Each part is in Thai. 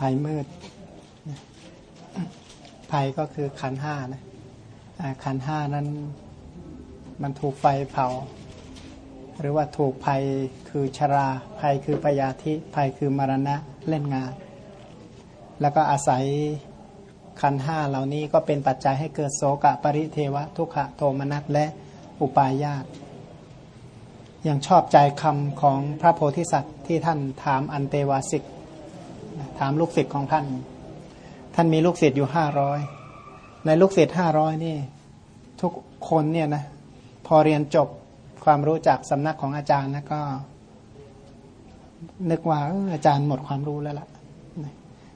ภัยมืดภัยก็คือขันห้านะขันห้านั้นมันถูกไฟเผา หรือว่าถูกภัยคือชรา ภัยคือปยาธิภัยคือมรณะเล่นงาน แล้วก็อาศัยขันห้าเหล่านี้ก็เป็นปัจจัยให้เกิดโสกะปริเทวะ ทุกขะโทมนัสและอุปาญาตยังชอบใจคำของพระโพธิสัตว์ที่ท่านถามอันเตวาสิก ถามลูกศิษย์ของท่าน ท่านมีลูกศิษย์อยู่ห้าร้อยในลูกศิษย์ห้าร้อยนี่ ทุกคนเนี่ยนะพอเรียนจบความรู้จากสำนักของอาจารย์นะก็ นึกว่าอาจารย์หมดความรู้แล้วล่ะ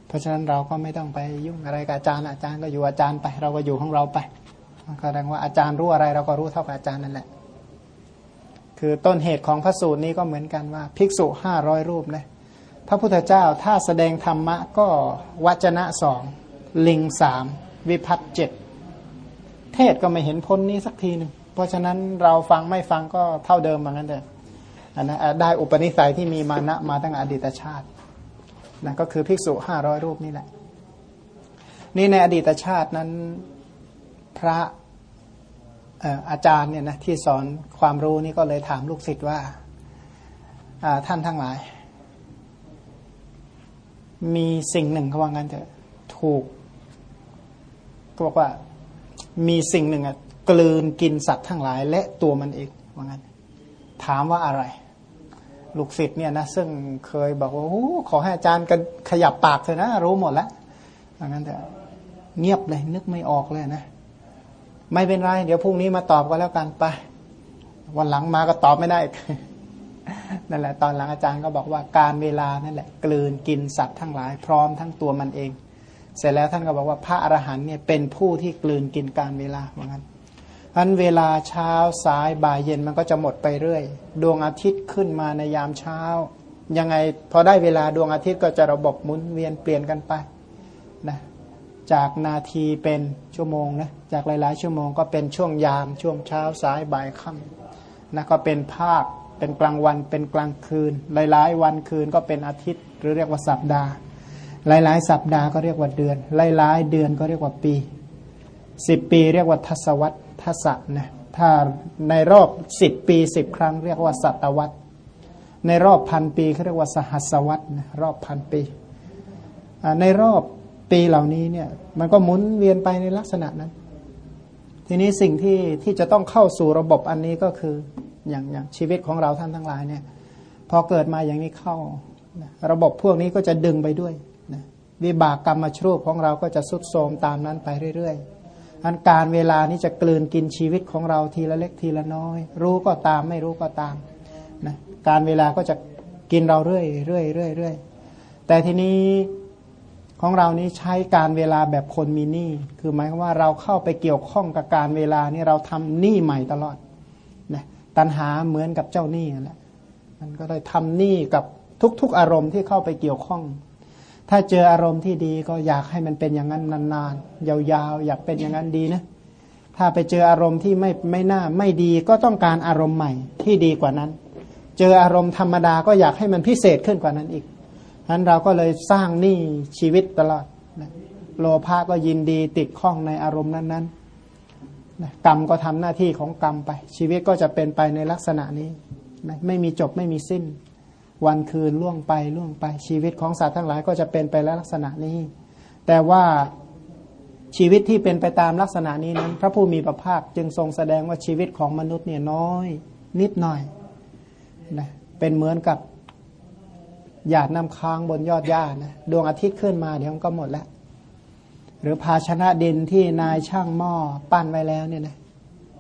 เพราะฉะนั้นเราก็ไม่ต้องไปยุ่งอะไรกับอาจารย์อาจารย์ก็อยู่อาจารย์ไป เราก็อยู่ของเราไปก็แสดงว่าอาจารย์รู้อะไร เราก็รู้เท่ากับอาจารย์นั่นแหละ คือต้นเหตุของพระสูตรนี้ก็เหมือนกันว่า ภิกษุห้าร้อยรูปนะ พระพุทธเจ้าถ้าแสดงธรรมะก็วัจนะสองลิงสามวิพัตเจ็ดเทศก็ไม่เห็นพ้นนี้สักทีหนึ่งเพราะฉะนั้นเราฟังไม่ฟังก็เท่าเดิมเหมือนกันเถอะอันนะได้อุปนิสัยที่มีมานะมาตั้งอดีตชาตินั่นก็คือภิกษุห้าร้อยรูปนี่แหละ นี่ในอดีตชาตินั้นพระอาจารย์เนี่ยนะที่สอนความรู้นี่ก็เลยถามลูกศิษย์ว่าท่านทั้งหลาย มีสิ่งหนึ่งเขาว่างั้นเถอะถูกก็บอกว่ามีสิ่งหนึ่งอะกลืนกินสัตว์ทั้งหลาย และตัวมันเองว่างั้น ถามว่าอะไร ลูกศิษย์เนี่ยนะซึ่งเคยบอกว่าโอ้ขอให้อาจารย์กันขยับปากเถอะนะ รู้หมดแล้วว่างั้นแต่เงียบเลยนึกไม่ออกเลยนะ ไม่เป็นไร เดี๋ยวพรุ่งนี้มาตอบก็แล้วกันไป วันหลังมาก็ตอบไม่ได้ นั่นแหละตอนหลังอาจารย์ก็บอกว่าการเวลานั่นแหละกลืนกินสัตว์ทั้งหลายพร้อมทั้งตัวมันเอง เสร็จแล้วท่านก็บอกว่าพระอรหันต์เนี่ยเป็นผู้ที่กลืนกินการเวลาว่างั้นอันเวลาเช้าสายบ่ายเย็นมันก็จะหมดไปเรื่อย ดวงอาทิตย์ขึ้นมาในยามเช้า ยังไงพอได้เวลาดวงอาทิตย์ก็จะระบบหมุนเวียนเปลี่ยนกันไปนะจากนาทีเป็นชั่วโมงนะจากหลายๆ ชั่วโมงก็เป็นช่วงยามช่วงเช้าสายบ่ายค่ำนะก็เป็นภาค เป็นกลางวันเป็นกลางคืน หลายๆ วันคืนก็เป็นอาทิตย์ หรือเรียกว่าสัปดาห์ หลายๆ สัปดาห์ก็เรียกว่าเดือน หลายๆ เดือนก็เรียกว่าปีสิบปีเรียกว่าทศวรรษทศนะถ้าในรอบสิบปีสิบครั้ง เรียกว่าสัตวรรษในรอบพันปีเขาเรียกว่าสหัสวรรษนะรอบพันปี ในรอบปีเหล่านี้เนี่ยมันก็หมุนเวียนไปในลักษณะนั้น ทีนี้สิ่งที่ที่จะต้องเข้าสู่ระบบอันนี้ก็คือ อย่างอย่างชีวิตของเราท่านทั้งหลายเนี่ยพอเกิดมาอย่างนี้เข้า ระบบพวกนี้ก็จะดึงไปด้วยนะวิบากกรรมชรูปของเราก็จะสุดโทมตามนั้นไปเรื่อยๆอันการเวลานี้จะกลืนกินชีวิตของเราทีละเล็กทีละน้อย รู้ก็ตามไม่รู้ก็ตามนะการเวลาก็จะกินเราเรื่อยเรื่อยเรื่อยเรื่อยแต่ทีนี้ของเรานี้ใช้การเวลาแบบคนมีหนี้คือหมายความว่าเราเข้าไปเกี่ยวข้องกับการเวลานี่เราทำหนี้ใหม่ตลอด ตัณหาเหมือนกับเจ้าหนี้นั่นแหละมันก็ได้ทำหนี้กับทุก ๆ อารมณ์ที่เข้าไปเกี่ยวข้อง ถ้าเจออารมณ์ที่ดีก็อยากให้มันเป็นอย่างนั้นนานๆ ยาวๆ อยากเป็นอย่างนั้นดีนะ ถ้าไปเจออารมณ์ที่ไม่ไม่น่าไม่ดีก็ต้องการอารมณ์ใหม่ที่ดีกว่านั้น เจออารมณ์ธรรมดาก็อยากให้มันพิเศษขึ้นกว่านั้นอีกนั้นเราก็เลยสร้างหนี้ชีวิตตลอดนะโลภะก็ยินดีติดข้องในอารมณ์นั้นๆ กรรมก็ทำหน้าที่ของกรรมไป ชีวิตก็จะเป็นไปในลักษณะนี้ไม่มีจบไม่มีสิ้น วันคืนล่วงไปล่วงไป ชีวิตของสัตว์ทั้งหลายก็จะเป็นไปลักษณะนี้ แต่ว่าชีวิตที่เป็นไปตามลักษณะนี้นั้น พระผู้มีพระภาคจึงทรงแสดงว่าชีวิตของมนุษย์เนี่ยน้อย นิดหน่อยนะเป็นเหมือนกับหยาดน้ำค้างบนยอดหญ้านะดวงอาทิตย์ขึ้นมาเดี๋ยวมันก็หมดแล้ว หรือภาชนะดินที่นายช่างหม้อปั้นไว้แล้วเนี่ยนะ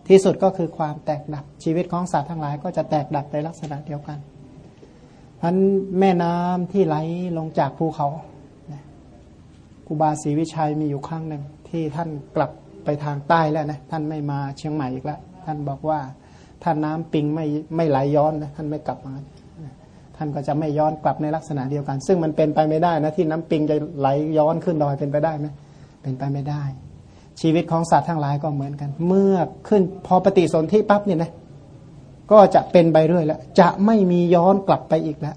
ที่สุดก็คือความแตกดับ ชีวิตของสัตว์ทั้งหลายก็จะแตกดับในลักษณะเดียวกันพันแม่น้ำที่ไหลลงจากภูเขาครูบาศรีวิชัยมีอยู่ครั้งหนึ่งที่ท่านกลับไปทางใต้แล้วนะท่านไม่มาเชียงใหม่อีกแล้วท่านบอกว่าท่านน้ำปิงไม่ไม่ไหลย้อนนะท่านไม่กลับมา ท่านก็จะไม่ย้อนกลับในลักษณะเดียวกัน ซึ่งมันเป็นไปไม่ได้นะที่น้ำปิงจะไหลย้อนขึ้นดอยเป็นไปได้ไหม เป็นไปไม่ได้ ชีวิตของสัตว์ทั้งหลายก็เหมือนกัน เมื่อขึ้นพอปฏิสนธิปั๊บเนี่ยนะก็จะเป็นไปเรื่อยแล้ว จะไม่มีย้อนกลับไปอีกแล้ว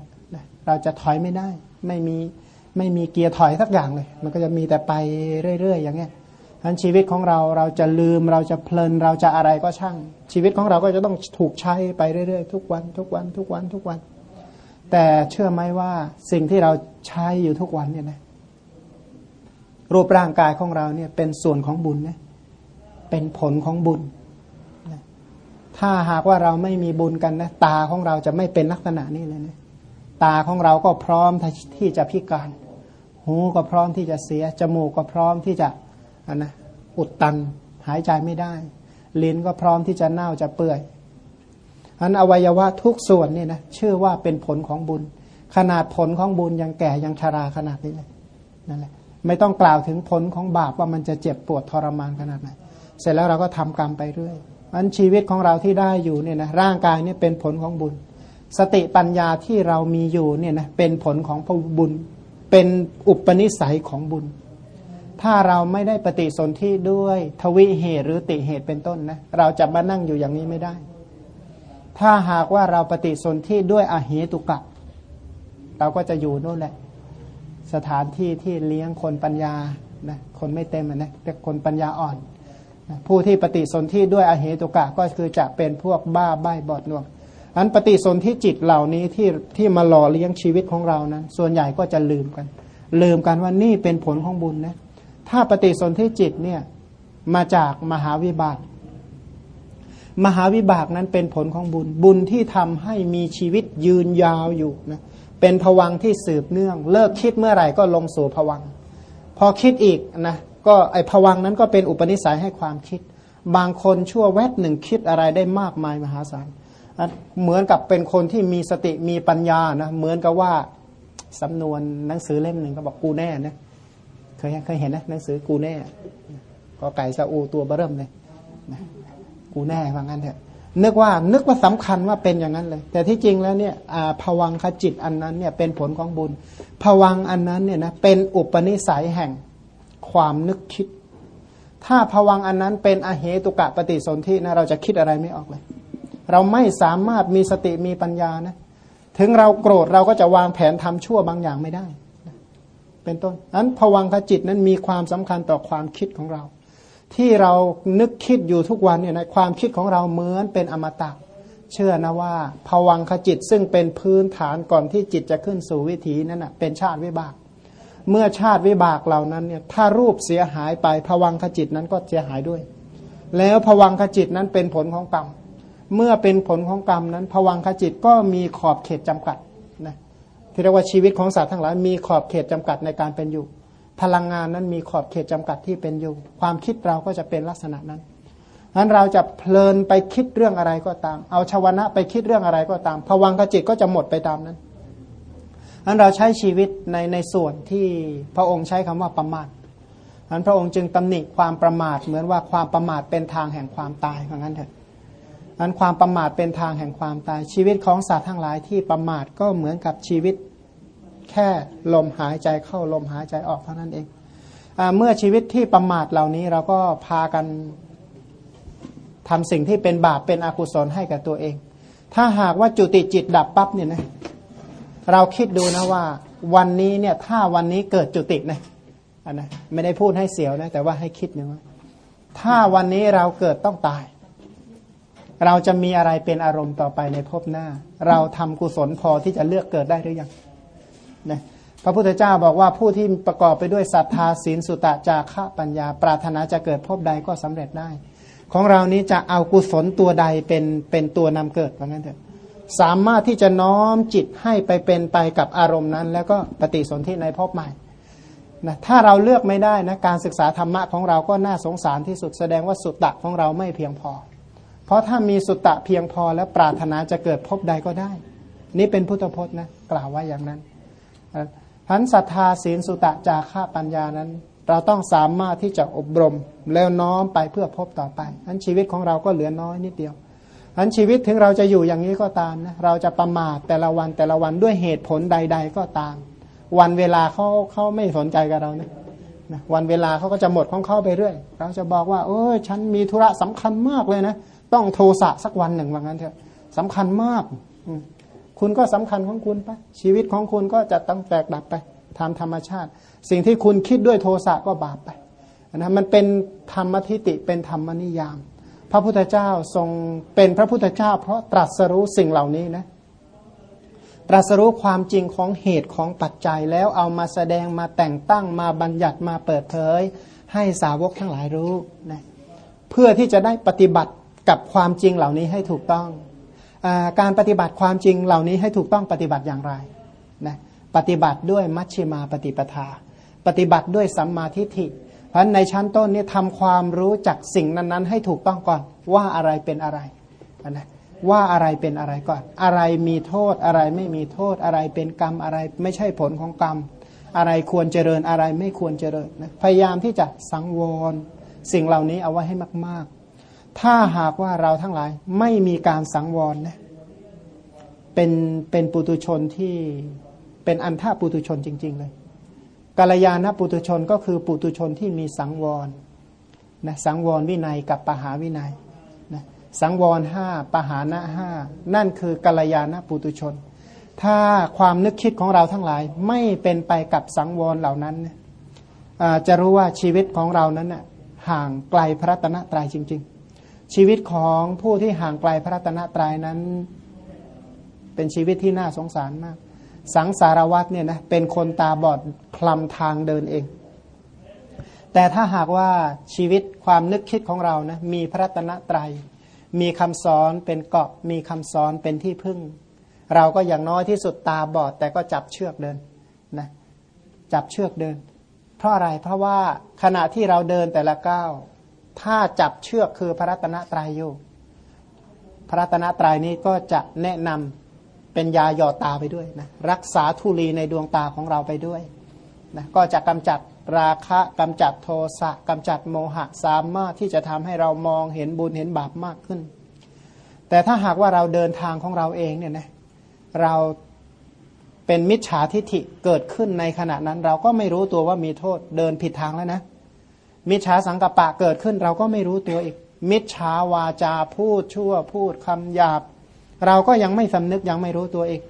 เราจะถอยไม่ได้ ไม่มีไม่มีเกียร์ถอยสักอย่างเลย มันก็จะมีแต่ไปเรื่อยๆ อย่างเงี้ยทั้นชีวิตของเราเราจะลืมเราจะเพลินเราจะอะไรก็ช่าง ชีวิตของเราก็จะต้องถูกใช้ไปเรื่อยๆ ทุกวันทุกวันทุกวันทุกวัน แต่เชื่อไหมว่าสิ่งที่เราใช้อยู่ทุกวันเนี่ยนะ รูปร่างกายของเราเนี่ยเป็นส่วนของบุญนะเป็นผลของบุญถ้าหากว่าเราไม่มีบุญกันนะตาของเราจะไม่เป็นลักษณะนี้เลยนะตาของเราก็พร้อมที่จะพิการ หูก็พร้อมที่จะเสีย จมูกก็พร้อมที่จะนนะอุดตันหายใจไม่ได้ลิ้นก็พร้อมที่จะเน่าจะเปื่อยอันอวัยวะทุกส่วนเนี่ยนะเชื่อว่าเป็นผลของบุญ ขนาดผลของบุญยังแก่ยังชราขนาดนี้เลยนั่นแหละ ไม่ต้องกล่าวถึงผลของบาปว่ามันจะเจ็บปวดทรมานขนาดไหนเสร็จแล้วเราก็ทำกรรมไปเรื่อยอันชีวิตของเราที่ได้อยู่เนี่ยนะร่างกายเนี่ยเป็นผลของบุญ สติปัญญาที่เรามีอยู่เนี่ยนะเป็นผลของพบุญ เป็นอุปนิสัยของบุญ ถ้าเราไม่ได้ปฏิสนธิด้วยทวิเหตุหรือติเหตุเป็นต้นนะเราจะมานั่งอยู่อย่างนี้ไม่ได้ ถ้าหากว่าเราปฏิสนธิด้วยอเหตุกะเราก็จะอยู่นู่นแหละ สถานที่ที่เลี้ยงคนปัญญานะคนไม่เต็มนะแต่คนปัญญาอ่อนนะผู้ที่ปฏิสนธิด้วยอเหตุกะก็คือจะเป็นพวกบ้าใบ้บอดนวงอันปฏิสนธิจิตเหล่านี้ที่ที่มาหล่อเลี้ยงชีวิตของเรานั้นส่วนใหญ่ก็จะลืมกัน ลืมกันว่านี่เป็นผลของบุญนะถ้าปฏิสนธิจิตเนี่ยมาจากมหาวิบากมหาวิบากนั้นเป็นผลของบุญบุญที่ทำให้มีชีวิตยืนยาวอยู่นะ เป็นผวังที่สืบเนื่อง เลิกคิดเมื่อไหร่ก็ลงสู่ผวัง พอคิดอีกนะก็ไอผวังนั้นก็เป็นอุปนิสัยให้ความคิด บางคนชั่วแวบหนึ่งคิดอะไรได้มากมายมหาศาลเหมือนกับเป็นคนที่มีสติมีปัญญานะเหมือนกับว่าสำนวนหนังสือเล่มหนึ่งก็บอกกูแน่นะเคยเคยเห็นนะหนังสือกูแน่ก็ไก่ซาอูตัวเบริ่มเลยกูแน่ว่างั้นเถอะ นึกว่านึกว่าสำคัญว่าเป็นอย่างนั้นเลย แต่ที่จริงแล้วเนี่ยผวังขจิตอันนั้นเนี่ยเป็นผลของบุญผวังอันนั้นเนี่ยนะเป็นอุปนิสัยแห่งความนึกคิด ถ้าผวังอันนั้นเป็นอเหตุกะปฏิสนธินะเราจะคิดอะไรไม่ออกเลย เราไม่สามารถมีสติมีปัญญานะถึงเราโกรธเราก็จะวางแผนทำชั่วบางอย่างไม่ได้ เป็นต้นนั้นผวังขจิตนั้นมีความสำคัญต่อความคิดของเรา ที่เรานึกคิดอยู่ทุกวันเนี่ยนะความคิดของเราเหมือนเป็นอมตะเชื่อนะว่าภวังขจิตซึ่งเป็นพื้นฐานก่อนที่จิตจะขึ้นสู่วิถีนั้นนะเป็นชาติวิบาก เมื่อชาติวิบากเหล่านั้นเนี่ยถ้ารูปเสียหายไปภวังขจิตนั้นก็เสียหายด้วย แล้วภวังขจิตนั้นเป็นผลของกรรมเมื่อเป็นผลของกรรมนั้นภวังขจิตก็มีขอบเขตจำกัดนะที่เรียกว่าชีวิตของสัตว์ทั้งหลายมีขอบเขตจำกัดในการเป็นอยู่ พลังงานนั้นมีขอบเขตจำกัดที่เป็นอยู่ ความคิดเราก็จะเป็นลักษณะนั้นนั้นเราจะเพลินไปคิดเรื่องอะไรก็ตาม เอาชาวนะไปคิดเรื่องอะไรก็ตามผวังขจิตก็จะหมดไปตามนั้นนั้นเราใช้ชีวิตในในส่วนที่พระองค์ใช้คำว่าประมาทนั้นพระองค์จึงตำหนิความประมาทเหมือนว่าความประมาทเป็นทางแห่งความตายเพราะงั้นเถอะนั้นความประมาทเป็นทางแห่งความตายชีวิตของสัตว์ทั้งหลายที่ประมาทก็เหมือนกับชีวิต แค่ลมหายใจเข้าลมหายใจออกเท่านั้นเองอเมื่อชีวิตที่ประมาทเหล่านี้เราก็พากันทำสิ่งที่เป็นบาปเป็นอกุศลให้กับตัวเอง ถ้าหากว่าจุติจิตดับปั๊บเนี่ยนะเราคิดดูนะว่า วันนี้เนี่ยถ้าวันนี้เกิดจุตินะอันนะไม่ได้พูดให้เสียวนะ แต่ว่าให้คิดนะว่าถ้าวันนี้เราเกิดต้องตาย เราจะมีอะไรเป็นอารมณ์ต่อไปในภพหน้า เราทำกุศลพอที่จะเลือกเกิดได้หรือยัง นะพระพุทธเจ้าบอกว่าผู้ที่ประกอบไปด้วยศรัทธาศีลสุตะจาระปัญญา ปรารถนาจะเกิดพบใดก็สำเร็จได้ ของเรานี้จะเอากุศลตัวใดเป็นเป็นตัวนำเกิดว่างั้นเถอะสามารถที่จะน้อมจิตให้ไปเป็นไปกับอารมณ์นั้น แล้วก็ปฏิสนธิในภพใหม่นะถ้าเราเลือกไม่ได้นะการศึกษาธรรมะของเราก็น่าสงสารที่สุดแสดงว่าสุตตะของเราไม่เพียงพอ เพราะถ้ามีสุตตะเพียงพอแล้วปรารถนาจะเกิดพบใดก็ได้ นี่เป็นพุทธพจน์นะกล่าวว่าอย่างนั้น พันศรัทธาศีลสุตะจาค่าปัญญานั้น เราต้องสามารถที่จะอบรมแล้วน้อมไปเพื่อพบต่อไปอันชีวิตของเราก็เหลือน้อยนิดเดียวอันชีวิตถึงเราจะอยู่อย่างนี้ก็ตามนะเราจะประมาทแต่ละวันแต่ละวันด้วยเหตุผลใด ๆ ก็ตาม วันเวลาเขาเขาไม่สนใจกับเรานะนะวันเวลาเขาก็จะหมดของเขาไปเรื่อย เราจะบอกว่า เออฉันมีธุระสำคัญมากเลยนะ ต้องโทรสะสักวันหนึ่งว่างั้นเถอะสำคัญมาก คุณก็สำคัญของคุณไป ชีวิตของคุณก็จะต้องแตกดับไปตามธรรมชาติ สิ่งที่คุณคิดด้วยโทสะก็บาปไปนะมันเป็นธรรมทิติเป็นธรรมนิยาม พระพุทธเจ้าทรงเป็นพระพุทธเจ้า เพราะตรัสรู้สิ่งเหล่านี้นะตรัสรู้ความจริงของเหตุของปัจจัยแล้วเอามาแสดงมาแต่งตั้งมาบัญญัติมาเปิดเผย ให้สาวกทั้งหลายรู้นะเพื่อที่จะได้ปฏิบัติกับความจริงเหล่านี้ให้ถูกต้อง การปฏิบัติความจริงเหล่านี้ให้ถูกต้องปฏิบัติอย่างไรนะปฏิบัติด้วยมัชฌิมาปฏิปทา ปฏิบัติด้วยสัมมาทิฏฐิเพราะในชั้นต้นนี่ทำความรู้จักสิ่งนั้นๆ ให้ถูกต้องก่อนว่าอะไรเป็นอะไรนะว่าอะไรเป็นอะไรก่อน อะไรมีโทษอะไรไม่มีโทษอะไรเป็นกรรมอะไรไม่ใช่ผลของกรรม อะไรควรเจริญอะไรไม่ควรเจริญนะพยายามที่จะสังวรสิ่งเหล่านี้เอาไว้ให้มากๆ ถ้าหากว่าเราทั้งหลายไม่มีการสังวรนะเป็นเป็นปุตุชนที่เป็นอันท่าปุตุชนจริง ๆ เลยกาลยาณปุตุชนก็คือปุตุชนที่มีสังวรนะสังวรวินัยกับปหาวินัยนะสังวรห้าปหานะห้านั่นคือกาลยาณปุตุชน ถ้าความนึกคิดของเราทั้งหลายไม่เป็นไปกับสังวรเหล่านั้นจะรู้ว่าชีวิตของเรานั้นห่างไกลพระตนะตรายจริงๆ ชีวิตของผู้ที่ห่างไกลพระตนะตรายนั้น เป็นชีวิตที่น่าสงสารมาก สังสารวัตเนี่ยนะเป็นคนตาบอดคลำทางเดินเอง แต่ถ้าหากว่าชีวิตความนึกคิดของเรานะมีพระตนะตรยัย มีคำสอนเป็นเกาะมีคำสอนเป็นที่พึ่ง เราก็อย่างน้อยที่สุดตาบอด แต่ก็จับเชือกเดินนะจับเชือกเดิน เพราะอะไรเพราะว่าขณะที่เราเดินแต่ละก้าว ถ้าจับเชือกคือพระรัตนตรัยอยู่ พระตนตรัยนี้ก็จะแนะนำเป็นยาหยอดตาไปด้วยนะรักษาทุลีในดวงตาของเราไปด้วยนะก็จะกำจัดราคะกำจัดโทสะกำจัดโมหะสามารถที่จะทำให้เรามองเห็นบุญเห็นบาปมากขึ้น แต่ถ้าหากว่าเราเดินทางของเราเองเนี่ยนะเราเป็นมิจฉาทิฐิเกิดขึ้นในขณะนั้น เราก็ไม่รู้ตัวว่ามีโทษเดินผิดทางแล้วนะ มิจฉาสังกปะเกิดขึ้น เราก็ไม่รู้ตัวอีก มิจฉาวาจาพูดชั่วพูดคำหยาบ เราก็ยังไม่สำนึกยังไม่รู้ตัวเอง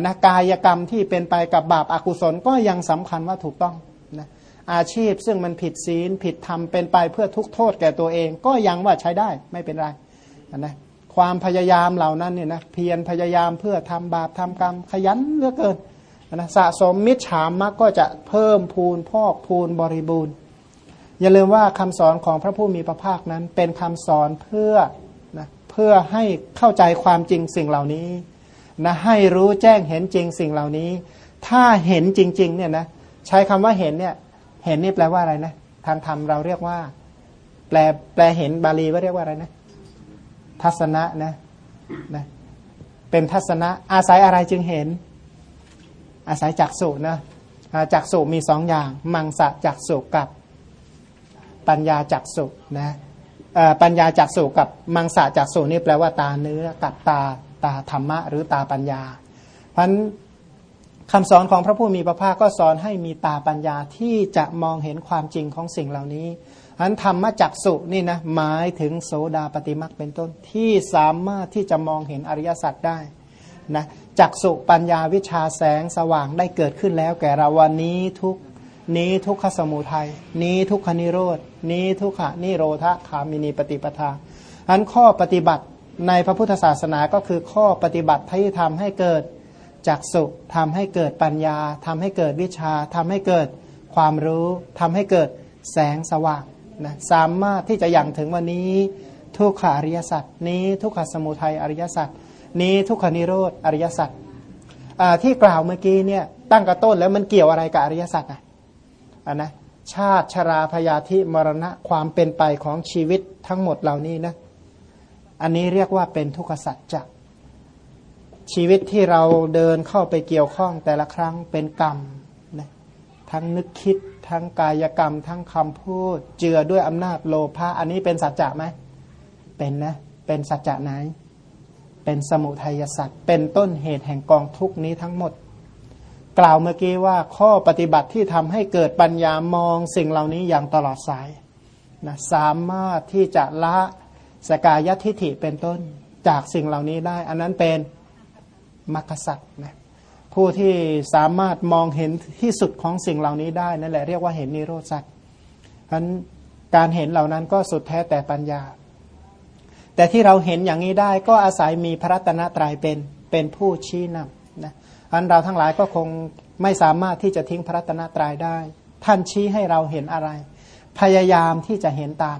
นะกายกรรมที่เป็นไปกับบาปอากุศลก็ยังสำคัญว่าถูกต้องนะอาชีพซึ่งมันผิดศีลผิดธรรมเป็นไปเพื่อทุกโทษแก่ตัวเอง ก็ยังว่าใช้ได้ไม่เป็นไรนะความพยายามเหล่านั้นเนี่ยนะเพียรพยายามเพื่อทำบาปทำกรรมขยันเหลือเกินนะสะสมมิจฉามมากก็จะเพิ่มพูนพอกพูนบริบูรณ์ อย่าลืมว่าคำสอนของพระผู้มีพระภาคนั้น เป็นคำสอนเพื่อเพื่อให้เข้าใจความจริงสิ่งเหล่านี้นะให้รู้แจ้งเห็นจริงสิ่งเหล่านี้ ถ้าเห็นจริง ๆ เนี่ยนะใช้คำว่าเห็นเนี่ย เห็นนี่แปลว่าอะไรนะทางธรรมเราเรียกว่า แปลแปลเห็นบาลีว่าเรียกว่าอะไรนะ ทัศนะนะนะเป็นทัศนะอาศัยอะไรจึงเห็น อาศัยจักสุนะจักสุมีสองอย่าง มังสะจักสุกับ ปัญญาจักสุนะปัญญาจักสุกับมังสะจักสุนี่แปลว่าตาเนื้อกับตาตาธรรมะ หรือตาปัญญา เพราะคำสอนของพระผู้มีพระภาคก็สอนให้มีตาปัญญาที่จะมองเห็นความจริงของสิ่งเหล่านี้อันธรรมจักสุนี่นะหมายถึงโสดาปฏิมักเป็นต้นที่สามารถที่จะมองเห็นอริยสัจได้นะจักสุปัญญาวิชาแสงสว่างได้เกิดขึ้นแล้วแก่เราวันนี้ทุก นี้ทุกขสมุทัยนี้ทุกขนิโรดนี้ทุกขานิโรธคามินีปฏิปทาอันข้อปฏิบัติในพระพุทธศาสนาก็คือข้อปฏิบัติที่ทำให้เกิดจักสุทำให้เกิดปัญญาทำให้เกิดวิชาทำให้เกิดความรู้ทำให้เกิดแสงสว่างนะสามารถที่จะอย่างถึงวันนี้ทุกขาริยสัจนี้ทุกขสมุทัยอริยสัจนี้ทุกขานิโรธอริยสัจที่กล่าวเมื่อกี้เนี่ยตั้งกระต้นแล้วมันเกี่ยวอะไรกับอริยสัจนะ อันนะชาติชราพยาธิมรณะความเป็นไปของชีวิตทั้งหมดเหล่านี้นะ อันนี้เรียกว่าเป็นทุกขสัจจะชีวิตที่เราเดินเข้าไปเกี่ยวข้องแต่ละครั้งเป็นกรรมนะทั้งนึกคิดทั้งกายกรรม ทั้งคำพูด เจือด้วยอำนาจโลภะอันนี้เป็นสัจจะไหมเป็นนะ เป็นสัจจะไหน เป็นสมุทัยสัจเป็นต้นเหตุแห่งกองทุกนี้ทั้งหมด กล่าวเมื่อกี้ว่าข้อปฏิบัติที่ทำให้เกิดปัญญามองสิ่งเหล่านี้อย่างตลอดสายนะสามารถที่จะละสกายทิฐิเป็นต้นจากสิ่งเหล่านี้ได้ อันนั้นเป็นมรรคสัตว์นะผู้ที่สามารถมองเห็นที่สุดของสิ่งเหล่านี้ได้นั่นแหละเรียกว่าเห็นนิโรธสัตว์เพราะการเห็นเหล่านั้นก็สุดแท้แต่ปัญญา แต่ที่เราเห็นอย่างนี้ได้ก็อาศัยมีพระรัตนตรัยเป็นเป็นผู้ชี้นำ อันเราทั้งหลายก็คงไม่สามารถที่จะทิ้งพระรัตนตรัยได้ ท่านชี้ให้เราเห็นอะไร พยายามที่จะเห็นตาม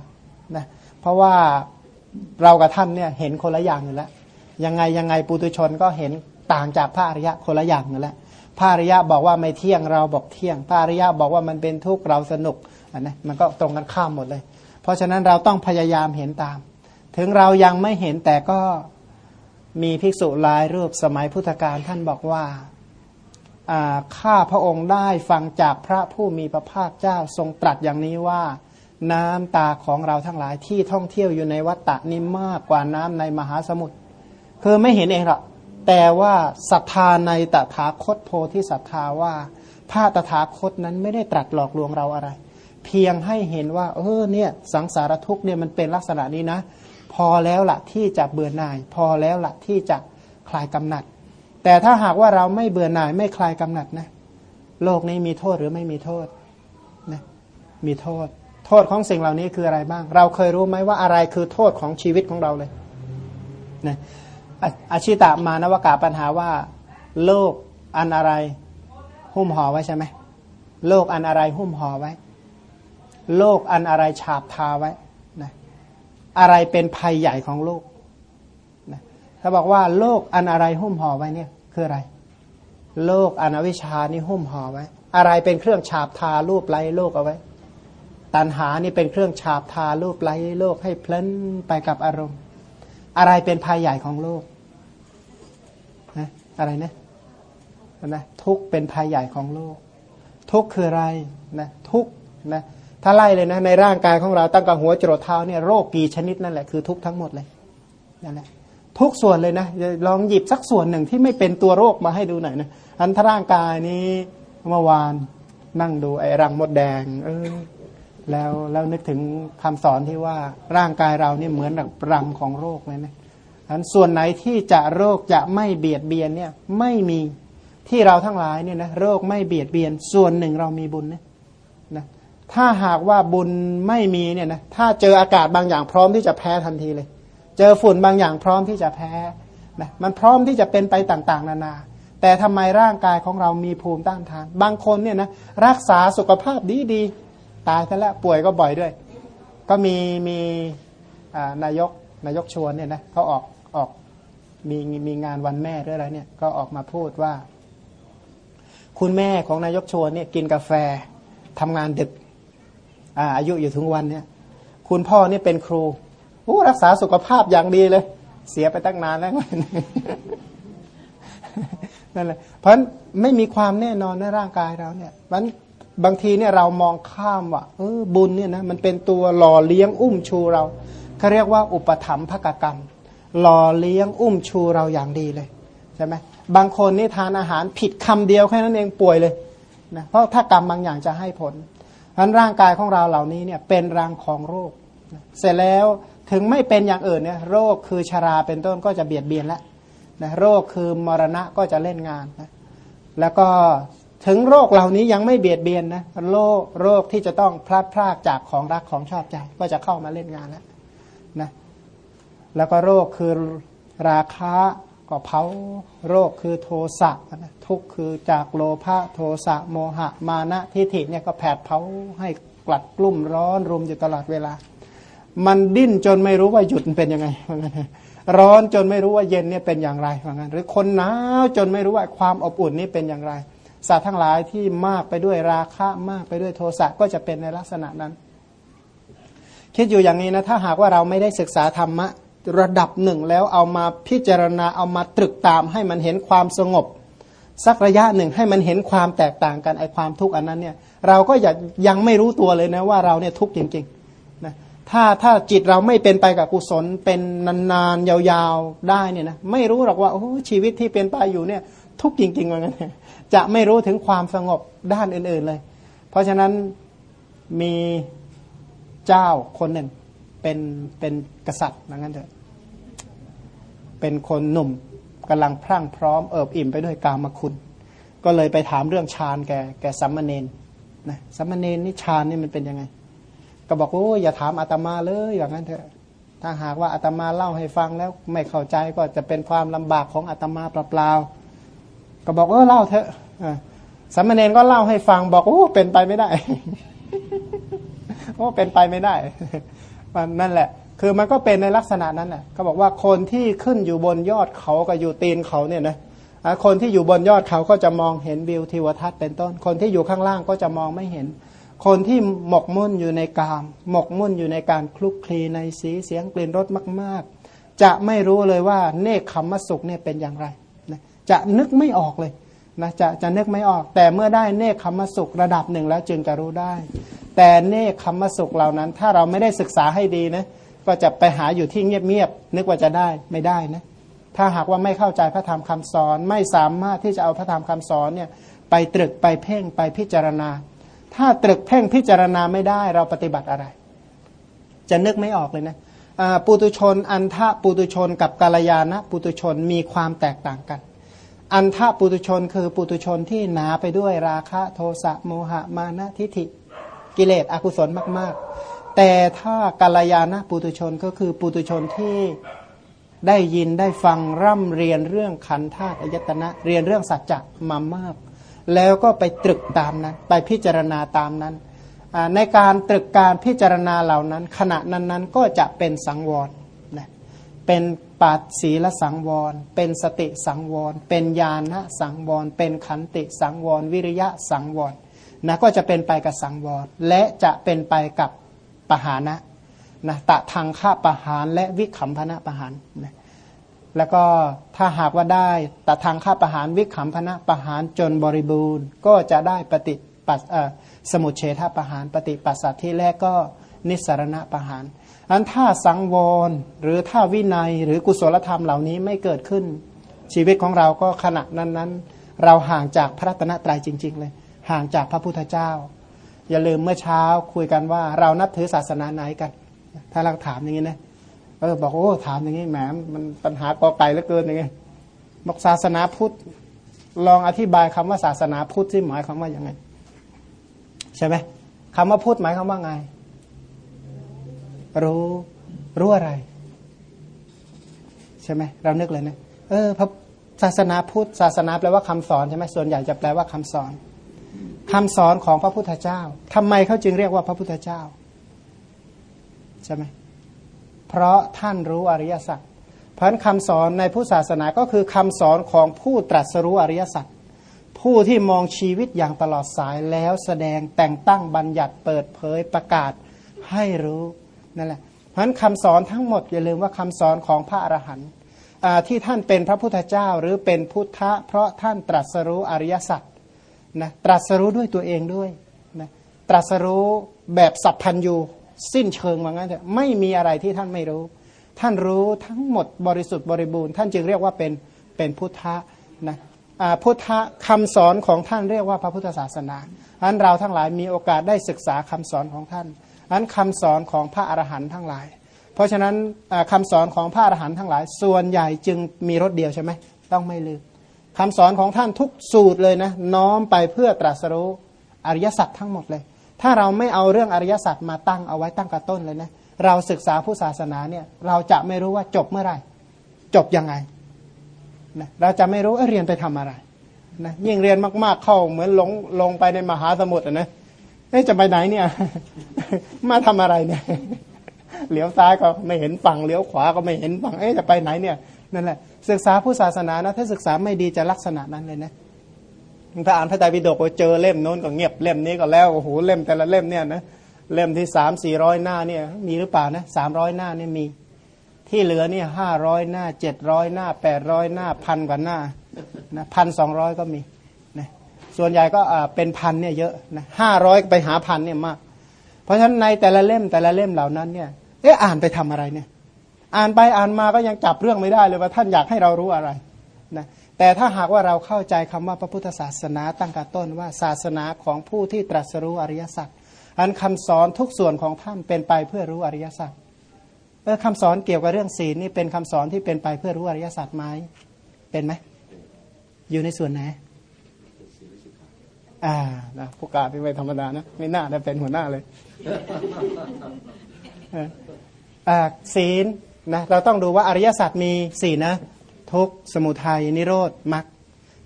นะเพราะว่าเรากับท่านเนี่ยเห็นคนละอย่างอยู่แล้วยังไงยังไงปุตุชนก็เห็นต่างจากพระอริยะคนละอย่างอยู่แล้วพระอริยะบอกว่าไม่เที่ยงเราบอกเที่ยงพระอริยะบอกว่ามันเป็นทุกข์เราสนุกอันนี้มันก็ตรงกันข้ามหมดเลย เพราะฉะนั้นเราต้องพยายามเห็นตาม ถึงเรายังไม่เห็นแต่ก็ มีภิกษุหลายรูปสมัยพุทธกาลท่านบอกว่าข้าพระองค์ได้ฟังจากพระผู้มีพระภาคเจ้าทรงตรัสอย่างนี้ว่า น้ำตาของเราทั้งหลายที่ท่องเที่ยวอยู่ในวัฏฏะนี้มากกว่าน้ำในมหาสมุทรคือไม่เห็นเองหรอกแต่ว่าศรัทธาในตถาคตโพธิศรัทธาว่าพระตถาคตนั้นไม่ได้ตรัสหลอกลวงเราอะไร เพียงให้เห็นว่า เออเนี่ยสังสารทุกเนี่ยมันเป็นลักษณะนี้นะ อแล้วละที่จะเบื่อหน่าย พอแล้วละที่จะคลายกำหนัด แต่ถ้าหากว่าเราไม่เบื่อหน่ายไม่คลายกำหนัดนะโลกนี้มีโทษหรือไม่มีโทษนะมีโทษ โทษของสิ่งเหล่านี้คืออะไรบ้าง เราเคยรู้ไหมว่าอะไรคือโทษของชีวิตของเราเลยนะอาชิตะมานวกาปัญหาว่า โลกอันอะไรหุ้มห่อไว้ใช่ไหมโลกอันอะไรหุ้มห่อไว้ โลกอันอะไรฉาบทาไว้ อะไรเป็นภัยใหญ่ของโลกนะถ้าบอกว่าโลกอันอะไรหุ้มห่อไว้เนี่ยคืออะไร โลกอนวิชานี่หุ้มห่อไว้ อะไรเป็นเครื่องฉาบทารูปไล้โลกเอาไว้ ตันหานี่เป็นเครื่องฉาบทารูปไล้โลกให้เพลินไปกับอารมณ์ อะไรเป็นภัยใหญ่ของโลกนะอะไรนะนะทุกเป็นภัยใหญ่ของโลก ทุกคืออะไรนะทุกนะ ถ้าไล่เลยนะในร่างกายของเราตั้งแต่หัวจรดเท้าเนี่ยโรคกี่ชนิดนั่นแหละคือทุกทั้งหมดเลยนั่นแหละทุกส่วนเลยนะลองหยิบสักส่วนหนึ่งที่ไม่เป็นตัวโรคมาให้ดูหน่อยนะอันถ้าร่างกายนี้เมื่อวานนั่งดูไอ้รังมดแดง เออแล้วแล้วนึกถึงคำสอนที่ว่าร่างกายเราเนี่ยเหมือนกับรังของโรคเลยนะอันส่วนไหนที่จะโรคจะไม่เบียดเบียนเนี่ยไม่มีที่เราทั้งหลายเนี่ยนะโรคไม่เบียดเบียน ส่วนหนึ่งเรามีบุญนะนะ ถ้าหากว่าบุญไม่มีเนี่ยนะถ้าเจออากาศบางอย่างพร้อมที่จะแพ้ทันทีเลย เจอฝุ่นบางอย่างพร้อมที่จะแพ้นะมันพร้อมที่จะเป็นไปต่างๆ นานา แต่ทำไมร่างกายของเรามีภูมิต้านทาน บางคนเนี่ยนะรักษาสุขภาพดีๆ ตายซะแล้วป่วยก็บ่อยด้วย ก็มีมีนายกนายกชวนเนี่ยนะเขาออกออกมีมีงานวันแม่หรืออะไรเนี่ยก็ออกมาพูดว่า คุณแม่ของนายกชวนเนี่ยกินกาแฟทำงานดึก อาอายุอยู่ถึงวันเนี่ยคุณพ่อเนี่ยเป็นครูโอ้รักษาสุขภาพอย่างดีเลย เสียไปตั้งนานแล้วนั่นแหละเพราะไม่มีความแน่นอนในร่างกายเราเนี่ยมันบางทีเนี่ยเรามองข้ามว่าเออบุญเนี่ยนะมันเป็นตัวหล่อเลี้ยงอุ้มชูเราเขาเรียกว่าอุปถัมภกกรรม หล่อเลี้ยงอุ้มชูเราอย่างดีเลยใช่ไหมบางคนนี่ทานอาหารผิดคำเดียวแค่นั้นเองป่วยเลยนะเพราะถ้ากรรมบางอย่างจะให้ผล เพราะร่างกายของเราเหล่านี้เนี่ยเป็นรังของโรค เสร็จแล้วถึงไม่เป็นอย่างอื่นเนี่ยโรคคือชาราเป็นต้นก็จะเบียดเบียนแล้วนะโรคคือมรณะก็จะเล่นงานนะแล้วก็ถึงโรคเหล่านี้ยังไม่เบียดเบียนนะโรคโรคที่จะต้องพลาดพลาดจากของรักของชอบใจ ก็จะเข้ามาเล่นงานแล้วนะแล้วก็โรคคือราคะ ก็เผาโรคคือโทสะนะทุกคือจากโลภะโทสะโมหะ มานะทิฏฐิเนี่ยก็แผดเผาให้กลัดกลุ่มร้อนรุมอยู่ตลอดเวลา มันดิ้นจนไม่รู้ว่าหยุดเป็นยังไงร้อนจนไม่รู้ว่าเย็นเนี่ยเป็นอย่างไรว่างั้นหรือคนหนาวจนไม่รู้ว่าความอบอุ่นนี่เป็นอย่างไรสัตว์ทั้งหลายที่มากไปด้วยราคะมากไปด้วยโทสะก็จะเป็นในลักษณะนั้น คิดอยู่อย่างนี้นะถ้าหากว่าเราไม่ได้ศึกษาธรรมะ ระดับหนึ่งแล้วเอามาพิจารณาเอามาตรึกตามให้มันเห็นความสงบ สักระยะหนึ่งให้มันเห็นความแตกต่างกันไอความทุกข์อันนั้นเนี่ยเราก็ยังยังไม่รู้ตัวเลยนะว่าเราเนี่ยทุกข์จริงๆนะถ้าถ้าจิตเราไม่เป็นไปกับกุศลเป็นนานๆยาวๆได้เนี่ยนะไม่รู้หรอกว่าโอ้ชีวิตที่เป็นไปอยู่เนี่ยทุกข์จริงๆเหมือนกันจะไม่รู้ถึงความสงบด้านอื่น ๆเลย เพราะฉะนั้นมีเจ้าคนหนึ่งเป็นเป็นกษัตริย์นั้นเถอะ เป็นคนหนุ่มกำลังพรั่งพร้อมเอิบอิ่มไปด้วยกามคุณ ก็เลยไปถามเรื่องฌานแกแกสัมมาเนนนะสัมมาเนนนี่ฌานนี่มันเป็นยังไง ก็บอกโอ้อย่าถามอาตมาเลยอย่างนั้นเถอะถ้าหากว่าอาตมาเล่าให้ฟังแล้วไม่เข้าใจก็จะเป็นความลำบากของอาตมาเปล่าๆก็บอกเออเล่าเถอะสัมมาเนนก็เล่าให้ฟังบอกโอ้เป็นไปไม่ได้โอ้เป็นไปไม่ได้นั่นแหละ คือมันก็เป็นในลักษณะนั้นแหละเขาบอกว่าคนที่ขึ้นอยู่บนยอดเขากับอยู่ตีนเขาเนี่ยนะคนที่อยู่บนยอดเขาก็จะมองเห็นวิวทิวทัศน์เป็นต้น คนที่อยู่ข้างล่างก็จะมองไม่เห็น คนที่หมกมุ่นอยู่ในกาม หมกมุ่นอยู่ในการคลุกคลีในสีเสียงกลิ่นรสมาก ๆ จะไม่รู้เลยว่าเนคขมมสุขเนี่ยเป็นอย่างไรนะจะนึกไม่ออกเลยนะจะจะนึกไม่ออก แต่เมื่อได้เนคขมมสุขระดับหนึ่งแล้วจึงจะรู้ได้ แต่เนคขมมสุขเหล่านั้น ถ้าเราไม่ได้ศึกษาให้ดีนะ ก็จะไปหาอยู่ที่เงียบๆนึกว่าจะได้ไม่ได้นะถ้าหากว่าไม่เข้าใจพระธรรมคำสอน ไม่สามารถที่จะเอาพระธรรมคำสอนเนี่ยไปตรึกไปเพ่งไปพิจารณา ถ้าตรึกเพ่งพิจารณาไม่ได้เราปฏิบัติอะไร จะนึกไม่ออกเลยนะปุตุชน อันทะปุตุชน กับกาลยานะปุตุชนมีความแตกต่างกัน อันทะปุตุชนคือปุตุชนที่หนาไปด้วยราคะโทสะโมหะมานะทิฏฐิ กิเลสอกุศลมาก ๆ แต่ถ้ากาลยานะปุตุชนก็คือปุตุชนที่ได้ยินได้ฟังร่ำเรียนเรื่องขันธาตุอายตนะ เรียนเรื่องสัจจะมามาก แล้วก็ไปตรึกตามนั้น ไปพิจารณาตามนั้น ในการตรึกการพิจารณาเหล่านั้น ขณะนั้นๆก็จะเป็นสังวรนะเป็นปัดศีลสังวร เป็นสติสังวร เป็นญาณสังวร เป็นขันติสังวร วิริยะสังวรนะก็จะเป็นไปกับสังวร และจะเป็นไปกับ ปหานะนะตะทางฆ่าประหารและวิขำพนะประหารนะแล้วก็ถ้าหากว่าได้ตะทางฆ่าประหารวิขำพนะประหารจนบริบูรณ์ ก็จะได้ปฏิปัสสมุเฉทประหารปฏิปัสสัตที่แรกก็นิสรณะประหารอันถ้าสังวรหรือถ้าวินัยหรือกุศลธรรมเหล่านี้ไม่เกิดขึ้น ชีวิตของเราก็ขณะนั้นนั้นเราห่างจากพระตนะตรายจริง ๆ เลย ห่างจากพระพุทธเจ้า อย่าลืมเมื่อเช้าคุยกันว่า เรานับถือศาสนาไหนกัน ถ้าเราถามอย่างนี้นะเออบอกโอ้ถามอย่างนี้แหมมันปัญหากอไก่เหลือเกินอย่างเงี้บอกศาสนาพุทธลองอธิบายคำว่าศาสนาพุทธที่หมายคำว่าอย่างไง ใช่ไหมคำว่าพุทธหมายคำว่าไง รู้รู้อะไร ใช่ไหมเรานึกเลยนะเออพระศาสนาพุทธศาสนาแปลว่าคำสอนใช่ไหมส่วนใหญ่จะแปลว่าคำสอน คำสอนของพระพุทธเจ้าทำไมเขาจึงเรียกว่าพระพุทธเจ้าใช่ไหมเพราะท่านรู้อริยสัจเพราะคำสอนในผู้ศาสนาก็คือคำสอนของผู้ตรัสรู้อริยสัจผู้ที่มองชีวิตอย่างตลอดสายแล้วแสดงแต่งตั้งบัญญัติเปิดเผยประกาศให้รู้นั่นแหละเพราะนั้นคำสอนทั้งหมดอย่าลืมว่าคำสอนของพระอรหันต์ที่ท่านเป็นพระพุทธเจ้าหรือเป็นพุทธะเพราะท่านตรัสรู้อริยสัจ นะตรัสรู้ด้วยตัวเองด้วยนะตรัสรู้แบบสัพพัญญูสิ้นเชิงว่างั้นเถอะไม่มีอะไรที่ท่านไม่รู้ ท่านรู้ทั้งหมดบริสุทธิ์บริบูรณ์ท่านจึงเรียกว่าเป็นเป็นพุทธะนะพุทธะคำสอนของท่านเรียกว่าพระพุทธศาสนาอันเราทั้งหลายมีโอกาสได้ศึกษาคำสอนของท่านอันคำสอนของพระอรหันต์ทั้งหลาย เพราะฉะนั้นคำสอนของพระอรหันต์ทั้งหลาย ส่วนใหญ่จึงมีรถเดียวใช่ไหมต้องไม่ลืม คำสอนของท่านทุกสูตรเลยนะน้อมไปเพื่อตรัสรู้อริยสัจทั้งหมดเลย ถ้าเราไม่เอาเรื่องอริยสัจมาตั้งเอาไว้ตั้งกระต้นเลยนะเราศึกษาผู้ศาสนาเนี่ยเราจะไม่รู้ว่าจบเมื่อไหร่ จบยังไงนะเราจะไม่รู้เรียนไปทำอะไรนะยิ่งเรียนมาก ๆเข้าเหมือนลงลงไปในมหาสมุทรนะจะไปไหนเนี่ย มาทำอะไรเนี่ยเลี้ยวซ้ายก็ไม่เห็นฝั่งเลี้ยวขวาก็ไม่เห็นฝั่งเอ๊ะจะไปไหนเนี่ย นั่นแหละศึกษาผู้ศาสนานะถ้าศึกษาไม่ดีจะลักษณะนั้นเลยนะถ้าอ่านพระไตรปิฎกไปเจอเล่มโน้นก็เงียบเล่มนี้ก็แล้วโอ้โหเล่มแต่ละเล่มเนี่ยนะเล่มที่สามสี่ร้อยหน้าเนี่ยมีหรือเปล่านะสามร้อยหน้าเนี่ยมี ที่เหลือเนี่ยห้าร้อยหน้าเจ็ดร้อยหน้าแปดร้อยหน้าพันกว่าหน้านะพันสองร้อยก็มีนะส่วนใหญ่ก็เป็นพันเนี่ยเยอะนะห้าร้อยไปหาพันเนี่ยมาก เพราะฉะนั้นในแต่ละเล่มแต่ละเล่มเหล่านั้นเนี่ยเอ๊ะอ่านไปทำอะไรเนี่ย อ่านไปอ่านมาก็ยังจับเรื่องไม่ได้เลยว่าท่านอยากให้เรารู้อะไรนะแต่ถ้าหากว่าเราเข้าใจคำว่าพระพุทธศาสนาตั้งแต่ต้นว่าศาสนาของผู้ที่ตรัสรู้อริยสัจอันคำสอนทุกส่วนของท่านเป็นไปเพื่อรู้อริยสัจเออคำสอนเกี่ยวกับเรื่องศีลนี่เป็นคำสอนที่เป็นไปเพื่อรู้อริยสัจไหมเป็นไหมอยู่ในส่วนไหนอ่านะผู้การที่ไม่ธรรมดานะไม่น่าได้เป็นหัวหน้าเลยศีล นะเราต้องดูว่าอริยสัจมีสี่นะ ทุกสมุทัยนิโรธมรรค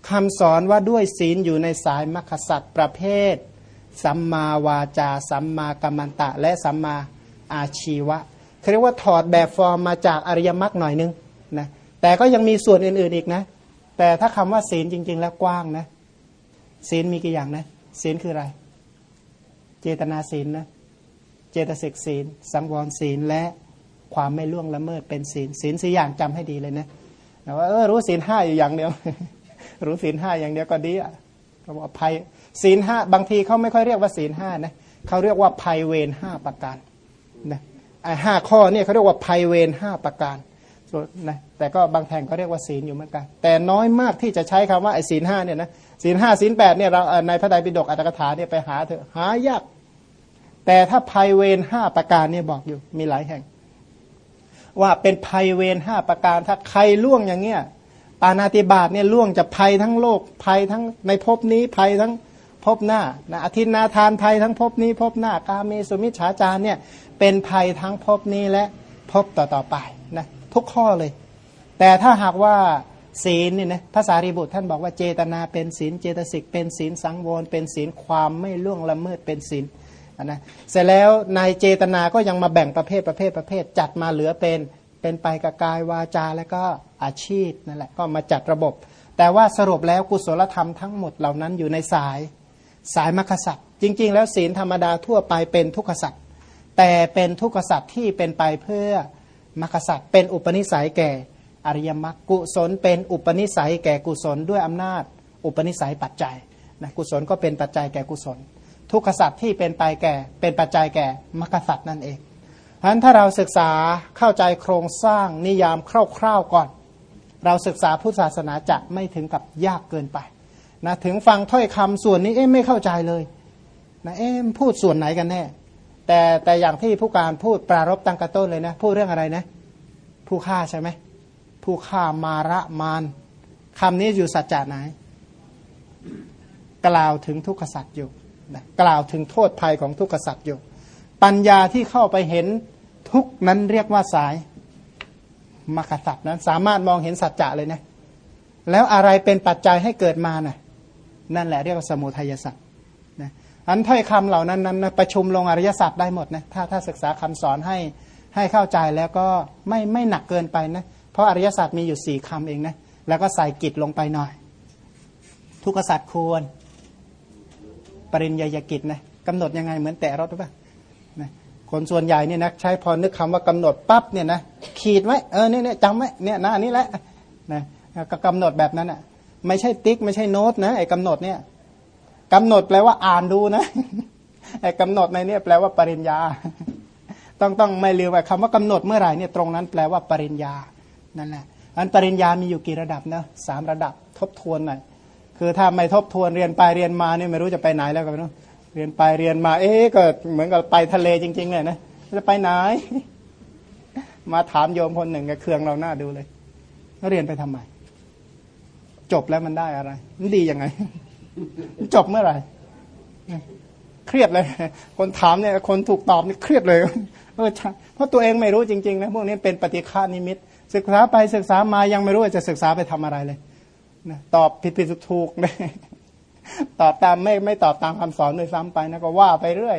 คำสอนว่าด้วยศีลอยู่ในสายมรรคสัตว์ประเภท สัมมาวาจา สัมมากัมมันตะ และสัมมาอาชีวะเขาเรียกว่าถอดแบบฟอร์มมาจากอริยมรรคหน่อยนึงนะแต่ก็ยังมีส่วนอื่นๆอีกนะ แต่ถ้าคำว่าศีลจริง ๆ แล้วกว้างนะ ศีลมีกี่อย่างนะศีลคืออะไร เจตนาศีลนะ เจตสิกศีล สังวรศีลและ ความไม่ล่วงละเมิดเป็นศีลศีลสี่อย่างจำให้ดีเลยนะแต่ว่าเออรู้ศีลห้าอยู่อย่างเดียว รู้ศีลห้าอย่างเดียวก็ดีอะเขาบอกภัยศีลห้าบางทีเขาไม่ค่อยเรียกว่าศีลห้านะเขาเรียกว่าภัยเวรห้าประการนะไอ้ห้าข้อเนี่ยเขาเรียกว่าภัยเวรห้าประการนะแต่ก็บางแห่งก็เรียกว่าศีลอยู่เหมือนกัน แต่น้อยมากที่จะใช้คำว่าไอ้ศีลห้าเนี่ยนะศีลห้าศีลแปดเนี่ยเราในพระไตรปิฎกอัตถกถาเนี่ยไปหาเถอะหายาก แต่ถ้าภัยเวรห้าประการเนี่ยบอกอยู่มีหลายแห่ง ว่าเป็นภัยเวรห้าประการถ้าใครล่วงอย่างเงี้ยปานาติบาตเนี่ยล่วงจะภัยทั้งโลกภัยทั้งในภพนี้ภัยทั้งภพหน้านะอธินาทานภัยทั้งภพนี้ภพหน้ากาเมสุมิชฌาจารเนี่ยเป็นภัยทั้งภพนี้และภพต่อๆไปนะทุกข้อเลย แต่ถ้าหากว่าศีลเนี่ยนะภาษารีบุตรท่านบอกว่าเจตนาเป็นศีลเจตสิกเป็นศีลสังวรเป็นศีลความไม่ล่วงละเมิดเป็นศีล นะเสร็จแล้วในเจตนาก็ยังมาแบ่งประเภทประเภทประเภท จัดมาเหลือเป็นเป็นไปกับกายวาจาและก็อาชีพนั่นแหละก็มาจัดระบบ แต่ว่าสรุปแล้วกุศลธรรมทั้งหมดเหล่านั้นอยู่ในสายสายมรรคสัตว์จริง ๆ แล้วศีลธรรมดาทั่วไปเป็นทุกขสัตว์แต่เป็นทุกขสัตว์ที่เป็นไปเพื่อมรรคสัตว์เป็นอุปนิสัยแก่อริยมรรคกุศลเป็นอุปนิสัยแก่กุศลด้วยอำนาจ อุปนิสัยปัจจัยนะกุศลก็เป็นปัจจัยแก่กุศล ทุกขสัตว์ที่เป็นไปแก่ เป็นปัจจัยแก่มรรคสัตว์นั่นเองฉะนั้นถ้าเราศึกษาเข้าใจโครงสร้างนิยามคร่าวๆก่อน เราศึกษาพุทธศาสนาจะไม่ถึงกับยากเกินไปนะถึงฟังถ้อยคำส่วนนี้เอ๊ะไม่เข้าใจเลยนะเอ๊ะพูดส่วนไหนกันแน่แต่แต่อย่างที่ผู้การพูดปรารบตั้งกระต้นเลยนะพูดเรื่องอะไรนะ ผู้ฆ่าใช่ไหมผู้ฆ่ามาระมานคำนี้อยู่สัจจะไหน กล่าวถึงทุกขสัจอยู่ นะกล่าวถึงโทษภัยของทุกขสัจอยู่ ปัญญาที่เข้าไปเห็นทุกนั้นเรียกว่าสายมรรคสัจนั้นสามารถมองเห็นสัจจะเลยนะแล้วอะไรเป็นปัจจัยให้เกิดมานะ่ะนั่นแหละเรียกว่าสมุทัยสัจนะอันถ้อยคำเหล่านั้นนั้นนะประชุมลงอริยสัจได้หมดนะถ้าถ้าศึกษาคำสอนให้ให้เข้าใจแล้วก็ไม่ไม่หนักเกินไปนะเพราะอริยสัจมีอยู่สี่คำเองนะแล้วก็ใส่กิจลงไปหน่อย ทุกขสัจควร ปริญญากิจนะกำหนดยังไงเหมือนแตะรถหรือเปล่านะคนส่วนใหญ่เนี่ยนะใช้พอนึกคำว่ากำหนดปั๊บเนี่ยนะขีดไว้เออเนี่ยจำไว้เนี่ยนะอันนี้แหละนะก็กำหนดแบบนั้นอะ ไม่ใช่ติ๊กไม่ใช่โน้ตนะไอ้กำหนดเนี่ยกำหนดแปลว่าอ่านดูนะไอ้กำหนดในนี้แปลว่าปริญญา ต้องต้องไม่ลืมว่าคำว่ากำหนดเมื่อไหร่เนี่ยตรงนั้นแปลว่าปริญญานั่นแหละอันปริญญามีอยู่กี่ระดับนะสามระดับทบทวนหน่อย คือถ้าไม่ทบทวนเรียนไปเรียนมาเนี่ยไม่รู้จะไปไหนแล้วก็ไม่รู้เรียนไปเรียนมา เอ๊ะก็เหมือนกับไปทะเลจริง ๆ เลยนะจะไปไหน มาถามโยมคนหนึ่งกับเครื่องเราหน้าดูเลยเรียนไปทำไม จบแล้วมันได้อะไร มันดียังไง จบเมื่อไหร่เครียดเลย คนถามเนี่ยคนถูกตอบนี่เครียดเลยเออเพราะตัวเองไม่รู้จริงๆนะพวกนี้เป็นปฏิฆานิมิต ศึกษาไปศึกษามายังไม่รู้ว่าจะศึกษาไปทำอะไรเลย นะตอบผิดผิดถูกเลยตอบตามไม่ไม่ตอบตามคำสอนโดยซ้ำไปนะก็ว่าไปเรื่อย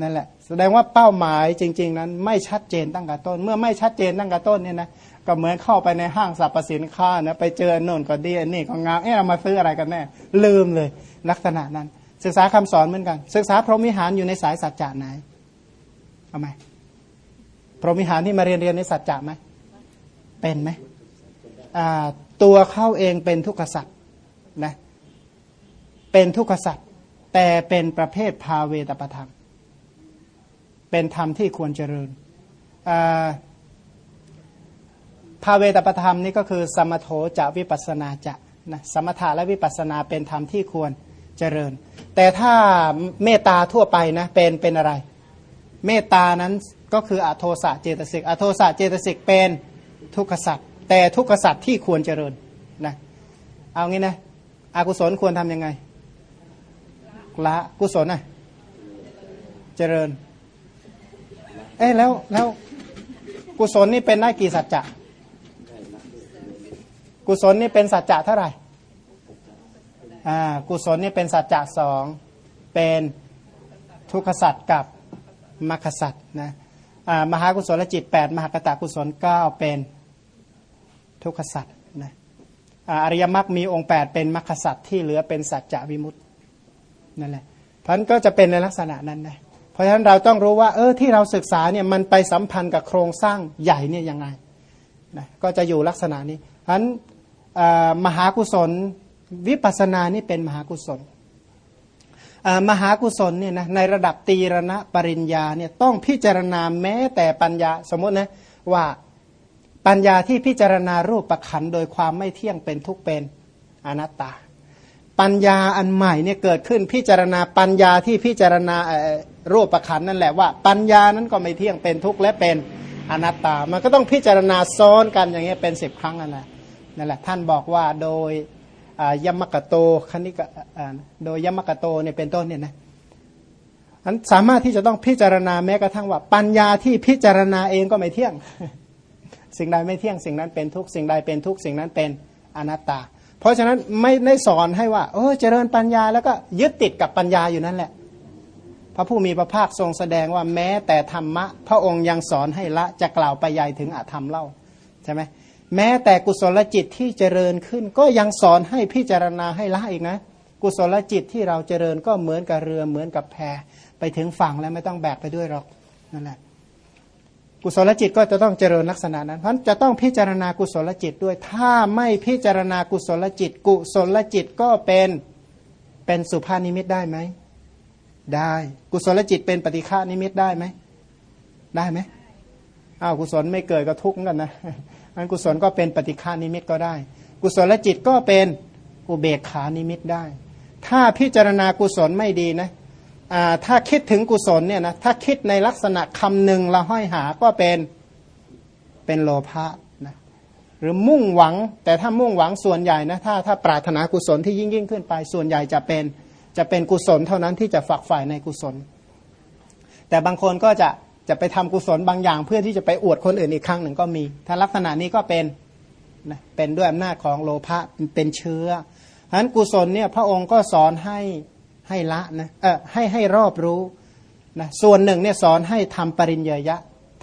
นั่นแหละ แสดงว่าเป้าหมายจริง ๆ นั้น ไม่ชัดเจนตั้งแต่ต้น เมื่อไม่ชัดเจนตั้งแต่ต้นเนี่ยนะก็เหมือนเข้าไปในห้างสรรพสินค้านะไปเจอโน่นก็ดีนี่ก็งามเอ๊ะเรามาซื้ออะไรกันแน่ลืมเลยลักษณะนั้น ศึกษาคำสอนเหมือนกัน ศึกษาพรหมิหารอยู่ในสายสัจจะไหนเอาไหมพรหมิหารที่มาเรียนเรียนในสัจจะไหมเป็นไหมอ่า ตัวเขาเองเป็นทุกขสัตว์นะเป็นทุกขสัตว์แต่เป็นประเภทภาเวตประธรรม เป็นธรรมที่ควรเจริญภาเวตประธรรมนี่ก็คือ สมโถจะวิปัสนาจะนะสมถะและวิปัสนาเป็นธรรมที่ควรเจริญ แต่ถ้าเมตตาทั่วไปนะเป็นเป็นอะไร เมตตานั้นก็คืออโทสะเจตสิกอโทสะเจตสิกเป็นทุกขสัตว์ แต่ทุกขสัตว์ที่ควรเจริญนะเอางี้นะอากุศลควรทํำยังไงละกุศลนะเจริญ เอ๊ะแล้วแล้วกุศลนี่เป็นได้กี่สัจจะกุศลนี่เป็นสัจจะเท่าไหร่อ่ากุศลนี่เป็นสัจจะสองเป็นทุกขสัจกับมรรคสัจนะอ่ามหากุศลจิตแปดมหากตากุศลเก้าเป็น ทุกขสัจนะอริยมรรคมีองค์แปดเป็นมรรคสัจที่เหลือเป็นสัจจะวิมุตตินั่นแหละเพราะนั้นก็จะเป็นในลักษณะนั้นนะเพราะฉะนั้นเราต้องรู้ว่า เออที่เราศึกษาเนี่ยมันไปสัมพันธ์กับโครงสร้างใหญ่เนี่ยยังไงนะก็จะอยู่ลักษณะนี้เพราะฉะนั้นมหากุศลวิปัสสนานี่เป็นมหากุศลมหากุศลเนี่ยนะในระดับตีรณะปริญญาเนี่ยต้องพิจารณาแม้แต่ปัญญาสมมตินะว่า ปัญญาที่พิจารณารูปประคันโดยความไม่เที่ยงเป็นทุกเป็นอนัตตา ปัญญาอันใหม่เนี่ยเกิดขึ้นพิจารณาปัญญาที่พิจารณารูปประคันนั่นแหละว่า ปัญญานั้นก็ไม่เที่ยงเป็นทุกข์และเป็นอนัตตา มันก็ต้องพิจารณาซ้อนกันอย่างเงี้ยเป็นสิบครั้งนั่นแหละนั่นแหละท่านบอกว่าโดยยมกโตคณิกโดยยมกโตเนี่ยเป็นต้นเนี่ยนะอันสามารถที่จะต้องพิจารณาแม้กระทั่งว่า ปัญญาที่พิจารณาเองก็ไม่เที่ยง สิ่งใดไม่เที่ยงสิ่งนั้นเป็นทุกสิ่งใดเป็นทุกสิ่งนั้นเป็นอนัตตา เพราะฉะนั้นไม่ได้สอนให้ว่าเออเจริญปัญญาแล้วก็ยึดติดกับปัญญาอยู่นั่นแหละ พระผู้มีพระภาคทรงแสดงว่าแม้แต่ธรรมะ พระองค์ยังสอนให้ละจะกล่าวไปใหญ่ถึงอธรรมเล่าใช่ไหมแม้แต่กุศลจิตที่เจริญขึ้น ก็ยังสอนให้พิจารณาให้ละอีกนะ กุศลจิตที่เราเจริญก็เหมือนกับเรือเหมือนกับแพไปถึงฝั่งแล้วไม่ต้องแบกไปด้วยหรอกนั่นแหละ กุศลจิตก็จะต้องเจริญลักษณะนั้นเพราะจะต้องพิจารณากุศลจิตด้วย ถ้าไม่พิจารณากุศลจิต กุศลจิตก็เป็นเป็นสุภานิมิตได้ไหมได้ กุศลจิตเป็นปฏิฆานิมิตได้ไหมได้ไหมอ้าวกุศลไม่เกิดก็ทุกข์กันนะอันกุศลก็เป็นปฏิฆานิมิตก็ได้ กุศลจิตก็เป็นอุเบกขานิมิตได้ ถ้าพิจารณากุศลไม่ดีนะ ถ้าคิดถึงกุศลเนี่ยนะถ้าคิดในลักษณะคำหนึ่งละห้อยหาก็เป็นเป็นโลภะนะหรือมุ่งหวัง แต่ถ้ามุ่งหวังส่วนใหญ่นะถ้าถ้าปรารถนากุศลที่ยิ่งยิ่งขึ้นไป ส่วนใหญ่จะเป็นจะเป็นกุศลเท่านั้นที่จะฝักฝ่ายในกุศล แต่บางคนก็จะจะไปทำกุศลบางอย่าง เพื่อที่จะไปอวดคนอื่นอีกครั้งหนึ่งก็มี ถ้าลักษณะนี้ก็เป็นนะเป็นด้วยอำนาจของโลภะเป็นเชื้อฉะนั้นกุศลเนี่ยพระองค์ก็สอนให้ ให้ละนะเออให้ให้รอบรู้นะส่วนหนึ่งเนี่ยสอนให้ทำปริญญายะ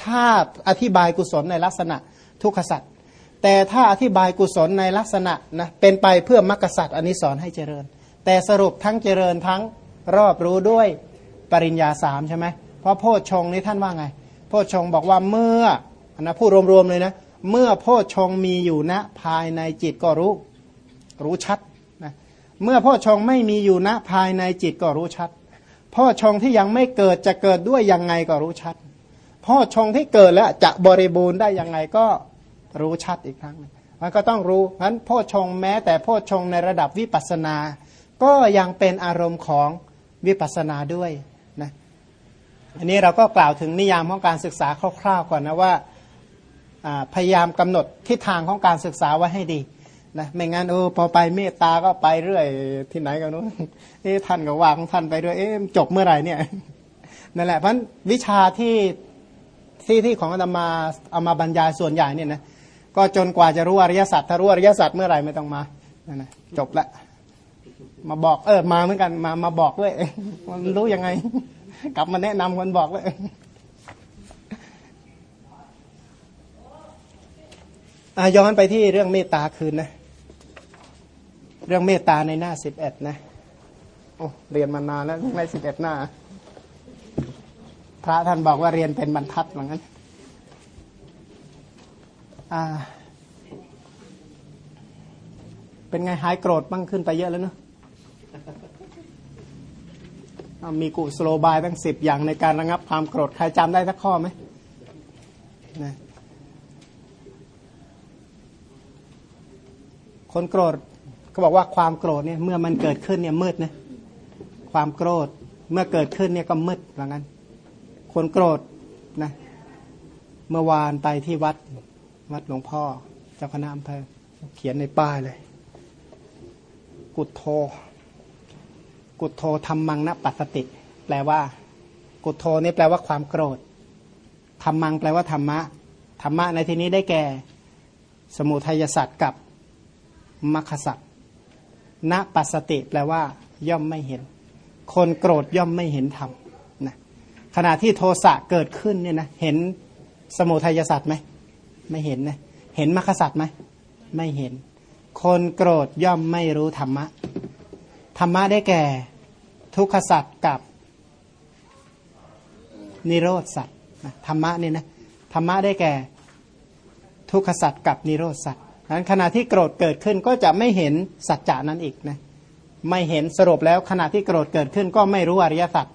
ถ้าอธิบายกุศลในลักษณะทุกขสัตว์แต่ถ้าอธิบายกุศลในลักษณะนะเป็นไปเพื่อมรรคสัตว์อันนี้สอนให้เจริญ แต่สรุปทั้งเจริญทั้งรอบรู้ด้วยปริญญาสามใช่ไหมเพราะโพชฌงนี้ท่านว่าไง โพชฌงบอกว่าเมื่อนะพูดรวมๆเลยนะเมื่อโพชฌงมีอยู่ณภายในจิตก็รู้ รู้ชัด เมื่อโพชงไม่มีอยู่ณภายในจิตก็รู้ชัดโพชงที่ยังไม่เกิดจะเกิดด้วยยังไงก็รู้ชัดโพชงที่เกิดแล้วจะบริบูรณ์ได้ยังไงก็รู้ชัดอีกครั้งมันก็ต้องรู้เพราะโพชงแม้ แต่โพชงในระดับวิปัสสนา ก็ยังเป็นอารมณ์ของวิปัสสนาด้วยนะอันนี้เราก็กล่าวถึงนิยามของการศึกษาคร่าวๆก่อนนะว่าพยายามกำหนดทิศทางของการศึกษาไว้ให้ดี นะไม่งั้นเออพอไปเมตตาก็ไปเรื่อยที่ไหนกันนู้นเอ๊ท่านก็วางท่านไปเรื่อยเอ๊จบเมื่อไหร่เนี่ยนั่นแหละเพราะวิชาที่ที่ที่ของอาตมาเอามาบรรยายส่วนใหญ่เนี่ยนะก็จนกว่าจะรู้อริยสัจถ้ารู้อริยสัจเมื่อไหร่ไม่ต้องมานั่นนะจบละมาบอกเออมาเหมือนกันมามาบอกด้วยมันรู้ยังไง กลับมาแนะนำคนบอกเลยย้อนไปที่เรื่องเมตตาคืนนะ รื่องเมตตาในหน้าสิบเอ็ดนะโอ้เรียนมานานแล้วในสิบเอ็ดหน้า พระท่านบอกว่าเรียนเป็นบรรทัดเหมือนกันเป็นไงหายโกรธบ้างขึ้นไปเยอะแล้วเนาะมีกุสโลบายตั้งสิบอย่างในการระงับความโกรธใครจำได้สักข้อไหมนะคนโกรธ บอกว่าความโกรธเนี่ยเมื่อมันเกิดขึ้นเนี่ยมืดนะความโกรธเมื่อเกิดขึ้นเนี่ยก็มืดว่างั้น คนโกรธนะเมื่อวานไปที่วัดวัดหลวงพ่อ เจ้าคณะอำเภอเขียนในป้ายเลย กุดโท กุโทธรรมังนะปัสติ แปลว่า กุโทนี่แปลว่าความโกรธธรรมังแปลว่าธรรมะธรรมะในที่นี้ได้แก่ สมุทัยสัตว์กับมัคสัตว์ ณปัสติแปลว่า ย่อมไม่เห็น คนโกรธย่อมไม่เห็นธรรมนะขณะที่โทสะเกิดขึ้นเนี่ยนะเห็นสมุทัยสัตว์ไหมไม่เห็นนะเห็นมัคสัตว์ไหมไม่เห็น คนโกรธย่อมไม่รู้ธรรมะธรรมะได้แก่ ทุกขสัตว์กับนิโรธสัตว์ธรรมะเนี่ยนะธรรมะได้แก่ ทุกขสัตว์กับนิโรธสัตว์ นั้นขณะที่โกรธเกิดขึ้นก็จะไม่เห็นสัจจานั้นอีกนะไม่เห็นสรุปแล้วขณะที่โกรธเกิดขึ้นก็ไม่รู้อริยสัจ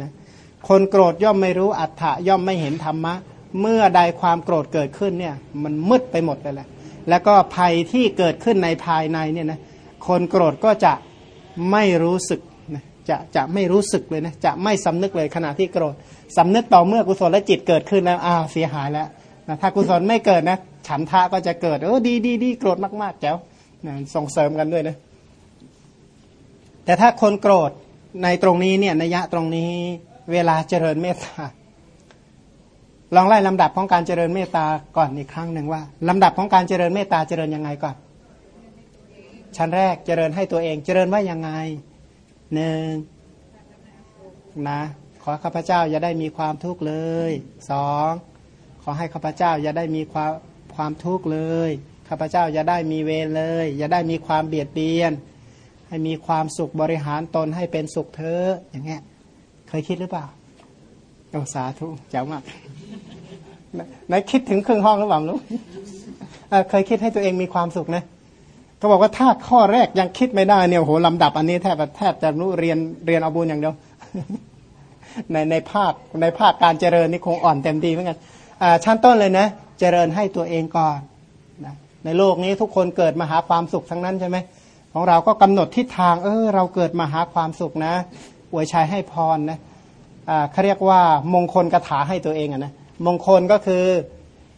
นะคนโกรธย่อมไม่รู้อัฏฐะย่อมไม่เห็นธรรมะ เมื่อใดความโกรธเกิดขึ้นเนี่ยมันมืดไปหมดเลยแหละแล้วก็ภัยที่เกิดขึ้นในภายในเนี่ยนะคนโกรธก็จะไม่รู้สึกนะจะจะไม่รู้สึกเลยนะจะไม่สำนึกเลยขณะที่โกรธสำนึกต่อเมื่อกุศลและจิตเกิดขึ้นแล้วอ้าวเสียหายแล้วนะถ้ากุศลไม่เกิดนะ ฉันทะก็จะเกิดเออดีดีดีโกรธมากๆแจ๋วนะส่งเสริมกันด้วยนะแต่ถ้าคนโกรธในตรงนี้เนี่ยนัยยะตรงนี้เวลาเจริญเมตตาลองไล่ลำดับของการเจริญเมตตาก่อนอีกครั้งหนึ่งว่าลำดับของการเจริญเมตตาเจริญยังไงก่อน ชั้นแรกเจริญให้ตัวเองเจริญว่ายังไงหนึ่งนะขอข้าพเจ้าอย่าได้มีความทุกข์เลยสองขอให้ข้าพเจ้าอย่าได้มีความ ความทุกข์เลยข้าพเจ้าอย่าได้มีเวรเลย อย่าได้มีความเบียดเบียน ให้มีความสุขบริหารตนให้เป็นสุขเธออย่างเงี้ยเคยคิดหรือเปล่าโอ้สาธุเจ๋งมากไหนคิดถึงครึ่งห้องหรือเปล่าลูกเคยคิดให้ตัวเองมีความสุขนะก็บอกว่าถ้าข้อแรกยังคิดไม่ได้เนี่ยโหลำดับอันนี้แทบแทบจะรู้เรียนเรียนเอาบุญอย่างเดียวในในภาคในภาคการเจริญนี่คงอ่อนเต็มดีเหมือนกันชั้นต้นเลยนะ เจริญให้ตัวเองก่อนนะในโลกนี้ทุกคนเกิดมาหาความสุขทั้งนั้นใช่ไหมของเราก็กำหนดทิศทาง เออ เราเกิดมาหาความสุขนะอวยชัยให้พรนะเขาเรียกว่ามงคลกถาให้ตัวเองอะนะมงคลก็คือ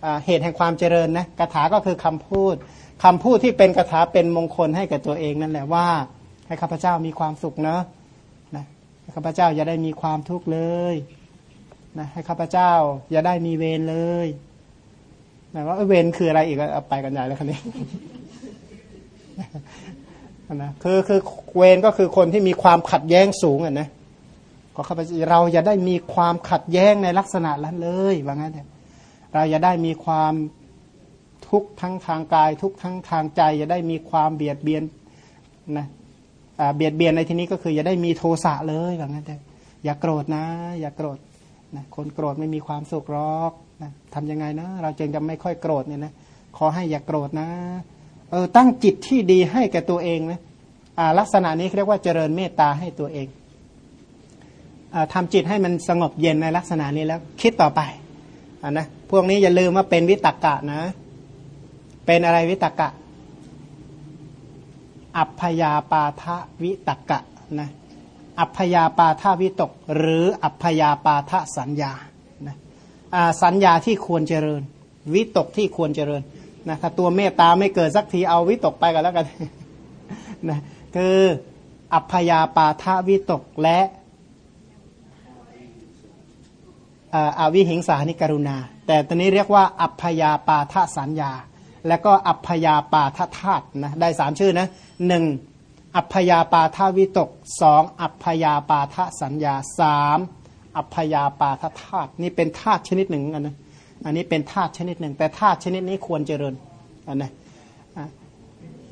อเหตุแห่งความเจริญนะกถาก็คือคำพูดคำพูดที่เป็นกถาเป็นมงคลให้กับตัวเองนั่นแหละว่า ให้ข้าพเจ้ามีความสุขเนะนะให้ข้าพเจ้าอย่าได้มีความทุกข์เลยนะให้ข้าพเจ้าอย่าได้มีเวรเลย นะว่าเวรคืออะไรอีกเอาไปกันใหญ่แล้วคันนี้นะคือคือเวรก็คือคนที่มีความขัดแย้งสูงอะนะขอข้าพเจ้าเราอย่าได้มีความขัดแย้งในลักษณะนั้นเลยว่างั้นเถอะเราอย่าได้มีความทุกข์ทั้งทางกาย ทุกข์ทั้งทางใจ อย่าได้มีความเบียดเบียนนะเบียดเบียนในที่นี้ก็คือ อย่าได้มีโทสะเลยว่างั้นเถอะอย่าโกรธนะ อย่าโกรธนะคนโกรธไม่มีความสุขหรอก นะทำยังไงนะ เราจึงจะไม่ค่อยโกรธเนี่ยนะขอให้อย่าโกรธนะเออตั้งจิตที่ดีให้แก่ตัวเองนะลักษณะนี้เรียกว่าเจริญเมตตาให้ตัวเองทำจิตให้มันสงบเย็นในลักษณะนี้แล้วคิดต่อไปอนะพวกนี้อย่าลืมว่าเป็นวิตกกะนะ เป็นอะไรวิตกกะอัพยาปาทะวิตกกะนะอัพยาปาทะวิตก หรืออัพยาปาทะสัญญา สัญญาที่ควรเจริญ วิตกที่ควรเจริญนะถ้าตัวเมตตาไม่เกิดสักทีเอาวิตกไปกันแล้วกันนะคืออัพยาปาทวิตกและอาวิหิงสานิกรุณา แต่ตอนนี้เรียกว่าอัพยาปาทสัญญา แล้วก็อัพยาปาทธาตุนะได้สามชื่อนะหนึ่งอัพยาปาทวิตกสองอัพยาปาทสัญญาสาม อัพยาปาทธาตุนี่เป็นธาตุชนิดหนึ่งอันนะอันนี้เป็นธาตุชนิดหนึ่ง แต่ธาตุชนิดนี้ควรเจริญอันนะ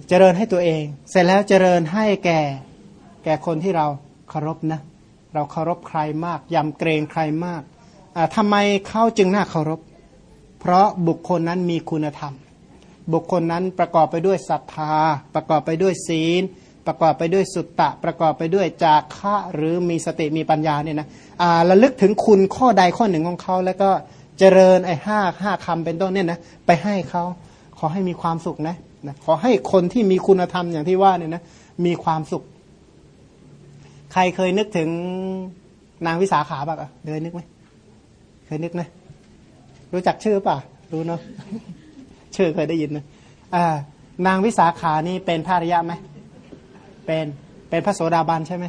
เจริญให้ตัวเอง เสร็จแล้วเจริญให้แก่ แก่คนที่เราเคารพนะเราเคารพใครมากยำเกรงใครมากทำไมเขาจึงน่าเคารพ เพราะบุคคลนั้นมีคุณธรรม บุคคลนั้นประกอบไปด้วยศรัทธา ประกอบไปด้วยศีล ประกอบไปด้วยสุตตะ ประกอบไปด้วยจาคะหรือมีสติมีปัญญาเนี่ยนะระลึกถึงคุณข้อใดข้อหนึ่งของเขาแล้วก็เจริญไอ้ห้าห้าคำเป็นต้นเนี่ยนะไปให้เขาขอให้มีความสุขนะนะขอให้คนที่มีคุณธรรมอย่างที่ว่าเนี่ยนะมีความสุข ใครเคยนึกถึงนางวิสาขาบ้างอะเคยนึกไหมเคยนึกนะ รู้จักชื่อป่ะ รู้เนาะชื่อเคยได้ยินนะอ่านางวิสาขานี่เป็นพระริยะไหม เป็นเป็นพระโสดาบันใช่ไหม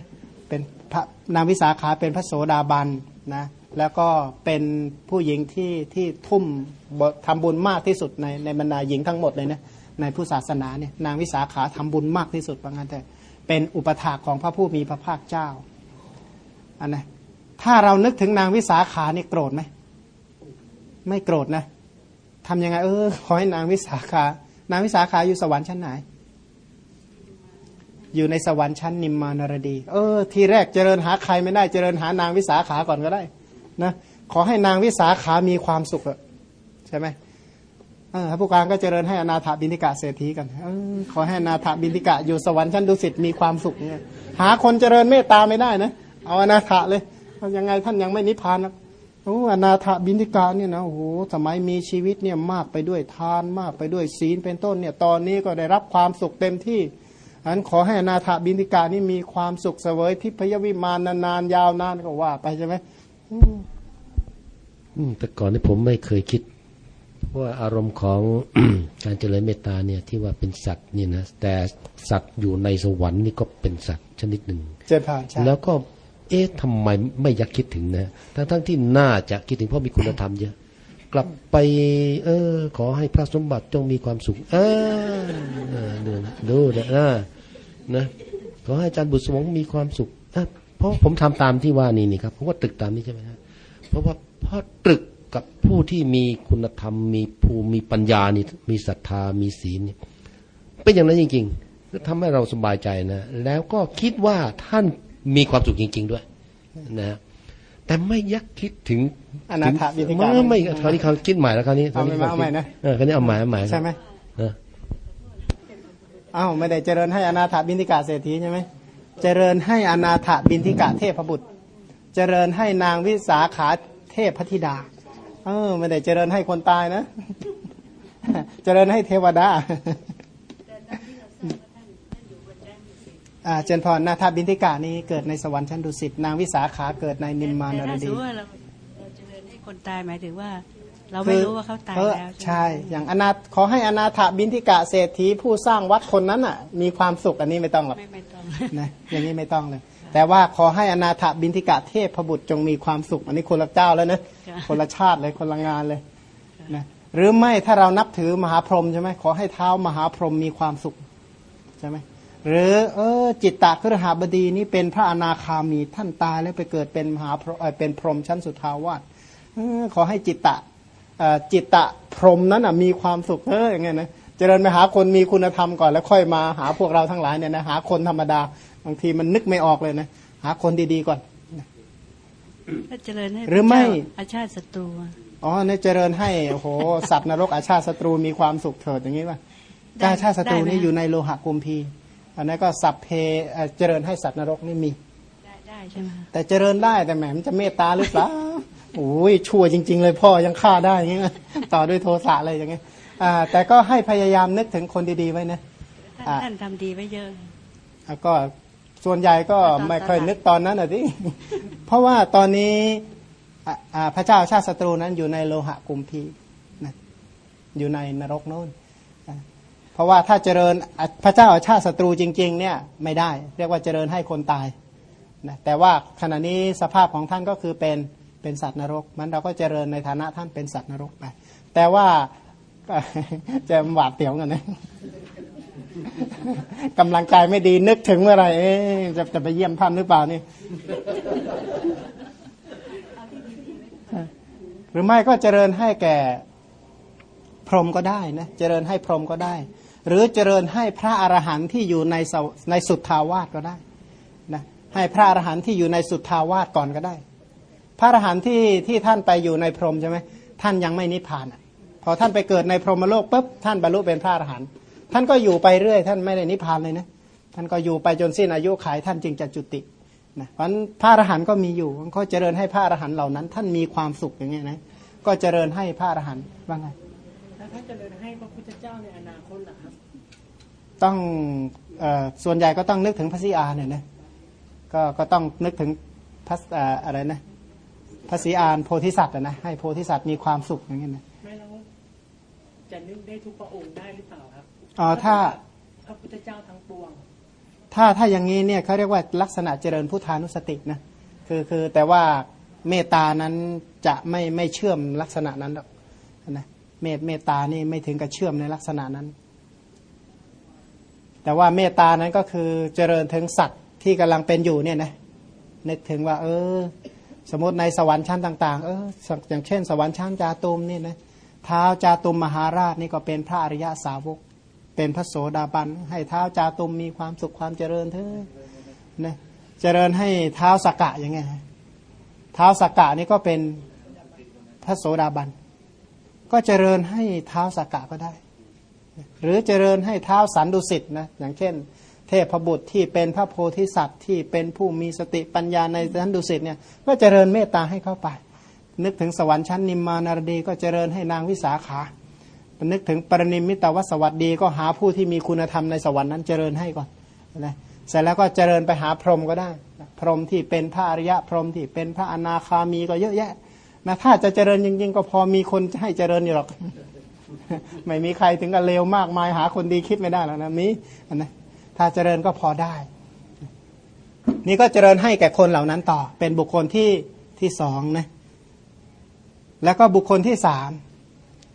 เป็นพระนางวิสาขาเป็นพระโสดาบันนะแล้วก็เป็นผู้หญิงที่ที่ทุ่มบทำบุญมากที่สุดในในบรรดาหญิงทั้งหมดเลยนะในผู้ศาสนาเนี่ยนางวิสาขาทำบุญมากที่สุดว่างั้นแต่เป็นอุปถากของพระผู้มีพระภาคเจ้าอันนะถ้าเรานึกถึงนางวิสาขาเนี่ยโกรธไหมไม่โกรธนะทำยังไงเออขอให้นางวิสาขานางวิสาขาอยู่สวรรค์ชั้นไหน อยู่ในสวรรค์ชั้นนิมมานารดี เออ ทีแรกเจริญหาใครไม่ได้เจริญหานางวิสาขาก่อนก็ได้นะขอให้นางวิสาขามีความสุขอะใช่ไหมเออผู้การก็เจริญให้อนาถบินิกะเศรษฐีกันออขอให้อนาถบินิกะอยู่สวรรค์ชั้นดุสิตมีความสุขเนี่ยหาคนเจริญเมตตาไม่ได้นะเอาอนาถเลยยังไงท่านยังไม่นิพพานนะโอ้อนาถบินิกาเนี่ยนะโอ้โหสมัยมีชีวิตเนี่ยมากไปด้วยทานมากไปด้วยศีลเป็นต้นเนี่ยตอนนี้ก็ได้รับความสุขเต็มที่ อันขอให้อนาถบินิกานี่มีความสุขเสวยทิพยวิมานนานๆยาวนานก็ว่าไปใช่ไหมแต่ก่อนนี่ผมไม่เคยคิดว่าอารมณ์ของการเจริญเมตตาเนี่ยที่ว่าเป็นสัตว์นี่นะแต่สัตว์อยู่ในสวรรค์นี่ก็เป็นสัตว์ชนิดหนึ่งเจผ่านแล้วก็ เอ๊ะทำไมไม่อยากคิดถึงนะทั้งทั้งที่น่าจะคิดถึงเพราะมีคุณธรรมเยอะ กลับไป เออ ขอให้พระสมบัติจงมีความสุขเออดูดูนะนะขอให้อาจารย์บุตรสมองมีความสุขนะเพราะผมทำตามที่ว่านี่นี่ครับผมว่าตรึกตามนี้ใช่ไหมฮะเพราะว่าเพราะตรึกกับผู้ที่มีคุณธรรม มีภูมิมีปัญญานี่มีศรัทธามีศีลนี่เป็นอย่างนั้นจริงๆก็ทำให้เราสบายใจนะ แล้วก็คิดว่าท่านมีความสุขจริง ๆ ด้วยนะ แต่ไม่ยักคิดถึงอนาถบิณฑบาตไม่คราวนี้เขาคิดใหม่แล้วคราวนี้เอาใหม่นะเออคราวนี้เอาใหม่เอาใหม่ใช่ไหมอ้าวไม่ได้เจริญให้อนาถบินทิกาเศรษฐีใช่ไหมเจริญให้อนาถบินทิกาเทพบุตร เจริญให้นางวิสาขาเทพพธิดา เออ ไม่ได้เจริญให้คนตายนะ เจริญให้เทวดา เจนพรนาถาบินทิกานี้เกิดในสวรรค์ชั้นดุสิตนางวิสาขาเกิดในนิมมานรดีถ้าว่าเราจะเดินให้คนตายหมายถึงว่า เราไม่รู้ว่าเขาตายแล้วใช่ อย่างอนาขอให้อนาถบินทิกะเศรษฐีผู้สร้างวัดคนนั้นอะ มีความสุขอันนี้ไม่ต้องหรอกนะอย่างนี้ไม่ต้องเลย แต่ว่าขอให้อนาถบินทิกะเทพพบุตรจงมีความสุข อันนี้คนละเจ้าแล้วนะคนละชาติเลยคนละงานเลยนะหรือไม่ถ้าเรานับถือมหาพรหมใช่ไหมขอให้เท้ามหาพรหมมีความสุขใช่ไหม หรือเออจิตตะครหาบดีนี้เป็นพระอนาคามีท่านตายแล้วไปเกิดเป็นมหาเป็นพรหมชั้นสุทาวาสขอให้จิตตะจิตตะพรหมนั้นมีความสุขเอออย่างเงี้ยนะเจริญไปหาคนมีคุณธรรมก่อนแล้วค่อยมาหาพวกเราทั้งหลายเนี่ยนะหาคนธรรมดาบางทีมันนึกไม่ออกเลยนะหาคนดีๆก่อนเจริญให้หรือไม่อาชาติศัตรูอ๋อเนี่ยเจริญให้โอ้โหสัตว์นรกอาชาติศัตรูมีความสุขเถิดอย่างนี้ป่ะอาชาติศัตรูนี่อยู่ในโลหะกุมพี อันนั้นก็สัพเพเจริญให้สัตว์นรกนี่มีได้ใช่ไหมแต่เจริญได้แต่แหมมันจะเมตตาหรือเปล่าโอ้ยชั่วจริง ๆ เลยพ่อยังฆ่าได้อย่างเงี้ยต่อด้วยโทสะอะไรอย่างเงี้ยอ่า แต่ก็ให้พยายามนึกถึงคนดีๆไว้นะท่านทำดีไว้เยอะแล้วก็ส่วนใหญ่ก็ไม่ค่อยนึกตอนนั้นอะที่เพราะว่าตอนนี้พระเจ้าชาติศัตรูนั้นอยู่ในโลหะกุมพีนะอยู่ในนรกโน้นเพ ราะว่าถ้าเจริญพระเจ้าอาชาติศัตรูจริง ๆ เนี่ยไม่ได้ เรียกว่าเจริญให้คนตายนะแต่ว่าขณะนี้สภาพของท่านก็คือเป็นเป็นสัตว์นรก มันเราก็เจริญในฐานะท่านเป็นสัตว์นรกไปแต่ว่าจะหวาดเสียวกันนะกำลังใจไม่ดีนึกถึงเมื่อไรเอ๊จะจะไปเยี่ยมท่านหรือเปล่านี่หรือไม่ก็เจริญให้แก่พรหมก็ได้นะเจริญให้พรหมก็ได้ หรือเจริญให้พระอรหันต์ที่อยู่ในในสุทธาวาสก็ได้นะให้พระอรหันต์ที่อยู่ในสุทธาวาสก่อนก็ได้ พระอรหันต์ที่ที่ท่านไปอยู่ในพรหมใช่ไหมท่านยังไม่นิพพานพอท่านไปเกิดในพรหมโลกปุ๊บท่านบรรลุเป็นพระอรหันต์ท่านก็อยู่ไปเรื่อย ท่านไม่ได้นิพพานเลยนะท่านก็อยู่ไปจนสิ้นอายุขัยท่านจึงจะจุตินะเพราะพระอรหันต์ก็มีอยู่ก็เจริญให้พระอรหันต์เหล่านั้น ท่านมีความสุขอย่างเงี้ยนะก็เจริญให้พระอรหันต์ว่าไงแล้วถ้าเจริญให้พระพุทธเจ้าในอนาคตล่ะ ต้องอส่วนใหญ่ก็ต้องนึกถึงพระศรีอาเนี่ยนะก็ก็ต้องนึกถึงพระอะไรนะพระศรีอานโพธิสัตว์นะให้โพธิสัตว์มีความสุขอย่างเงี้ยนะไม่แล้วจะนึกได้ทุกพระองค์ได้หรือเปล่าครับอ๋อถ้าพระพุทธเจ้าทั้งปวง ถ้าถ้าอย่างนี้เนี่ยเขาเรียกว่าลักษณะเจริญพุทธานุสตินะคือคือแต่ว่าเมตานั้นจะไม่ไม่เชื่อมลักษณะนั้นหรอกนะเมตเมตตานี่ไม่ถึงกับเชื่อมในลักษณะนั้น แต่ว่าเมตตานั้นก็คือเจริญถึงสัตว์ที่กำลังเป็นอยู่เนี่ยนะนึกถึงว่า เออ สมมติในสวรรค์ชั้นต่าง ๆ เอออย่างเช่น สวรรค์ชั้นจาตุมนี่นะเท้าจาตุมมหาราชนี่ก็เป็นพระอริยสาวก เป็นพระโสดาบัน ให้เท้าจาตุมมีความสุขความเจริญเถอะนะเจริญให้เท้าสกกะอย่างเงี้ยเท้าสกกะนี่ก็เป็นพระโสดาบัน ก็เจริญให้เท้าสกกะก็ได้ หรือเจริญให้เท้าสันดุสิตนะอย่างเช่น เทพบุตรที่เป็นพระโพธิสัตว์ที่เป็นผู้มีสติปัญญาในสันดุสิตเนี่ยก็เจริญเมตตาให้เข้าไป นึกถึงสวรรค์ชั้นนิมมานารดีก็เจริญให้นางวิสาขานึกถึงปรนิมมิตวสวัสดีก็หาผู้ที่มีคุณธรรมในสวรรค์นั้นเจริญให้ก่อนนะเสร็จแล้วก็เจริญไปหาพรหมก็ได้ พรหมที่เป็นพระอริยะ พรหมที่เป็นพระอนาคามีก็เยอะแยะนะถ้าจะเจริญจริงๆ ก็พอมีคนให้เจริญอยู่หรอก ไม่มีใครถึงกับเลวมากมายหาคนดีคิดไม่ได้แล้วนะมีนะถ้าเจริญก็พอได้ นี่ก็เจริญให้แก่คนเหล่านั้นต่อ เป็นบุคคลที่ที่สองนะแล้วก็บุคคลที่สาม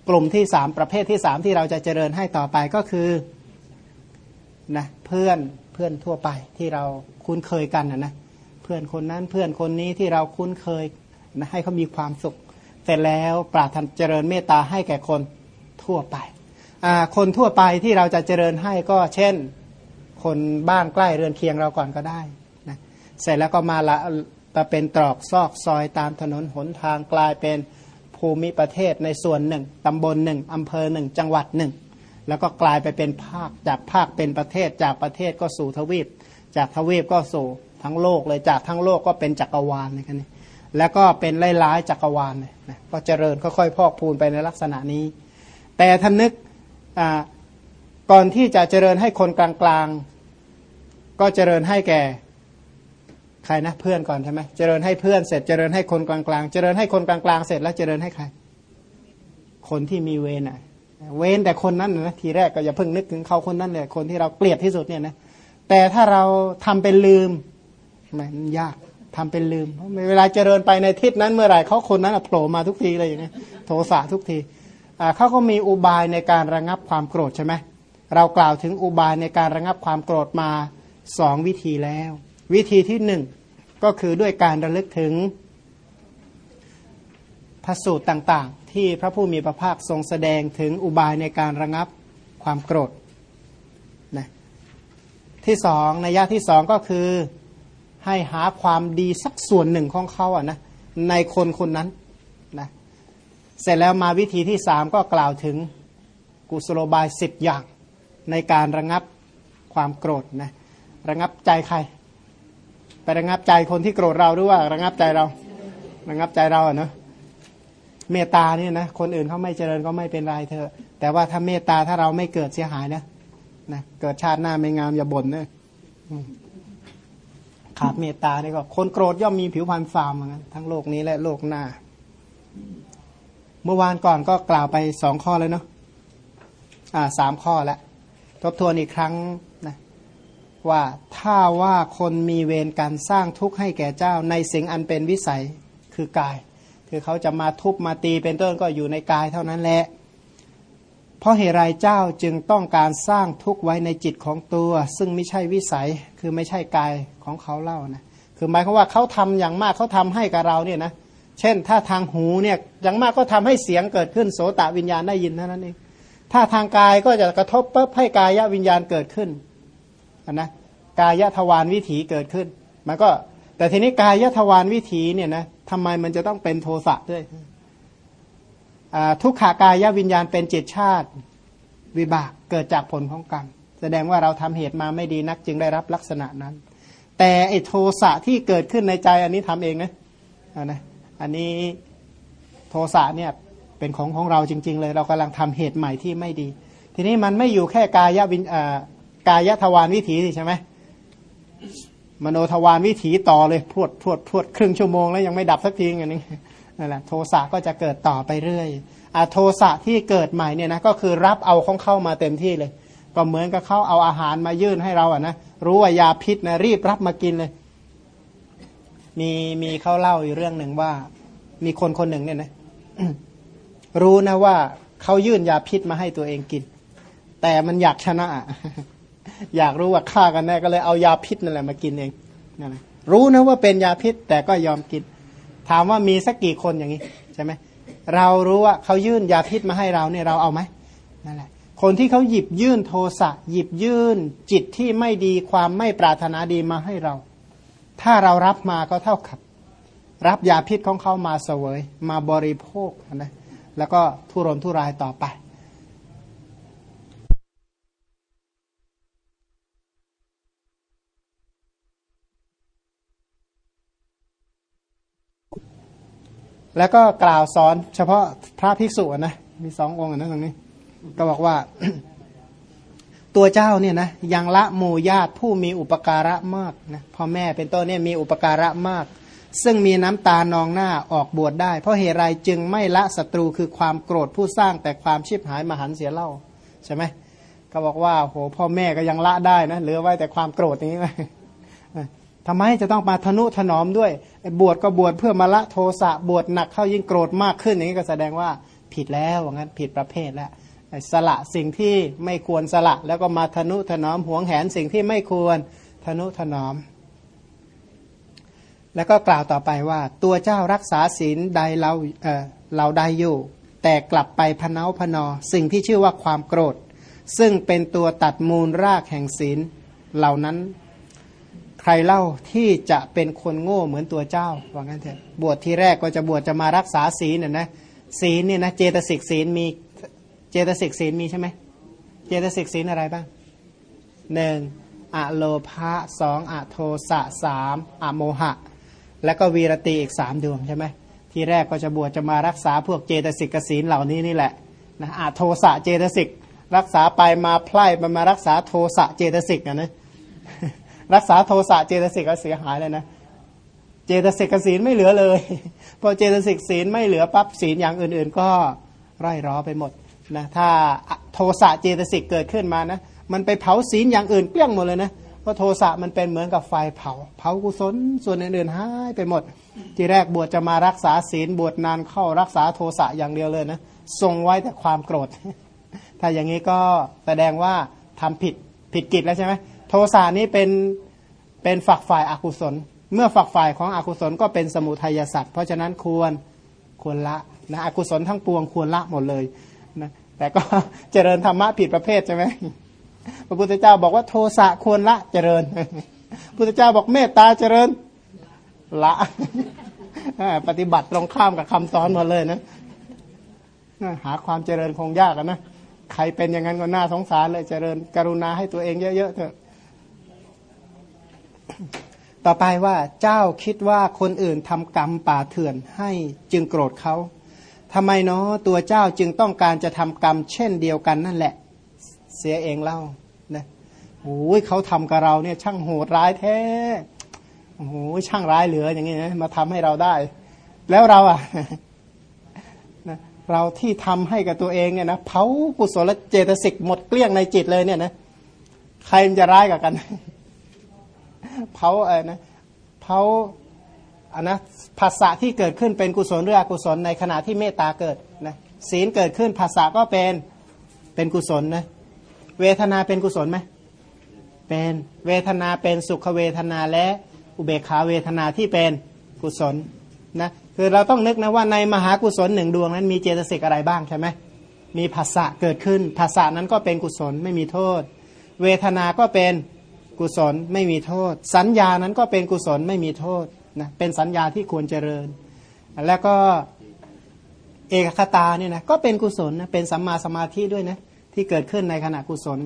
กลุ่มที่สามประเภทที่สามที่เราจะเจริญให้ต่อไปก็คือนะเพื่อนเพื่อนทั่วไปที่เราคุ้นเคยกันนะนะเพื่อนคนนั้นเพื่อนคนนี้ที่เราคุ้นเคยนะให้เขามีความสุข เสร็จแล้วปรารถนาเจริญเมตตาให้แก่คน ทั่วไป คนทั่วไปที่เราจะเจริญให้ก็เช่น คนบ้านใกล้เรือนเคียงเราก่อนก็ได้นะเสร็จแล้วก็มาละมาเป็นตรอกซอกซอยตามถนนหนทางกลายเป็นภูมิประเทศในส่วนหนึ่งตำบลหนึ่งอำเภอหนึ่งจังหวัดหนึ่งแล้วก็กลายไปเป็นภาคจากภาคเป็นประเทศจากประเทศก็สู่ทวีป จากทวีปก็สู่ทั้งโลกเลยจากทั้งโลกก็เป็นจักรวาลนะครับนี่แล้วก็เป็นไล่ๆจักรวาลเลยนะก็เจริญค่อยๆพอกพูนไปในลักษณะนี้ แต่ท่านนึกก่อนที่จะเจริญให้คนกลางๆ ก็เจริญให้แก่ใครนะเพื่อนก่อนใช่ไหมเจริญให้เพื่อนเสร็จเจริญให้คนกลางๆ เจริญให้คนกลางๆ เสร็จแล้วเจริญให้ใคร คนที่มีเวรอะ เว้นแต่คนนั้นนะทีแรกก็อย่าเพิ่งนึกถึงเขาคนนั้นเลยคนที่เราเกลียดที่สุดเนี่ยนะแต่ถ้าเราทำเป็นลืมมันยากทำเป็นลืมเวลาเจริญไปในทิศนั้นเมื่อไหร่เขาคนนั้นโผล่มาทุกทีเลยอย่างนี้โทสะทุกที เขาก็มีอุบายในการระงับความโกรธใช่ไหมเรากล่าวถึงอุบายในการระงับความโกรธมาสองวิธีแล้ว วิธีที่หนึ่งก็คือด้วยการระลึกถึงพระสูตรต่างๆ ที่พระผู้มีพระภาคทรงแสดงถึงอุบายในการระงับความโกรธนะที่สองในยะที่สองก็คือให้หาความดีสักส่วนหนึ่งของเขาอะนะในคนคนนั้น เสร็จแล้วมาวิธีที่สามก็กล่าวถึงกุศโลบายสิบอย่างในการระงับความโกรธนะระงับใจใคร ไประงับใจคนที่โกรธเราหรือว่าระงับใจเรา ระงับใจเราเนาะเมตตาเนี่ยนะคนอื่นเขาไม่เจริญก็ไม่เป็นไรเธอ แต่ว่าถ้าเมตตาถ้าเราไม่เกิดเสียหายนะนะเกิดชาติหน้าไม่งามอย่าบ่นนะขาดเมตตาเนี่ก็คนโกรธย่อมมีผิวพรรณฟาร์มเหมือนกันทั้งโลกนี้และโลกหน้า เมื่อวานก่อนก็กล่าวไปสองข้อเลยเนาะอ่าสามข้อแล้วทบทวนอีกครั้งนะว่าถ้าว่าคนมีเวรการสร้างทุกข์ให้แก่เจ้า ในสิ่งอันเป็นวิสัยคือกาย คือเขาจะมาทุบมาตีเป็นต้นก็อยู่ในกายเท่านั้นแหละเพราะเหตุไรเจ้าจึงต้องการสร้างทุกข์ไว้ในจิตของตัว ซึ่งไม่ใช่วิสัยคือไม่ใช่กายของเขาเล่านะคือหมายความว่าเขาทำอย่างมากเขาทำให้กับเราเนี่ยนะเเช่น ถ้าทางหูเนี่ยอย่างมากก็ทำให้เสียงเกิดขึ้นโสตวิญญาณได้ยินเท่านั้นเองถ้าทางกายก็จะกระทบปุ๊บให้กายวิญญาณเกิดขึ้นนะกายทวารวิถีเกิดขึ้น มันก็ แต่ทีนี้กายทวารวิถีเนี่ยนะทำไมมันจะต้องเป็นโทสะด้วยทุกขากายวิญญาณเป็นจิตชาติวิบากเกิดจากผลของกรรมแสดงว่าเราทำเหตุมาไม่ดีนักจึงได้รับลักษณะนั้น แต่ไอโทสะที่เกิดขึ้นในใจอันนี้ทำเองนะนะ อันนี้โทสะเนี่ยเป็นของของเราจริง ๆ เลย เรากำลังทำเหตุใหม่ที่ไม่ดี ทีนี้มันไม่อยู่แค่กายวิญกายทวารวิถีใช่ไหมมโนทวารวิถีต่อเลยพรวดพรวดพรวดครึ่งชั่วโมงแล้วยังไม่ดับสักทีอย่างนี้นั่นแหละโทสะก็จะเกิดต่อไปเรื่อยอโทสะที่เกิดใหม่เนี่ยนะก็คือรับเอาของเข้ามาเต็มที่เลย ก็เหมือนกับเขาเอาอาหารมายื่นให้เราอะนะรู้ว่ายาพิษนะรีบรับมากินเลย มีมีเขาเล่าอยู่เรื่องหนึ่งว่า มีคนคนหนึ่งเนี่ยนะรู้นะว่าเขายื่นยาพิษมาให้ตัวเองกิน แต่มันอยากชนะ อยากรู้ว่าฆ่ากันแน่ก็เลยเอายาพิษนั่นแหละมากินเองนั่นแหละรู้นะว่าเป็นยาพิษ แต่ก็ยอมกิน ถามว่ามีสักกี่คนอย่างนี้ใช่ไหมเรารู้ว่าเขายื่นยาพิษมาให้เราเนี่ยเราเอาไหมนั่นแหละ คนที่เขาหยิบยื่นโทสะหยิบยื่นจิตที่ไม่ดีความไม่ปรารถนาดีมาให้เรา ถ้าเรารับมาก็เท่ากับ รับยาพิษของเขามาเสวย มาบริโภคนะแล้วก็ทุรนทุรายต่อไปแล้วก็กล่าวสอนเฉพาะพระภิกษุนะ มีสององค์นะตรงนี้ ก็บอกว่า ตัวเจ้าเนี่ยนะยังละหมู่ญาติผู้มีอุปการะมากนะพ่อแม่เป็นต้นเนี่ยมีอุปการะมาก ซึ่งมีน้ำตานองหน้าออกบวชได้ เพราะเหตุไรจึงไม่ละศัตรูคือความโกรธผู้สร้างแต่ความชิบหายมหันเสียเล่าใช่ไหมก็บอกว่าโหพ่อแม่ก็ยังละได้นะเหลือไว้แต่ความโกรธนี้ไหมทำไมจะต้องมาทนุถนอมด้วยบวชก็บวชเพื่อมาละโทสะบวชหนักเข้ายิ่งโกรธมากขึ้นอย่างนี้ก็แสดงว่าผิดแล้วว่างั้นผิดประเภทแล้ว สละสิ่งที่ไม่ควรสละ แล้วก็มาทนุถนอมหวงแหนสิ่งที่ไม่ควรทนุถนอม แล้วก็กล่าวต่อไปว่า ตัวเจ้ารักษาศีลใดเราเออเราได้อยู่ แต่กลับไปพเนาพนอ สิ่งที่ชื่อว่าความโกรธ ซึ่งเป็นตัวตัดมูลรากแห่งศีลเหล่านั้น ใครเล่าที่จะเป็นคนโง่เหมือนตัวเจ้าว่างั้นเถอะบวชที่แรกก็จะบวชจะมารักษาศีลน่ยนะศีลเนี่ยนะเจตสิกศีลมี เจตสิกศีลมีใช่ไหมเจตสิกศีลอะไรบ้างหนึ่งอะโลภะสองอะโทสะสามอะโมหะ แล้วก็วีรตีอีกสามดวงใช่ไหมที่แรกก็จะบวชจะมารักษาพวกเจตสิกศีลเหล่านี้นี่แหละนะอะโทสะเจตสิกรักษาไปมาไพร่มามารักษาโทสะเจตสิกนะนะรักษาโทสะเจตสิกก็เสียหายเลยนะเจตสิกศีลไม่เหลือเลย พอเจตสิกศีลไม่เหลือปั๊บศีลอย่างอื่น ๆ ก็ไร่ร้อไปหมด นะถ้าโทสะเจตสิกเกิดขึ้นมานะมันไปเผาศีลอย่างอื่นเปี้ยงหมดเลยนะเพราะโทสะมันเป็นเหมือนกับไฟเผา เผากุศลส่วนอื่นๆหายไปหมด ทีแรกบวชจะมารักษาศีลบวชนานเข้ารักษาโทสะอย่างเดียวเลยนะทรงไว้แต่ความโกรธ ถ้าอย่างนี้ก็แสดงว่าทำผิดผิดกิจแล้วใช่ไหมโทสะนี้เป็นเป็นฝักฝ่ายอากุศล เมื่อฝักฝ่ายของอกุศลก็เป็นสมุทัยสัตว์เพราะฉะนั้นควรควรละนะอกุศลทั้งปวงควรละหมดเลย นะแต่ก็เจริญธรรมะผิดประเภทใช่ไหมพระพุทธเจ้าบอกว่าโทสะควรละเจริญพระพุทธเจ้าบอกเมตตาเจริญละปฏิบัติตรงข้ามกับคำสอนหมดเลยนะหาความเจริญคงยากนะใครเป็นอย่างนั้นก็น่าสงสารเลยเจริญ กรุณาให้ตัวเองเยอะๆเถอะ ต่อไปว่าเจ้าคิดว่าคนอื่นทำกรรมป่าเถื่อนให้จึงโกรธเขา ทำไมเนาะตัวเจ้าจึงต้องการจะทำกรรมเช่นเดียวกันนั่นแหละ เสียเองเล่านะโอ้ยเขาทำกับเราเนี่ยช่างโหดร้ายแท้โอ้โหช่างร้ายเหลืออย่างนี้นะมาทำให้เราได้ แล้วเราอะนะเราที่ทำให้กับตัวเองเนี่ยนะเผากุศลเจตสิกหมดเกลี้ยงในจิตเลยเนี่ยนะใครมันจะร้ายกับกันเผาอะไรนะเผา อันนะภาษาที่เกิดขึ้นเป็นกุศลหรืออกุศลในขณะที่เมตตาเกิดนะศีลเกิดขึ้นภาษาก็เป็นเป็นกุศลนะเวทนาเป็นกุศลไหมเป็นเวทนาเป็นสุขเวทนาและอุเบกขาเวทนาที่เป็นกุศลนะคือเราต้องนึกนะว่าในมหากุศลหนึ่งดวงนั้นมีเจตสิกอะไรบ้างใช่ไหมมีภาษาเกิดขึ้นภาษานั้นก็เป็นกุศลไม่มีโทษ เวทนาก็เป็นกุศลไม่มีโทษ สัญญานั้นก็เป็นกุศลไม่มีโทษ นะเป็นสัญญาที่ควรเจริญ แล้วก็เอกคตาเนี่ยนะก็เป็นกุศลนะเป็นสัมมาสมาธิด้วยนะที่เกิดขึ้นในขณะกุศล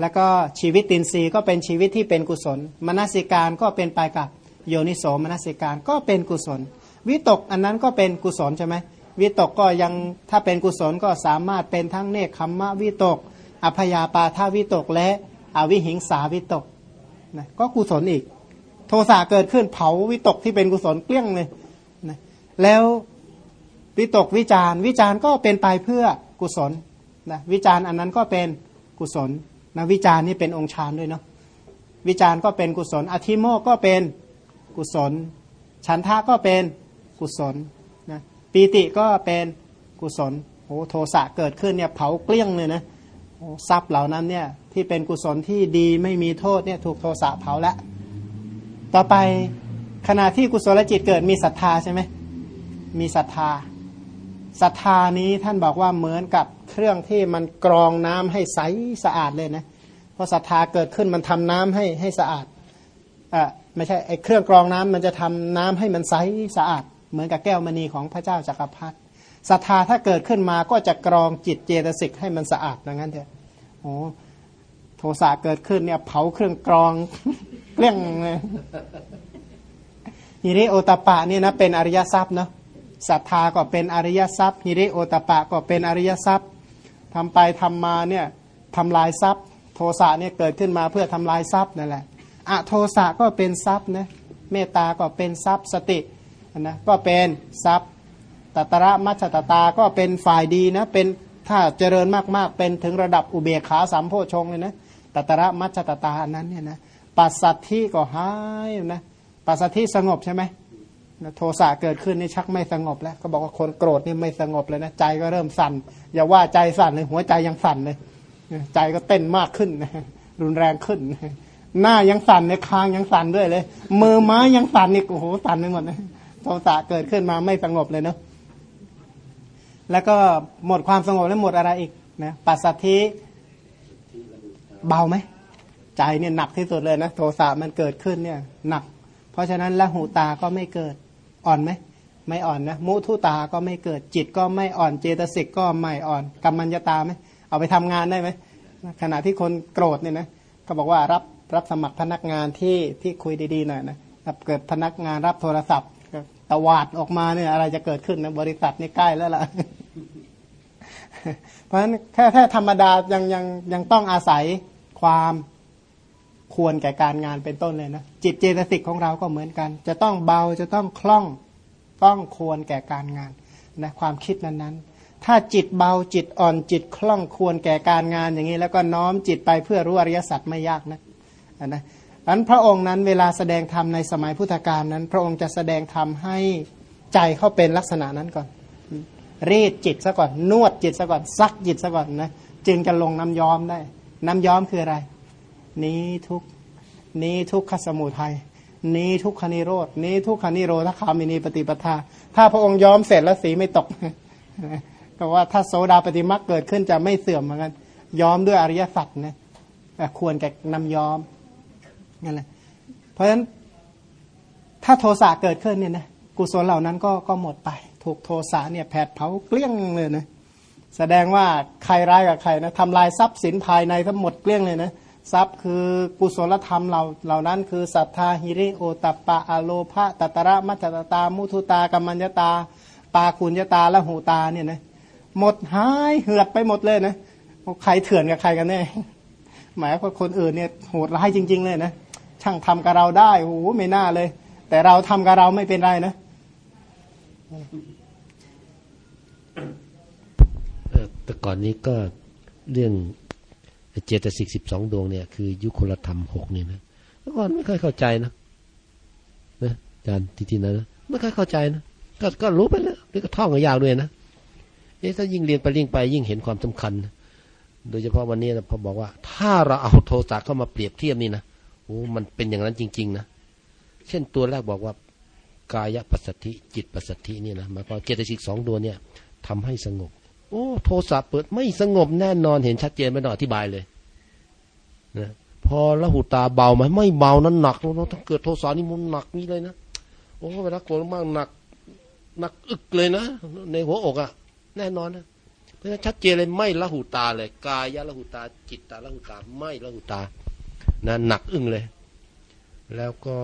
แล้วก็ชีวิตตินทรีย์ก็เป็นชีวิตที่เป็นกุศล มนสิการก็เป็นไปกับโยนิโสมนสิการก็เป็นกุศล วิตกอันนั้นก็เป็นกุศลใช่ไหมวิตกก็ยังถ้าเป็นกุศลก็สามารถเป็นทั้งเนคขมมะวิตกอภยาปาทาวิตกและอวิหิงสาวิตกนะก็กุศลอีก ทสะเกิดขึ้นเผาวิตกที่เป็นกุศลเกลี้ยงเลยนะแล้ววิตกวิจารวิจารก็เป็นไปเพื่อกุศลนะวิจารอันนั้นก็เป็นกุศลนะวิจารนี่เป็นองค์ฌานด้วยเนาะวิจารก็เป็นกุศล อธิโมกก็เป็นกุศล ฉันทะก็เป็นกุศลนะปีติก็เป็นกุศลโอ้โทสะเกิดขึ้นเนี่ยเผาเกลี้ยงเลยนะทรัพย์เหล่านั้นเนี่ยที่เป็นกุศลที่ดีไม่มีโทษเนี่ยถูกโทสะเผาแล้ว ต่อไปขณะที่กุศลจิตเกิดมีศรัทธาใช่ไหมมีศรัทธาศรัทธานี้ท่านบอกว่าเหมือนกับเครื่องที่มันกรองน้ำให้ใสสะอาดเลยนะเพราะศรัทธาเกิดขึ้นมันทำน้ำให้ให้สะอาดอ่าไม่ใช่ไอ้เครื่องกรองน้ำมันจะทำน้ำให้มันใสสะอาด เหมือนกับแก้วมณีของพระเจ้าจักรพรรดิศรัทธาถ้าเกิดขึ้นมาก็จะกรองจิตเจตสิกให้มันสะอาดดังนั้นเถอะโอ้ ทสะเกิดขึ้นเนี่ย เผาเครื่องกรองเกลี้ยงเลยฮิริโอตปะเนี่ยนะเป็นอริยทรัพย์เนาะศรัทธาก็เป็นอริยทรัพย์ฮิริโอตปะก็เป็นอริยทรัพย์ทำไปทำมาเนี่ยทำลายทรัพย์ โทสะเนี่ยเกิดขึ้นมาเพื่อทำลายทรัพย์นั่นแหละอะโทสะก็เป็นทรัพย์นะเมตตาก็เป็นทรัพย์สตินะก็เป็นทรัพย์ตัตระมัชตตาก็เป็นฝ่ายดีนะเป็นถ้าเจริญมากๆเป็นถึงระดับอุเบกขาสามโพชงเลยนะ ตัตระมัชตตาอันนั้นเนี่ยนะปัสสัทธิก็หายนะปัสสัทธิสงบใช่ไหมโทสะเกิดขึ้นนี่ชักไม่สงบแล้ว ก็บอกว่าคนโกรธนี่ไม่สงบเลยนะใจก็เริ่มสั่น อย่าว่าใจสั่นเลยหัวใจยังสั่นเลย ใจก็เต้นมากขึ้นรุนแรงขึ้น หน้ายังสั่นในคางยังสั่นด้วยเลย มือไม้ยังสั่นนี่โอ้โหสั่นไปหมดเลยโทสะเกิดขึ้นมาไม่สงบเลยเนาะแล้วก็หมดความสงบแล้วหมดอะไรอีกนะปัสสัทธิ เบาไหมใจเนี่ยหนักที่สุดเลยนะโทสะมันเกิดขึ้นเนี่ยหนัก เพราะฉะนั้นละหูตาก็ไม่เกิดอ่อนไหมไม่อ่อนนะมุทุตาก็ไม่เกิดจิตก็ไม่อ่อนเจตสิกก็ไม่อ่อนกรรมัญญาตาไหมเอาไปทำงานได้ไหมขณะที่คนโกรธเนี่ยนะก็บอกว่ารับรับสมัครพนักงานที่ที่คุยดีๆหน่อยนะเกิดพนักงานรับโทรศัพท์ตวาดออกมาเนี่ยอะไรจะเกิดขึ้นนะบริษัทนี่ใกล้แล้วล่ะ เพราะฉะนั้นแค่แค่ธรรมดายังยังยังต้องอาศัย ความควรแก่การงานเป็นต้นเลยนะ จิตเจตสิกของเราก็เหมือนกัน จะต้องเบาจะต้องคล่องต้องควรแก่การงานนะความคิดนั้นๆ ถ้าจิตเบาจิตอ่อนจิตคล่องควรแก่การงานอย่างนี้ แล้วก็น้อมจิตไปเพื่อรู้อริยสัจไม่ยากนะนะอันพระองค์นั้นเวลาแสดงธรรมในสมัยพุทธกาลนั้น พระองค์จะแสดงธรรมให้ใจเข้าเป็นลักษณะนั้นก่อน รีดจิตซะก่อน นวดจิตซะก่อนซักจิตซะก่อนนะจึงจะลงน้ำย้อมได้ น้ำย้อมคืออะไร นี้ทุกนี้ทุกขสมุทัยนี้ทุกขนิโรดนี้ทุกขนิโรธคามินีปฏิปทา ถ้าพระองค์ย้อมเสร็จแล้วสีไม่ตกก็ว่าถ้าโซดาปฏิมักเกิดขึ้นจะไม่เสื่อมเหมือนกันย้อมด้วยอริยสัจนะควรแก่นำย้อมนั่นแหละเพราะฉะนั้นถ้าโทสะเกิดขึ้นเนี่ยนะกุศลเหล่านั้นก็ก็หมดไป ถูกโทสะเนี่ยแผดเผาเกลี้ยงเลยนะ แสดงว่าใครร้ายกับใครนะทำลายทรัพย์สินภายในทั้งหมดเกลี้ยงเลยนะทรัพย์คือกุศลธรรมเหล่าเหล่านั้นคือศรัทธาหิริโอตัปปะอโลภะตัตระมัจจตา มุทุตากัมมัญญตา ปาคุญญตาและหูตาเนี่ยนะหมดหายเหือดไปหมดเลยนะใครเถื่อนกับใครกันแน่หมายว่าคนอื่นเนี่ยโหดร้ายจริง ๆ เลยนะช่างทำกับเราได้โอ้โหไม่น่าเลย แต่เราทำกับเราไม่เป็นไรนะ แต่ก่อนนี้ก็เรื่องเจตสิกสิบสองดวงเนี่ยคือยุคลธรรมหกนี่นะเมื่ก่อนไม่ค่อยเข้าใจนะนะอาจารย์ทีทีนั้นนะไม่ค่อยเข้าใจนะก็ก็รู้ไปแล้วนี่ก็ท่องกันยาวด้วยนะเอ๊ะถ้ายิ่งเรียนไปยิ่งไปยิ่งเห็นความสำคัญ โดยเฉพาะวันนี้นะพอบอกว่า ถ้าเราเอาโทสะเข้ามาเปรียบเทียบนี่นะโอ้มันเป็นอย่างนั้นจริง ๆ นะเช่นตัวแรกบอกว่ากายปัสสติจิตปัสสตินี่นะหมายความเจตสิกสองดวงเนี่ยทำให้สงบ โอ้โทสะเปิดไม่สงบแน่นอนเห็นชัดเจนไม่ต้องอธิบายเลยนะพอละหูตาเบาไหมไม่เบานั้นหนักเราต้องเกิดโทสะนี่มันหนักนี่เลยนะโอ้เวลาโกรธมากหนักหนักอึกเลยนะ ในหัวอกอะ่ะ แน่นอนนะเพราะฉะนั้นชัดเจนเลยไม่ละหูตาเลย กายละหูตา จิตตาละหูตา ไม่ละหูตานะหนักอึ้งเลย แล้วก็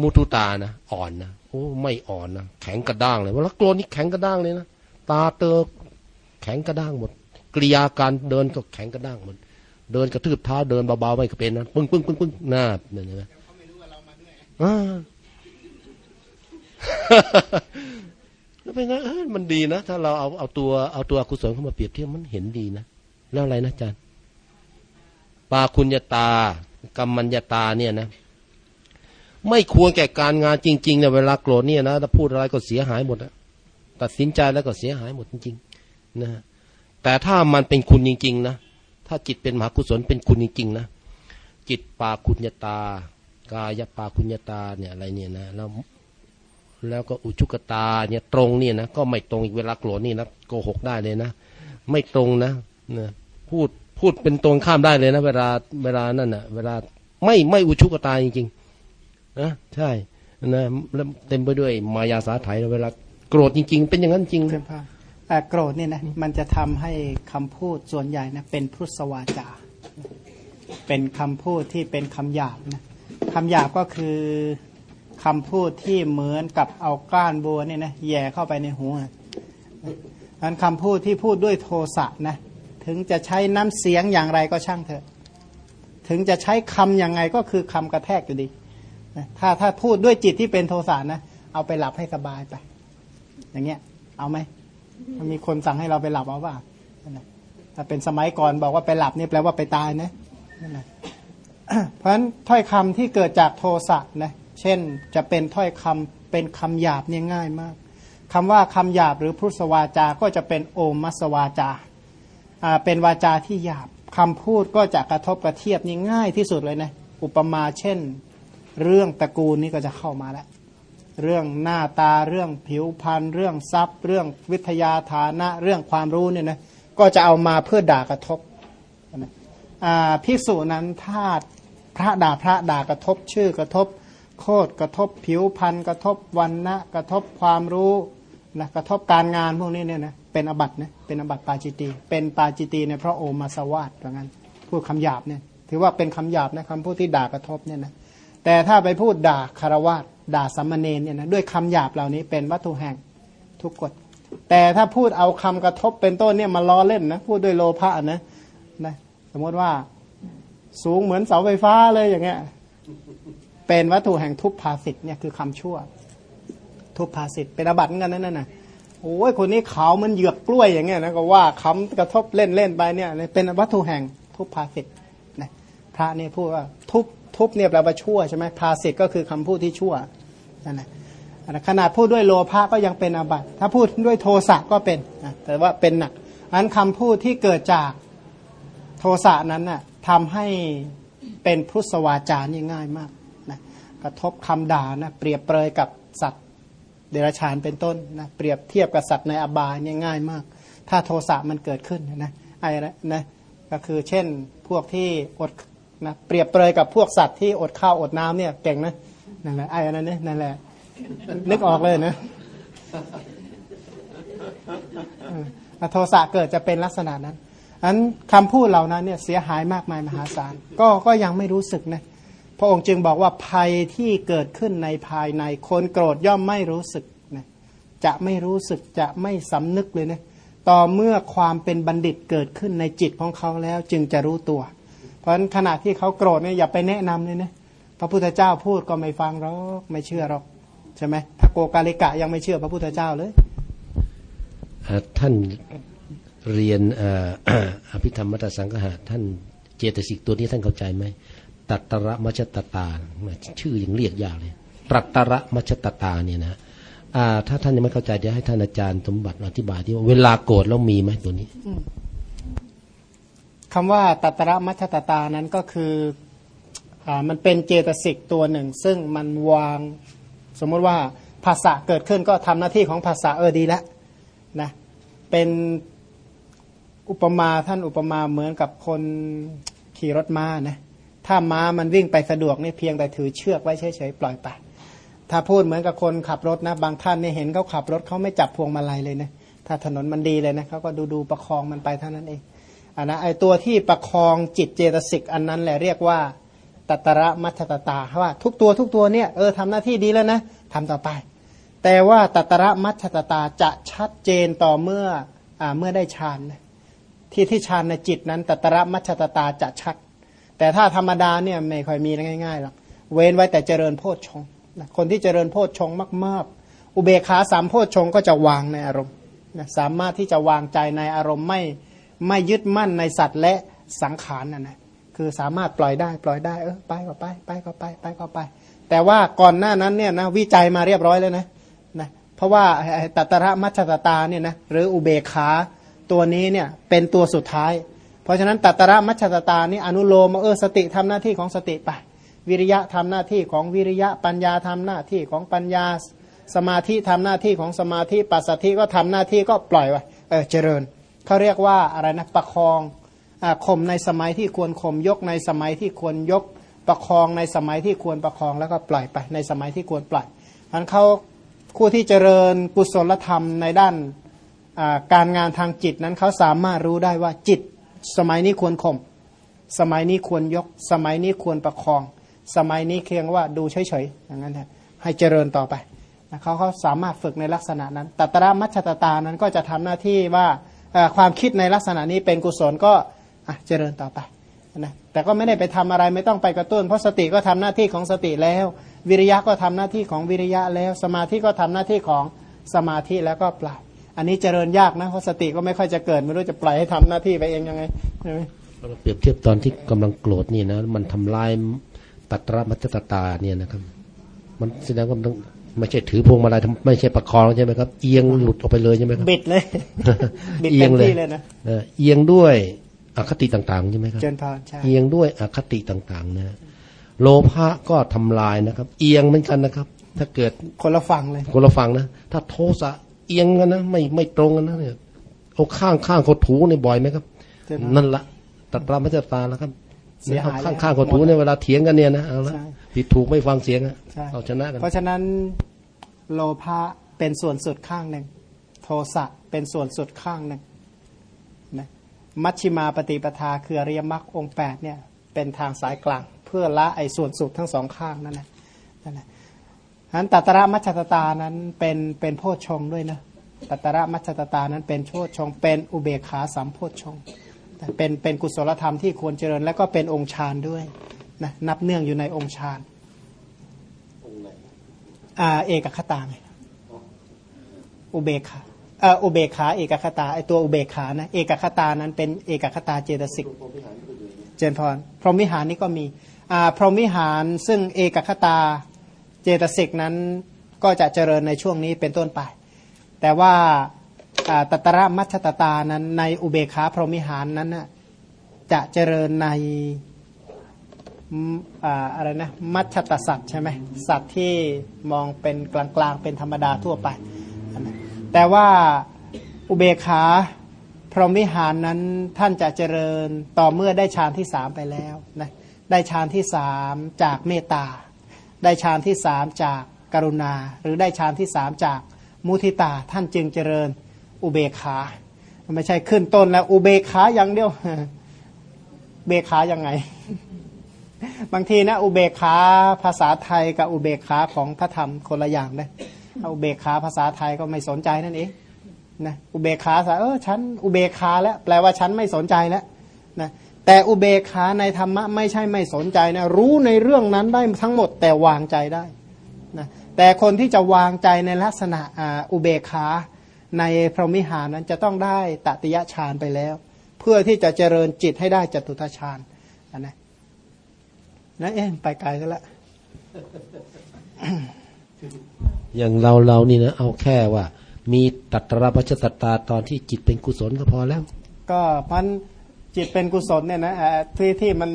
มุทุตานะอ่อนนะโอ้ไม่อ่อนนะแข็งกระด้างเลยเวลาโกรธนี่แข็งกระด้างเลยนะตาเตอ แข็งกระด้างหมดกริยาการเดินก็แข็งกระด้างหมดเดินกระทืบเท้าเดินเบาๆไม่ก็เป็นนะปึ้งปึ้งปึ้งปึ้งหน้าเนี่ยนะอ่าแล้วเป็นไงมันดีนะ ถ้าเราเอาเอาตัวเอาตัวกุศลเข้ามาเปรียบเทียบมันเห็นดีนะ แล้วอะไรนะอาจารย์ปาคุญญาตากรรมัญญาตาเนี่ยนะ ไม่ควรแก่การงานจริงๆเนี่ยเวลาโกรธเนี่ยนะถ้าพูดอะไรก็เสียหายหมดอะตัดสินใจแล้วก็เสียหายหมดจริง นะแต่ถ้ามันเป็นคุณจริง ๆ นะ ถ้าจิตเป็นมหากุศลเป็นคุณจริง ๆ นะ จิตปาคุญญตา กายปาคุญญตาเนี่ยอะไรเนี่ยนะแล้วแล้วก็อุชุกตาเนี่ยตรงเนี่ยนะก็ไม่ตรงอีกเวลาโกรธนี่นะโกหกได้เลยนะ ไม่ตรงนะนะพูดพูดเป็นตรงข้ามได้เลยนะ เวลาเวลานั่นนะเวลาไม่ไม่อุชุกตาจริงๆนะใช่นะแล้วเต็มไปด้วยมายาสาไถเวลาโกรธจริง ๆ เป็นอย่างนั้นจริงเช่นพาอ่า โกรธเนี่ยนะมันจะทำให้คำพูดส่วนใหญ่นะเป็นพุทธวาจา เป็นคำพูดที่เป็นคำหยาบนะคำหยาบก็คือคำพูดที่เหมือนกับเอาก้านบัวเนี่ยนะแย่เข้าไปในหูนะอันคำพูดที่พูดด้วยโทสะนะถึงจะใช้น้ำเสียงอย่างไรก็ช่างเถอะ ถึงจะใช้คำยังไงก็คือคำกระแทกอยู่ดีนะถ้าถ้าพูดด้วยจิตที่เป็นโทสะนะเอาไปหลับให้สบายไป อย่างเงี้ยเอาไหม มีคนสั่งให้เราไปหลับเอาว่าถ้าเป็นสมัยก่อนบอกว่าไปหลับนี่แปลว่าไปตายนะนั่นแหละเพราะฉะนั้นถ้อยคำที่เกิดจากโทสะนะเช่นจะเป็นถ้อยคำเป็นคำหยาบเนี่ยง่ายมากคำว่าคำหยาบหรือพุทธวาจาก็จะเป็นโอมัสวาจาอ่าเป็นวาจาที่หยาบคำพูดก็จะกระทบกระเทียบนี่ง่ายที่สุดเลยนะอุปมาเช่น เรื่องตระกูลนี่ก็จะเข้ามาแล้ว เรื่องหน้าตาเรื่องผิวพรรณเรื่องทรัพย์ เรื่องวิทยาฐานะเรื่องความรู้เนี่ยนะก็จะเอามาเพื่อด่ากระทบนะพิสูจนั้นถ้าพระด่าพระด่ากระทบชื่อกระทบ โคตรกระทบผิวพรรณกระทบวันนะกระทบความรู้นะกระทบการงานพวกนี้เนี่ยนะเป็นอบัตนะเป็นอบัตปาจิตี เป็นปาจิตีในพระโอมาสวาสว่างั้นพูดคำหยาบเนี่ยถือว่าเป็นคำหยาบนะคำพูดที่ด่ากระทบเนี่ยนะแต่ถ้าไปพูดด่าคารวาส ด่าสัมมาเนนเนี่ยนะด้วยคำหยาบเหล่านี้เป็นวัตถุแห่งทุกกฎ แต่ถ้าพูดเอาคำกระทบเป็นต้นเนี่ยมาล้อเล่นนะพูดด้วยโลภะนะนะสมมติว่าสูงเหมือนเสาไฟฟ้าเลยอย่างเงี้ยเป็นวัตถุแห่งทุพภาสิทธ์เนี่ยคือคำชั่ว ทุพภาสิทธ์เป็นอบัติกันนั่นน่ะโอ้ยคนนี้ขาวมันเหยือกกล้วยอย่างเงี้ยนะก็ว่าคำกระทบเล่นเล่นไปเนี่ยเป็นวัตถุแห่งทุพภาสิทธ์นะพระเนี่ยพูดว่าทุบทุบเนี่ยแปลว่าชั่วใช่ไหมภาสิทธ์ก็คือคำพูดที่ชั่ว นั่นแหละขนาดพูดด้วยโลภะก็ยังเป็นอาบัติ ถ้าพูดด้วยโทสะก็เป็นนะแต่ว่าเป็นหนักอันคำพูดที่เกิดจากโทสะนั้นน่ะทำให้เป็นพุทธวาจานี่ง่ายมากนะกระทบคำด่านะเปรียบเปรยกับสัตว์เดรัจฉานเป็นต้นนะเปรียบเทียบกับสัตว์ในอบายนี่ง่ายมาก ถ้าโทสะมันเกิดขึ้นนะไอ้นะก็คือเช่นพวกที่อดนะเปรียบเปรยกับพวกสัตว์ที่อดข้าวอดน้ำเนี่ยเก่งนะ นั่นแหละไอ้นั่นนี่นั่นแหละ นึกออกเลยนะโทสะเกิดจะเป็นลักษณะนั้นอันคำพูดเหล่านั้นเนี่ยเสียหายมากมายมหาศาลก็ก็ยังไม่รู้สึกนะพระองค์จึงบอกว่าภัยที่เกิดขึ้นในภายในคนโกรธย่อมไม่รู้สึกนะจะไม่รู้สึกจะไม่สำนึกเลยนะต่อเมื่อความเป็นบัณฑิตเกิดขึ้นในจิตของเขาแล้วจึงจะรู้ตัว เพราะฉะนั้นขณะที่เขาโกรธเนี่ยอย่าไปแนะนำเลยนะ พระพุทธเจ้าพูดก็ไม่ฟังหรอกไม่เชื่อหรอกใช่ไหมถ้าโกกาลิกะยังไม่เชื่อพระพุทธเจ้าเลยท่านเรียนอภิธรรมมัตสังหะท่านเจตสิกตัวนี้ท่านเข้าใจไหมตัตระมัชตตาชื่อยังเรียกยากเลยตัตระมัชตตาเนี่ยนะถ้าท่านยังไม่เข้าใจเดี๋ยวให้ท่านอาจารย์สมบัติอธิบายที่ว่าเวลาโกรธแล้วมีไหมตัวนี้คำว่าตัตระมัชตตานั้นก็คืออ มันเป็นเจตสิกตัวหนึ่ง ซึ่งมันวาง สมมติว่าภาษาเกิดขึ้นก็ทำหน้าที่ของภาษาเออดีแล้วนะเป็นอุปมาท่านอุปมาเหมือนกับคนขี่รถม้านะถ้าม้ามันวิ่งไปสะดวกนี่เพียงแต่ถือเชือกไว้เฉยๆปล่อยไปถ้าพูดเหมือนกับคนขับรถนะ บางท่านเนี่ยเห็นเขาขับรถเขาไม่จับพวงมาลัยเลยนะถ้าถนนมันดีเลยนะเขาก็ดูดูประคองมันไปเท่านั้นเองอันนะไอตัวที่ประคองจิตเจตสิกอันนั้นแหละเรียกว่า ตัตระมัชตตาว่าทุกตัวทุกตัวเนี่ยเออทำหน้าที่ดีแล้วนะทำต่อไป แต่ว่าตัตระมัชตตาจะชัดเจนต่อเมื่ออเมื่อได้ฌานที่ที่ฌานในจิตนั้นตัตระมัชตตาจะชัด แต่ถ้าธรรมดาเนี่ยไม่ค่อยมีง่ายๆหรอกเว้นไว้แต่เจริญโพชฌงคนที่เจริญโพชฌงมากๆ อุเบกขาสามโพชฌงก็จะวางในอารมณ์สามารถที่จะวางใจในอารมณ์ไม่ไม่ยึดมั่นในสัตว์และสังขารนะนะ คือสามารถปล่อยได้ ปล่อยได้เออไปก็ไป ไปก็ไป ไปก็ไป แต่ว่าก่อนหน้านั้นเนี่ยนะวิจัยมาเรียบร้อยแล้วนะนะเพราะว่าตัตระมัชตตาเนี่ยนะหรืออุเบขาตัวนี้เนี่ยเป็นตัวสุดท้าย เพราะฉะนั้นตัตระมัชตตานี่อนุโลมเออสติทำหน้าที่ของสติไป วิริยะทำหน้าที่ของวิริยะปัญญาทำหน้าที่ของปัญญาสมาธิทำหน้าที่ของสมาธิปัสสธิก็ทำหน้าที่ก็ปล่อยไว้เออเจริญเขาเรียกว่าอะไรนะประคอง ข่มในสมัยที่ควรข่มยกในสมัยที่ควรยกประคองในสมัยที่ควรประคองแล้วก็ปล่อยไปในสมัยที่ควรปล่อยมันเขาผู้ที่เจริญกุศลธรรมในด้านการงานทางจิตนั้นเขาสามารถรู้ได้ว่าจิต สมัยนี้ควรข่มสมัยนี้ควรยก สมัยนี้ควรประคอง สมัยนี้เคียงว่าดูเฉยๆอย่างนั้นแหละให้เจริญต่อไปนะเขาเขาสามารถฝึกในลักษณะนั้นตัตระมัชตตานั้นก็จะทำหน้าที่ว่าความคิดในลักษณะนี้เป็นกุศลก็ อะเจริญต่อไปนะแต่ก็ไม่ได้ไปทำอะไรไม่ต้องไปกระตุ้น เพราะสติก็ทำหน้าที่ของสติแล้ว วิริยะก็ทำหน้าที่ของวิริยะแล้ว สมาธิก็ทำหน้าที่ของสมาธิแล้วก็ปล่อยอันนี้เจริญยากนะเพราะสติก็ไม่ค่อยจะเกิดไม่รู้จะปล่อยให้ทำหน้าที่ไปเองยังไงใช่ไหมเราเปรียบเทียบตอนที่กำลังโกรธนี่นะมันทำลายตัตระมัจจตตาเนี่ยนะครับ มันแสดงว่ามันต้องไม่ใช่ถือพวงมาลัยทำไม่ใช่ประคองใช่ไหมครับ เอียงหลุดออกไปเลยใช่ไหมครับบิดเลยบิดเอีเต็ยงมเลยที่เลยนะเออเอียงด้วย อคติต่างๆใช่ไหมครับเจริญพรใช่เอียงด้วยอคติต่างๆนะโลภะก็ทำลายนะครับ เอียงเหมือนกันนะครับ ถ้าเกิดคนละฝั่งเลย คนละฟังนะถ้าโทสะเอียงกันนะไม่ไม่ตรงกันนะเนี่ยเอาข้างข้างเขาถูเนี่ยบ่อยไหมครับเจริญพรนั่นละตัดรามัจจตาแล้วครับเสียหายเอาข้างแล้วข้างเขาถูเนี่ยเวลาเถียงกันเนี่ยนะเอาละใช่ผิดถูกไม่ฟังเสียงอะใช่เอาชนะกัน เพราะฉะนั้นโลภะเป็นส่วนสุดข้างหนึ่งโทสะเป็นส่วนสุดข้างหนึ่งนะ มัชชิมาปฏิปทาคืออริยมรรคองแปดเนี่ยเป็นทางสายกลาง เพื่อละไอ้ส่วนสุดทั้งสองข้างนั่นแหละนั่นแหละฉะนั้นตัตระมัชตตานั้นเป็นเป็นโพชฌงด้วยนะตัตระมัชตตานั้นเป็นโพชฌงเป็นอุเบกขาสามโพชฌงแต่เป็นเป็นกุศลธรรมที่ควรเจริญ และก็เป็นองค์ฌานด้วยนะนับเนื่องอยู่ในองค์ฌานอ่าเอกคตาไงอุเบกขา อุเบกขาเอกคตาไอตัวอุเบกขานะเอกคตานั้นเป็นเอกคตาเจตสิกเจนพรพรหมวิหารนี่ก็มีอ่าพรหมวิหารซึ่งเอกคตาเจตสิกนั้นก็จะเจริญในช่วงนี้เป็นต้นไป แต่ว่าอ่าตัตระมัชตตานั้นในอุเบกขาพรหมวิหารนั้นจะเจริญในอ่าอะไรนะมัชตสัตว์ใช่ไหมสัตว์ที่มองเป็นกลางๆเป็นธรรมดาทั่วไป แต่ว่าอุเบกขาพรหมวิหารนั้นท่านจะเจริญต่อเมื่อได้ฌานที่สามไปแล้วนะได้ฌานที่สามจากเมตตา ได้ฌานที่สามจากกรุณา หรือได้ฌานที่สามจากมุทิตาท่านจึงเจริญอุเบกขาไม่ใช่ขึ้นต้นแล้วอุเบกขาอย่างเดียวเบกขายังไง บางทีนะอุเบกขาภาษาไทยกับอุเบกขาของพระธรรมคนละอย่างนะเอาอุเบกขาภาษาไทยก็ไม่สนใจนั่นเองนะอุเบกขาสาเออฉันอุเบกขาแล้วแปลว่าฉันไม่สนใจแล้วนะแต่อุเบกขาในธรรมะไม่ใช่ไม่สนใจนะรู้ในเรื่องนั้นได้ทั้งหมดแต่วางใจได้นะแต่คนที่จะวางใจในลักษณะอุเบกขาในพรหมิหารนั้นจะต้องได้ตติยฌานไปแล้ว เพื่อที่จะเจริญจิตให้ได้จตุตฌานนะนะเอ๊ะไปไกลซะละ อย่างเราเรานี่นะเอาแค่ว่า มีตัตระมัจจตตาตอนที่จิตเป็นกุศลก็พอแล้ว ก็พันจิตเป็นกุศลเนี่ยนะเอ่อที่ที่มัน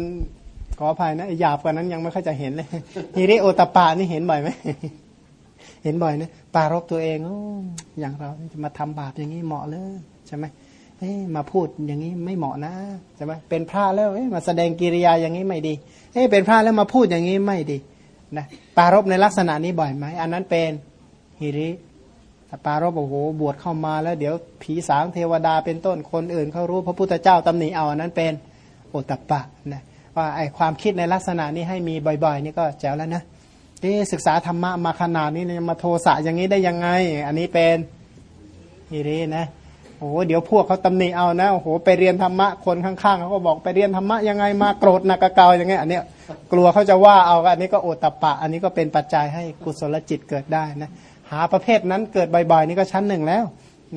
ขออภัยนะหยาบกว่านั้นยังไม่ค่อยจะเห็นเลยฮิริโอตปปานี่เห็นบ่อยไหมเห็นบ่อยนะปารบตัวเองโอ้อย่างเราจะมาทำบาปอย่างนี้เหมาะเลยใช่ไหมเอ้มาพูดอย่างนี้ไม่เหมาะนะใช่ไหมเป็นพระแล้วเอ้มาแสดงกิริยาอย่างนี้ไม่ดีเอ้เป็นพระแล้วมาพูดอย่างนี้ไม่ดีนะปารบในลักษณะนี้บ่อยไหมอันนั้นเป็น ฮิริแต่ปารบโอ้โหบวชเข้ามาแล้วเดี๋ยวผีสางเทวดาเป็นต้นคนอื่นเขารู้พระพุทธเจ้าตำหนิเอาอันนั้นเป็นโอตตปปะนะว่าไอความคิดในลักษณะนี้ให้มีบ่อยๆ นี่ก็แจ๋วแล้วนะเอ๊ะศึกษาธรรมะมาขนาดนี้มาโทสะอย่างนี้ได้ยังไง อันนี้เป็นฮิรินะโอ้โหเดี๋ยวพวกเขาตำหนิเอานะโอ้โหไปเรียนธรรมะคนข้างๆเขาก็บอกไปเรียนธรรมะยังไงมาโกรธนักเกาอย่างเงี้ยอันเนี้ยกลัวเขาจะว่าเอาอันนี้ก็โอตตปปะ อันนี้ก็เป็นปัจจัยให้กุศลจิตเกิดได้นะ หาประเภทนั้นเกิดบ่อยๆ นี่ก็ชั้นหนึ่งแล้ว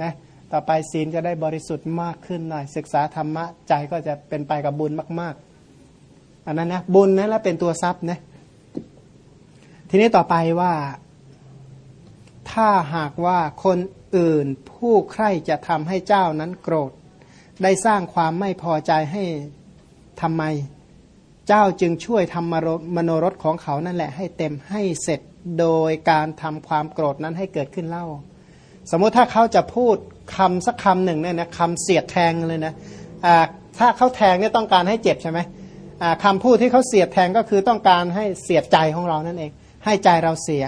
นะต่อไปศีลจะได้บริสุทธิ์มากขึ้นหน่อย ศึกษาธรรมะใจก็จะเป็นไปกับบุญมาก ๆ อันนั้นนะบุญนะแล้วเป็นตัวทรัพย์นะทีนี้ต่อไปว่า ถ้าหากว่าคนอื่นผู้ใคร่จะทำให้เจ้านั้นโกรธ ได้สร้างความไม่พอใจให้ทำไม เจ้าจึงช่วยทำมโนรสของเขานั่นแหละให้เต็มให้เสร็จ โดยการทำความโกรธนั้นให้เกิดขึ้นเล่า สมมุติถ้าเขาจะพูดคำสักคำหนึ่งเนี่ยนะคำเสียดแทงเลยนะถ้าเขาแทงเนี่ยต้องการให้เจ็บใช่ไหมคำพูดที่เขาเสียดแทงก็คือต้องการให้เสียดใจของเรานั่นเอง ให้ใจเราเสีย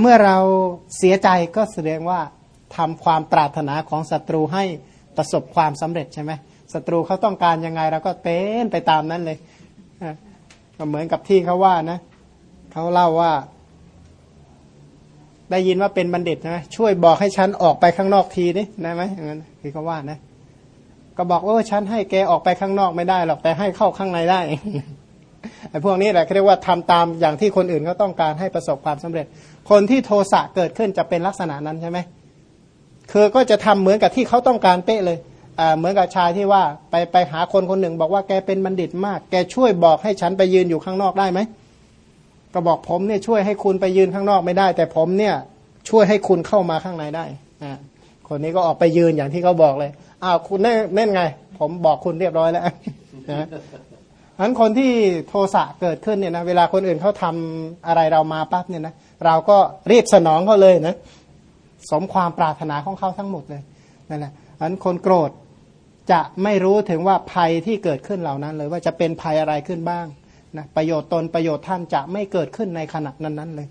เมื่อเราเสียใจก็แสดงว่าทำความปรารถนาของศัตรูให้ประสบความสำเร็จใช่ไหมศัตรูเขาต้องการยังไงเราก็เป็นไปตามนั้นเลยก็เหมือนกับที่เขาว่านะเขาเล่าว่า ได้ยินว่าเป็นบัณฑิตนะช่วยบอกให้ฉันออกไปข้างนอกทีนี่ได้ไหมอย่างนั้นคือเขาว่านะ ก็บอกว่าฉันให้แกออกไปข้างนอกไม่ได้หรอกแต่ให้เข้าข้างในได้ไอ้พวกนี้แหละเรียกว่าทำตามอย่างที่คนอื่นเขาต้องการให้ประสบความสำเร็จ คนที่โทสะเกิดขึ้นจะเป็นลักษณะนั้นใช่ไหมคือก็จะทำเหมือนกับที่เขาต้องการเป๊ะเลยเหมือนกับชายที่ว่าไปไปหาคนคนหนึ่ง บอกว่าแกเป็นบัณฑิตมาก แกช่วยบอกให้ฉันไปยืนอยู่ข้างนอกได้ไหม ก็บอกผมเนี่ยช่วยให้คุณไปยืนข้างนอกไม่ได้ แต่ผมเนี่ยช่วยให้คุณเข้ามาข้างในได้อ่าคนนี้ก็ออกไปยืนอย่างที่เขาบอกเลยอ้าวคุณเน่นไง ผมบอกคุณเรียบร้อยแล้วนะนั้นคนที่โทสะเกิดขึ้นเนี่ยนะเวลาคนอื่นเขาทำอะไรเรามาปั๊บเนี่ยนะเราก็รีบสนองเขาเลยนะสมความปรารถนาของเขาทั้งหมดเลยนั่นแหละนั้นคนโกรธจะไม่รู้ถึงว่าภัยที่เกิดขึ้นเหล่านั้นเลยว่าจะเป็นภัยอะไรขึ้นบ้าง นะประโยชน์ตนประโยชน์ท่านจะไม่เกิดขึ้นในขณะนั้น ๆ เลย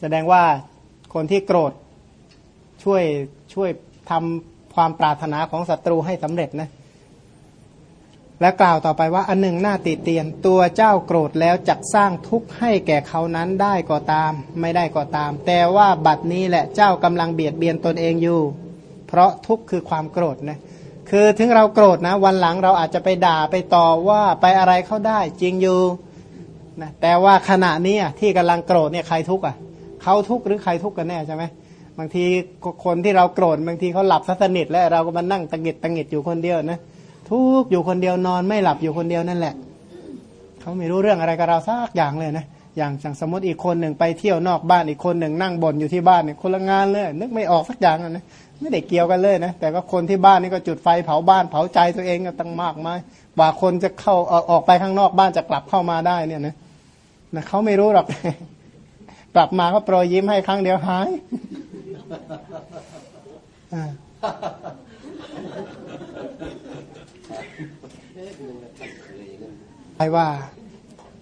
แสดงว่าคนที่โกรธช่วยช่วยทำความปรารถนาของศัตรูให้สำเร็จนะและกล่าวต่อไปว่าอันหนึ่งหน้าติเตียนตัวเจ้าโกรธแล้วจักสร้างทุกข์ให้แก่เขานั้นได้ก็ตาม ไม่ได้ก็ตาม แต่ว่าบัดนี้แหละเจ้ากำลังเบียดเบียนตนเองอยู่ เพราะทุกข์คือความโกรธนะ คือถึงเราโกรธนะ วันหลังเราอาจจะไปด่าไปต่อว่าไปอะไรเขาได้จริงอยู่นะแต่ว่าขณะนี้ที่กำลังโกรธเนี่ยใครทุกข์อะเขาทุกข์หรือใครทุกข์กันแน่ใช่ไหมบางทีคนที่เราโกรธบางทีเขาหลับสนิทแล้วเราก็มานั่งตังหิดตังหิดอยู่คนเดียวนะทุกข์อยู่คนเดียวนอนไม่หลับอยู่คนเดียวนั่นแหละเขาไม่รู้เรื่องอะไรกับเราสักอย่างเลยนะอย่างอย่างสมมติอีกคนหนึ่งไปเที่ยวนอกบ้านอีกคนหนึ่งนั่งบ่นอยู่ที่บ้านเนี่ยคนละงานเลยนึกไม่ออกสักอย่างนะ ไม่ได้เกี่ยวกันเลยนะแต่ก็คนที่บ้านนี่ก็จุดไฟเผาบ้านเผาใจตัวเองก็ตั้งมากมายว่าคนจะเข้าออกไปข้างนอกบ้านจะกลับเข้ามาได้เนี่ยนะนะเขาไม่รู้หรอกกลับมาก็โปรยยิ้มให้ครั้งเดียวหายไปว่า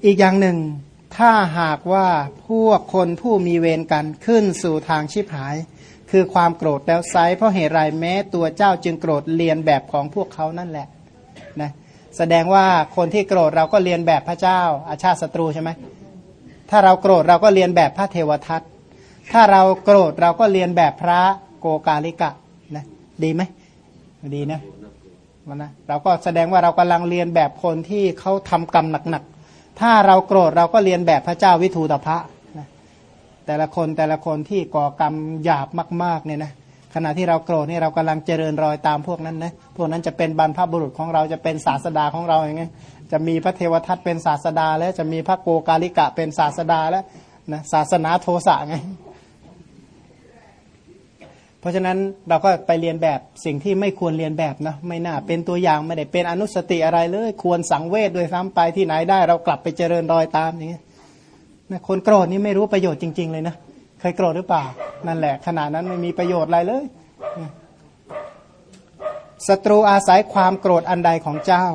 อีกอย่างหนึ่ง ถ้าหากว่าพวกคนผู้มีเวรกันขึ้นสู่ทางชิบหาย คือความโกรธแล้วไซเพราะเหตุไรแม้ตัวเจ้าจึงโกรธเรียนแบบของพวกเขานั่นแหละนะแสดงว่าคนที่โกรธเราก็เรียนแบบพระเจ้า อาชาติศัตรูใช่ไหมถ้าเราโกรธเราก็เรียนแบบพระเทวทัตถ้าเราโกรธเราก็เรียนแบบพระโกกาลิกะนะดีไหมดีนะมันนะเราก็แสดงว่าเรากำลังเรียนแบบคนที่เขาทำกรรมหนักๆถ้าเราโกรธเราก็เรียนแบบพระเจ้าวิทูตภะนะ แต่ละคนแต่ละคนที่ก่อกรรมหยาบมากๆเนี่ยนะขณะที่เราโกรธนี่เรากำลังเจริญรอยตามพวกนั้นนะพวกนั้นจะเป็นบรรพบุรุษของเราจะเป็นศาสดาของเราอย่างเงี้ยจะมีพระเทวทัตเป็นศาสดา แล้วจะมีพระโกกาลิกะเป็นศาสดาแล้วนะศาสนาโทสะไงเพราะฉะนั้นเราก็ไปเรียนแบบสิ่งที่ไม่ควรเรียนแบบนะไม่น่าเป็นตัวอย่างไม่ได้เป็นอนุสติอะไรเลย ควรสังเวชโดยซ้ำไปที่ไหนได้เรากลับไปเจริญรอยตามอย่างนี้ย นะคนโกรธนี่ไม่รู้ประโยชน์จริง ๆ เลยนะเคยโกรธหรือเปล่า นั่นแหละขณะนั้นไม่มีประโยชน์อะไรเลยศัตรูอาศัยความโกรธอันใดของเจ้า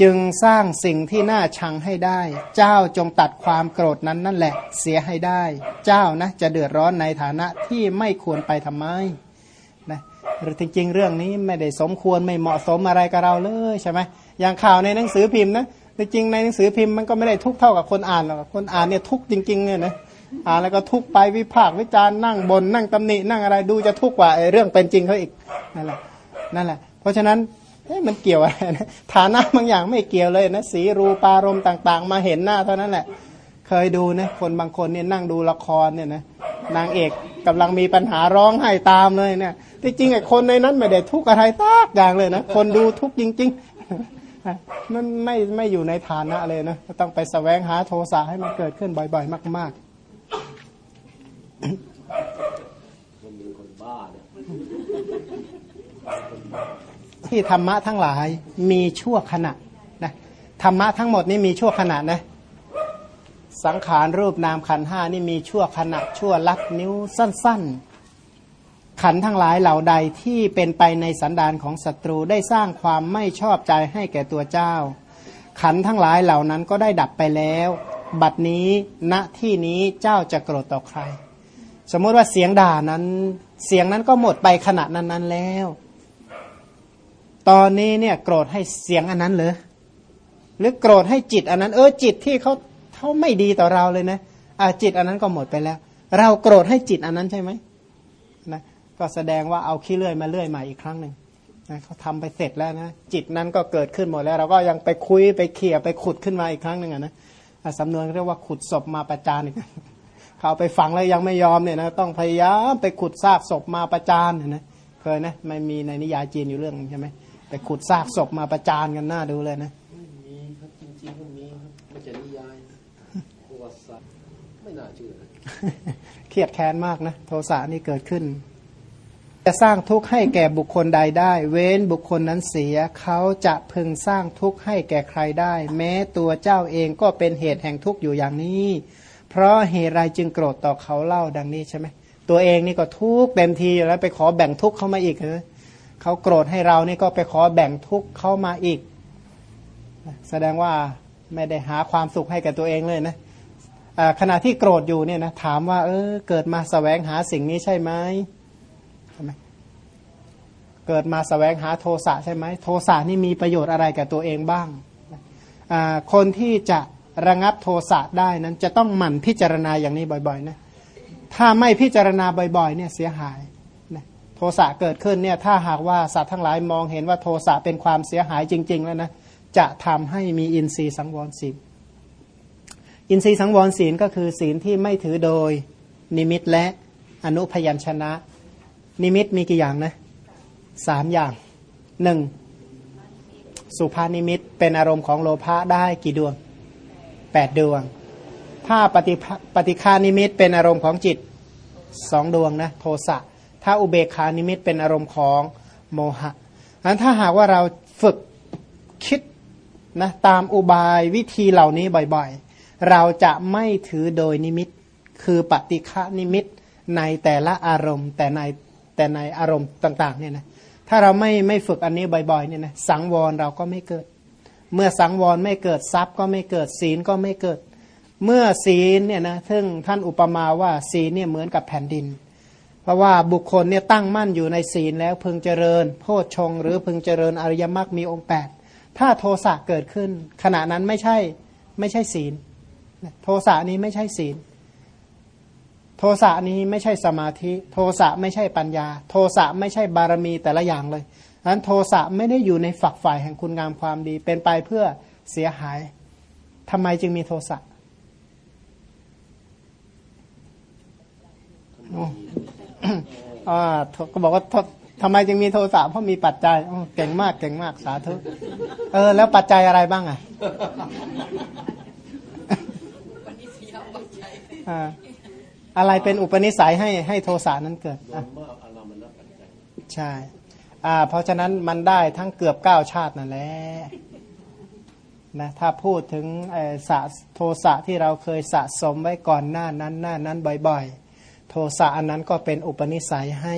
จึงสร้างสิ่งที่น่าชังให้ได้ เจ้าจงตัดความโกรธนั้นนั่นแหละ เสียให้ได้ เจ้านะจะเดือดร้อนในฐานะที่ไม่ควรไปทำไมนะหรือจริง ๆ เรื่องนี้ไม่ได้สมควรไม่เหมาะสมอะไรกับเราเลยใช่ไหมอย่างข่าวในหนังสือพิมพ์นะ จริงในหนังสือพิมพ์มันก็ไม่ได้ทุกเท่ากับคนอ่านหรอกคนอ่านเนี่ยทุกจริงๆเนี่ยนะอ่านแล้วก็ทุกไปวิพากษ์วิจารณ์นั่งบนนั่งตำหนินั่งอะไรดูจะทุกกว่าเรื่องเป็นจริงเขาอีกนั่นแหละนั่นแหละ เพราะฉะนั้นเมันเกี่ยวอะไรนะฐานะบางอย่างไม่เกี่ยวเลยนะสีรูปารมณ์ต่าง ๆ มาเห็นหน้าเท่านั้นแหละ เคยดูนะคนบางคนเนี่ยนั่งดูละครเนี่ยนะนางเอกกำลังมีปัญหาร้องไห้ตามเลยเนี่ยที่จริงไอ้คนในนั้นไม่ได้ทุกข์อะไรตากอย่างเลยนะคนดูทุกข์จริง ๆ นั่นไม่ไม่อยู่ในฐานะเลยนะต้องไปสแสวงหาโทสะให้มันเกิดขึ้นบ่อยๆ มากๆที่ธรรมะทั้งหลายมีชั่วขณะนะธรรมะทั้งหมดนี่มีชั่วขณะนะสังขารรูปนามขันห้านี่มีชั่วขณะชั่วลัดนิ้วสั้น ๆ ขันทั้งหลายเหล่าใดที่เป็นไปในสันดานของศัตรูได้สร้างความไม่ชอบใจให้แก่ตัวเจ้า ขันทั้งหลายเหล่านั้นก็ได้ดับไปแล้ว บัดนี้ณที่นี้เจ้าจะโกรธต่อใคร สมมติว่าเสียงด่านั้น เสียงนั้นก็หมดไปขณะนั้นๆแล้ว ตอนนี้เนี่ยโกรธให้เสียงอันนั้นเลยหรือโกรธให้จิตอันนั้น เออจิตที่เขาเขาไม่ดีต่อเราเลยนะอ่าจิตอันนั้นก็หมดไปแล้ว เราโกรธให้จิตอันนั้นใช่ไหม ก็แสดงว่าเอาขี้เลื่อยมาเลื่อยใหม่อีกครั้งหนึ่งนะเขาทำไปเสร็จแล้วนะจิตนั้นก็เกิดขึ้นหมดแล้ว เราก็ยังไปคุยไปเขี่ยไปขุดขึ้นมาอีกครั้งหนึ่งนะสำนวนเรียกว่าขุดศพมาประจานอีกเขาไปฝังแล้วยังไม่ยอมเนี่ยนะต้องพยายามไปขุดซากศพมาประจานเนี่ยนะเคยนะไม่มีในนิยายจีนอยู่เรื่องใช่ไหมไปขุดซากศพมาประจานกันหน้าดูเลยนะมีครับจริงๆก็มีครับไม่ใช่นิยายประวัติศาสตร์ไม่น่าเชื่อนะเครียดแค้นมากนะโทสะนี่เกิดขึ้น จะสร้างทุกข์ให้แก่บุคคลใดได้ เว้นบุคคลนั้นเสีย เขาจะพึงสร้างทุกข์ให้แก่ใครได้ แม้ตัวเจ้าเองก็เป็นเหตุแห่งทุกข์อยู่อย่างนี้ เพราะเหตุไรจึงโกรธต่อเขาเล่าดังนี้ใช่ไหมตัวเองนี่ก็ทุกข์เต็มทีแล้วไปขอแบ่งทุกข์เข้ามาอีกเลยเขาโกรธให้เรานี่ก็ไปขอแบ่งทุกข์เข้ามาอีก แสดงว่าไม่ได้หาความสุขให้แกับตัวเองเลยนะขณะที่โกรธอยู่เนี่ยนะถามว่า เออเกิดมาสแสวงหาสิ่งนี้ใช่ไหม เกิดมาสแสวงหาโทสะใช่ไหมโทสะนี่มีประโยชน์อะไรกับตัวเองบ้าง คนที่จะระงับโทสะได้นั้นจะต้องหมั่นพิจารณาอย่างนี้บ่อยๆนะถ้าไม่พิจารณาบ่อยๆเนี่ยเสียหายนะโทสะเกิดขึ้นเนี่ยถ้าหากว่าสัตว์ทั้งหลายมองเห็นว่าโทสะเป็นความเสียหายจริง ๆ แล้วนะจะทำให้มีอินทรีย์สังวรศีลอินทรีย์สังวรศีลก็คือศีลที่ไม่ถือโดยนิมิตและอนุพยัญชนะ นิมิตมีกี่อย่างนะ สามอย่างหนึ่งสุภนิมิตเป็นอารมณ์ของโลภะได้กี่ดวงแปดดวง ถ้าปฏิปฏิฆนิมิตเป็นอารมณ์ของจิตสองดวงนะโทสะถ้าอุเบกขานิมิตเป็นอารมณ์ของโมหะนั้นถ้าหากว่าเราฝึกคิดนะตามอุบายวิธีเหล่านี้บ่อยๆ เราจะไม่ถือโดยนิมิต คือปฏิฆนิมิตในแต่ละอารมณ์แต่ในแต่ในอารมณ์ต่างๆเนี่ยนะ ถ้าเราไม่ไม่ฝึกอันนี้บ่อยๆเนี่ยนะสังวรเราก็ไม่เกิด เมื่อสังวรไม่เกิดทรัพย์ก็ไม่เกิดศีลก็ไม่เกิด เมื่อศีลเนี่ยนะซึ่งท่านอุปมาว่าศีลเนี่ยเหมือนกับแผ่นดิน เพราะว่าบุคคลเนี่ยตั้งมั่นอยู่ในศีลแล้วพึงเจริญ โพชฌงหรือพึงเจริญอริยมรรคมีองค์แปดถ้าโทสะเกิดขึ้น ขณะนั้นไม่ใช่ไม่ใช่ศีลโทสะนี้ไม่ใช่ศีล ทสะนี้ไม่ใช่สมาธิ โทสะไม่ใช่ปัญญา โทสะไม่ใช่บารมีแต่ละอย่างเลยนั้นโทสะไม่ได้อยู่ในฝักฝ่ายแห่งคุณงามความดี เป็นไปเพื่อเสียหายทำไมจึงมีโทสะอ่าก็บอกว่าทำไมจึงมีโทสะเพราะมีปัจจัยเก่งมากเก่งมากสาธุเออ แล้วปัจจัยอะไรบ้างอะอ่า อะไรเป็นอุปนิสัยให้ให้โทสะนั้นเกิดอะใช่อ่าเพราะฉะนั้นมันได้ทั้งเกือบเก้าชาตินั่นแหละนะถ้าพูดถึงสะโทสะที่เราเคยสะสมไว้ก่อนหน้านั้นหน้านั้นบ่อยๆ โทสะอันนั้นก็เป็นอุปนิสัยให้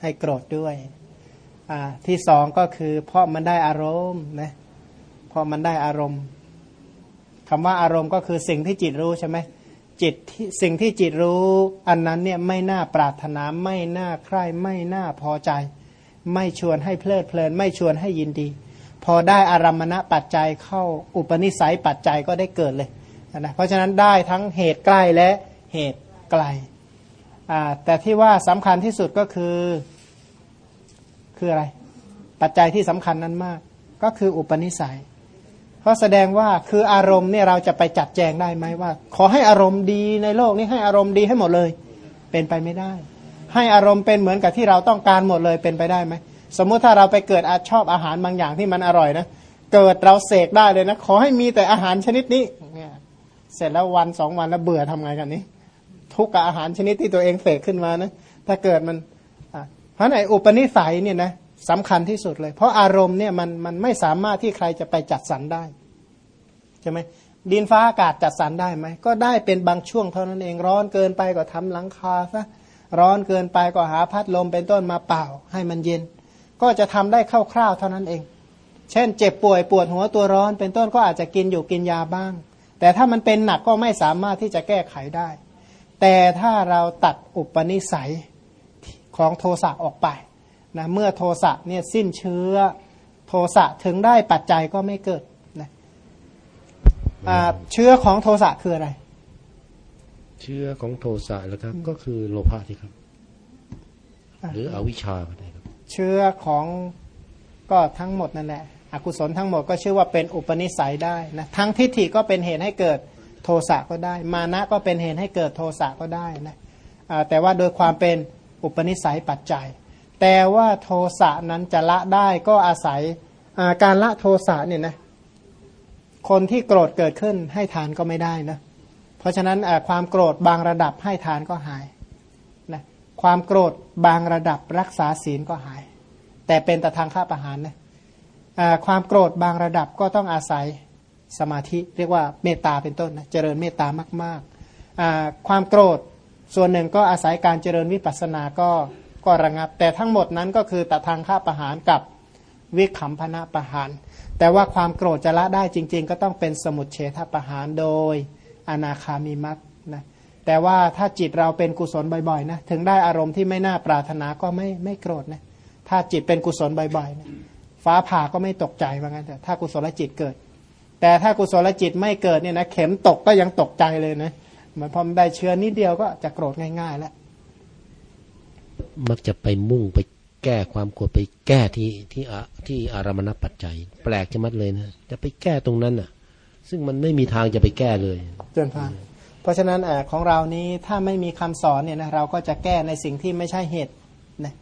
ให้โกรธด้วยอ่าที่สองก็คือเพราะมันได้อารมณ์นะเพราะมันได้อารมณ์คำว่าอารมณ์ก็คือสิ่งที่จิตรู้ใช่ไหม จิตที่สิ่งที่จิตรู้ อันนั้นเนี่ยไม่น่าปรารถนาไม่น่าใคร่ไม่น่าพอใจ ไม่ชวนให้เพลิดเพลิน ไม่ชวนให้ยินดี พอได้อารมณะปัจจัยเข้าอุปนิสัยปัจจัยก็ได้เกิดเลยนะเพราะฉะนั้นได้ทั้งเหตุใกล้และเหตุไกลแต่ที่ว่าสำคัญที่สุดก็คือคืออะไร ปัจจัยที่สำคัญนั้นมาก ก็คืออุปนิสัย เพราะแสดงว่าคืออารมณ์เนี่ยเราจะไปจัดแจงได้ไหมว่า ขอให้อารมณ์ดีในโลกนี้ให้อารมณ์ดีให้หมดเลย เป็นไปไม่ได้ ให้อารมณ์เป็นเหมือนกับที่เราต้องการหมดเลยเป็นไปได้ไหมสมมุติถ้าเราไปเกิดอาชอบอาหารบางอย่างที่มันอร่อยนะเกิดเราเสกได้เลยนะขอให้มีแต่อาหารชนิดนี้เนี่ยเสร็จแล้ววันสองวันแล้วเบื่อทำไงกันนี้ ทุกกับอาหารชนิดที่ตัวเองเสกขึ้นมานะถ้าเกิดมันอะเพราะไหนอุปนิสัยเนี่ยนะ สำคัญที่สุดเลย เพราะอารมณ์เนี่ยมันมันไม่สามารถที่ใครจะไปจัดสรรได้ใช่ไหมดินฟ้าอากาศจัดสรรได้ไหมก็ได้เป็นบางช่วงเท่านั้นเองร้อนเกินไปก็ทำหลังคาซะร้อนเกินไปก็หาพัดลมเป็นต้นมาเป่า ให้มันเย็น ก็จะทำได้คร่าวๆเท่านั้นเอง เช่น เจ็บป่วยปวดหัวตัวร้อน เป็นต้นก็อาจจะกินอยู่กินยาบ้าง แต่ถ้ามันเป็นหนักก็ไม่สามารถที่จะแก้ไขได้ แต่ถ้าเราตัดอุปนิสัยของโทสะออกไป นะเมื่อโทสะเนี่ยสิ้นเชื้อโทสะถึงได้ปัจจัยก็ไม่เกิดนะอ่าเชื้อของโทสะคืออะไร เชื้อของโทสะแล้วครับ ก็คือโลภะที่ครับ หรืออวิชชาก็ได้ครับ เชื้อของก็ทั้งหมดนั่นแหละอกุศลทั้งหมดก็ชื่อว่าเป็นอุปนิสัยได้นะทั้งทิฏฐิก็เป็นเหตุให้เกิดโทสะก็ได้ มานะก็เป็นเหตุให้เกิดโทสะก็ได้นะอ่าแต่ว่าโดยความเป็นอุปนิสัยปัจจัย แต่ว่าโทสะนั้นจะละได้ก็อาศัยาการละโทสะเนี่ยนะคนที่โกรธเกิดขึ้นให้ทานก็ไม่ได้นะเพราะฉะนั้นความโกรธบางระดับให้ทานก็หายนะความโกรธบางระดับรักษาศีลก็หาย แต่เป็นแต่ทางฆ่าประหารนะความโกรธบางระดับก็ต้องอาศัยสมาธิเรียกว่าเมตตาเป็นต้นนะเจริญเมตตามากๆความโกรธส่วนหนึ่งก็อาศัยการเจริญวิปัสสนาก็ ก็ระงับ แต่ทั้งหมดนั้นก็คือแต่ทางฆ่าประหารกับวิขำพนะประหาร แต่ว่าความโกรธจะละได้จริง ๆ ก็ต้องเป็นสมุทเฉทประหารโดยอนาคามีมักนะแต่ว่าถ้าจิตเราเป็นกุศลบ่อยๆนะถึงได้อารมณ์ที่ไม่น่าปรารถนาก็ไม่ไม่โกรธนะถ้าจิตเป็นกุศลบ่อยๆนะฟ้าผ่าก็ไม่ตกใจว่างั้นแต่ถ้ากุศลจิตเกิด แต่ถ้ากุศลจิตไม่เกิดเนี่ยนะเข็มตกก็ยังตกใจเลยนะเหมือนพอมได้เชื้อนิดเดียวก็จะโกรธง่ายๆแล้ว มักจะไปมุ่งไปแก้ความโกรธไปแก้ที่ที่อะที่อารมณปัจจัย แปลกจะมัดเลยนะจะไปแก้ตรงนั้นอะ ซึ่งมันไม่มีทางจะไปแก้เลยเจนพานเพราะฉะนั้นอของเรานี้ถ้าไม่มีคำสอนเนี่ยนะเราก็จะแก้ในสิ่งที่ไม่ใช่เหตุนะ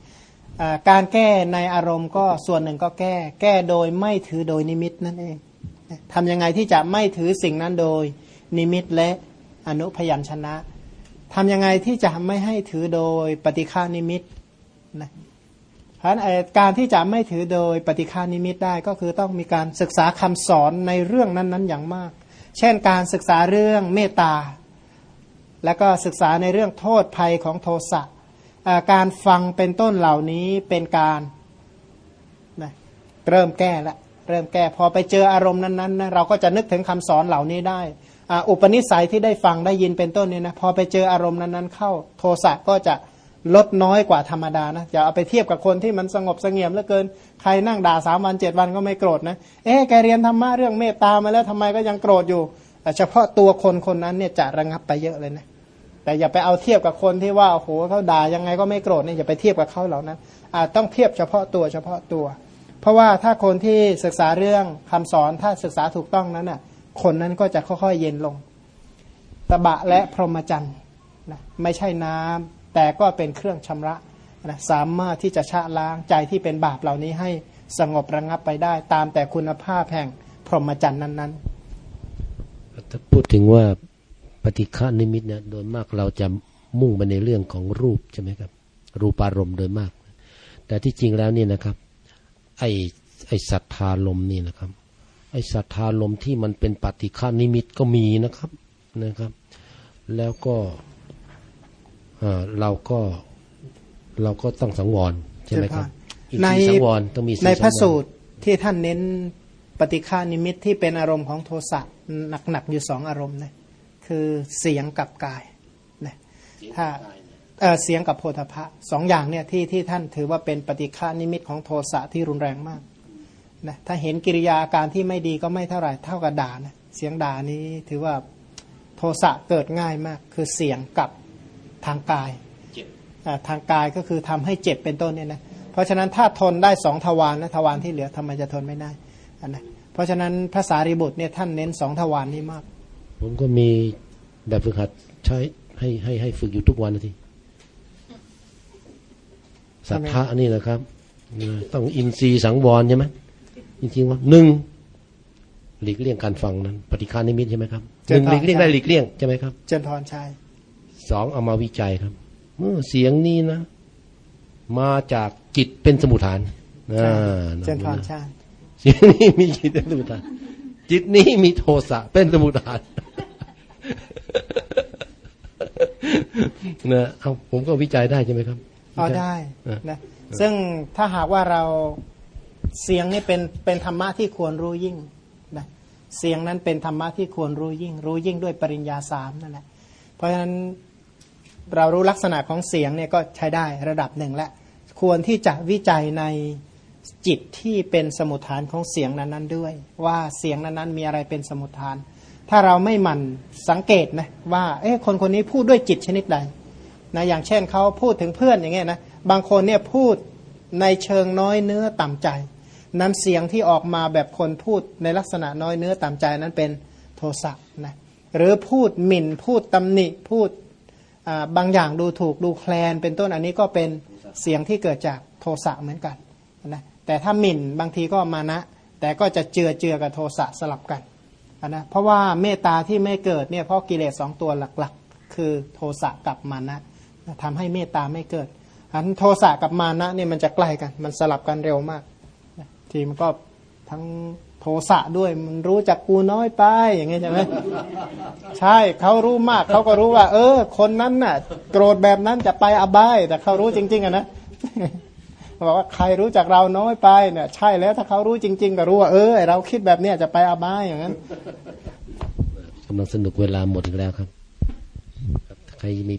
การแก้ในอารมณ์ก็ส่วนหนึ่งก็แก้ แก้โดยไม่ถือโดยนิมิตนั่นเองทำยังไงที่จะไม่ถือสิ่งนั้นโดยนิมิตและอนุพยัญชนะ ทำยังไงที่จะไม่ให้ถือโดยปฏิฆานิมิตนะเพราะการที่จะไม่ถือโดยปฏิฆานิมิตได้ก็คือต้องมีการศึกษาคำสอนในเรื่องนั้นๆ อย่างมาก เช่นการศึกษาเรื่องเมตตา แล้วก็ศึกษาในเรื่องโทษภัยของโทสะการฟังเป็นต้นเหล่านี้เป็นการนะเริ่มแก้ละเริ่มแก้พอไปเจออารมณ์นั้นๆนะเราก็จะนึกถึงคำสอนเหล่านี้ได้ อุปนิสัยที่ได้ฟังได้ยินเป็นต้นเนี่ยนะพอไปเจออารมณ์นั้นๆเข้าโทสะก็จะลดน้อยกว่าธรรมดานะอย่าเอาไปเทียบกับคนที่มันสงบสงี่ยมเหลือเกินใครนั่งด่าสามวันเจ็ดวันก็ไม่โกรธนะเอ๊ะแกเรียนธรรมะเรื่องเมตตามาแล้วทำไมก็ยังโกรธอยู่แต่เฉพาะตัวคนคนนั้นเนี่ยจะระงับไปเยอะเลยนะแต่อย่าไปเอาเทียบกับคนที่ว่าโอ้โหเขาด่ายังไงก็ไม่โกรธเนี่ยอย่าไปเทียบกับเขาเหล่านั้นต้องเทียบเฉพาะตัวเฉพาะตัว เพราะว่าถ้าคนที่ศึกษาเรื่องคำสอนถ้าศึกษาถูกต้องนั้นน่ะ คนนั้นก็จะค่อยๆเย็นลง ตบะและพรหมจรรย์นะไม่ใช่น้ำแต่ก็เป็นเครื่องชำระนะสามารถที่จะชะล้างใจที่เป็นบาปเหล่านี้ให้สงบระงับไปได้ ตามแต่คุณภาพแห่งพรหมจรรย์นั้นถ้าพูดถึงว่าปฏิฆานิมิตเนี่ยโดยมากเราจะมุ่งไปในเรื่องของรูปใช่ไหมครับ รูปารมณ์โดยมาก แต่ที่จริงแล้วเนี่ยนะครับ ไอไอศรัทธาลมนี่นะครับ ไอศรัทธาลมที่มันเป็นปฏิฆานิมิตก็มีนะครับนะครับ แล้วก็เอ่อเราก็เราก็ต้องสังวรใช่ไหมครับอีกในทีสังวรต้องมีในพระสังวสูตรที่ท่านเน้นปฏิฆานิมิตที่เป็นอารมณ์ของโทสะหนักๆอยู่สองอารมณ์นะคือเสียงกับกายนะถ้าเอ่อเสียงกับโพธพะสองอย่างเนี่ยที่ที่ท่านถือว่าเป็นปฏิฆานิมิตของโทสะที่รุนแรงมาก นะถ้าเห็นกิริยาอาการที่ไม่ดีก็ไม่เท่าไหร่เท่ากับด่านะเสียงด่านี้ถือว่าโทสะเกิดง่ายมาก คือเสียงกับทางกายอ่าทางกายก็คือทำให้เจ็บเป็นต้นเนี่ยนะเพราะฉะนั้นถ้าทนได้สองทวารนะทวารที่เหลือทำไมจะทนไม่ได้อันนะเพราะฉะนั้นภาษารีบุตรเนี่ยท่านเน้นสองทวารนี้มาก ผมก็มีแบบฝึกหัดใช้ให้ให้ให้ฝึกอยู่ทุกวันนะทีสัทธะนี่นะครับ ต้องอินทรีย์สังวรใช่ไหม จริงๆว่าหนึ่งหลีกเลี่ยงการฟังนั้น ปฏิฆานิมิตใช่ไหมครับเจหรินึ่ญงพรหลีกเลี่ยงได้หลีกเลี่ยงใช่ไหมครับ เจนทรชัยสองเอามาวิจัยครับเมื่อเสียงนี้นะ มาจากจิตเป็นสมุทฐานอ่าเจนทรชัยเสียงนี้มีจิตเป็นสมุทฐาน จิตนี้มีโทสะเป็นสมุทฐานนะเอาผมก็วิจัยได้ใช่ไหมครับอ๋อได้เออนะซึ่งถ้าหากว่าเรา เสียงนี่เป็นเป็นธรรมะที่ควรรู้ยิ่งนะเสียงนั้นเป็นธรรมะที่ควรรู้ยิ่ง รู้ยิ่งด้วยปริญญาสามนั่นแหละเพราะฉะนั้นเรารู้ลักษณะของเสียงเนี่ยก็ใช้ได้ระดับหนึ่งแล้วควรที่จะวิจัยในจิตที่เป็นสมุทฐานของเสียงนั้นๆด้วย ว่าเสียงนั้นๆ มีอะไรเป็นสมุทฐาน ถ้าเราไม่หมั่นสังเกตนะว่าเอ๊ะคนคนนี้พูดด้วยจิตชนิดใดนะอย่างเช่นเขาพูดถึงเพื่อนอย่างเงี้ยนะบางคนเนี่ยพูด ในเชิงน้อยเนื้อต่ำใจ น้ำเสียงที่ออกมาแบบคนพูดในลักษณะน้อยเนื้อต่ำใจนั้นเป็นโทสะนะหรือพูดหมิ่นพูดตำหนิพูดบางอย่างดูถูกดูแคลน เป็นต้นอันนี้ก็เป็นเสียงที่เกิดจากโทสะเหมือนกันนะแต่ถ้าหมิ่นบางทีก็มานะ แต่ก็จะเจือเจือกับโทสะสลับกันนะเพราะว่าเมตตาที่ไม่เกิดเนี่ยเพราะกิเลสสองตัวหลักๆ คือโทสะกับมานะทำให้เมตตาไม่เกิด อันโทสะกับมานะเนี่ยมันจะใกล้กัน มันสลับกันเร็วมาก ทีมันก็ทั้งโทสะด้วยมันรู้จักกูน้อยไปอย่างเงี้ยใช่ไหมใช่เขารู้มากเขาก็รู้ว่า เออ คนนั้นน่ะ โกรธแบบนั้นจะไปอบายแต่เขารู้จริง ๆอะนะบอกว่าใครรู้จักเราน้อยไปเนี่ย ใช่แล้วถ้าเขารู้จริง ๆ ก็รู้ว่าเออเราคิดแบบเนี้ยจะไปอบายอย่างนั้นกำลังสนุกเวลาหมดอีกแล้วครับใครมี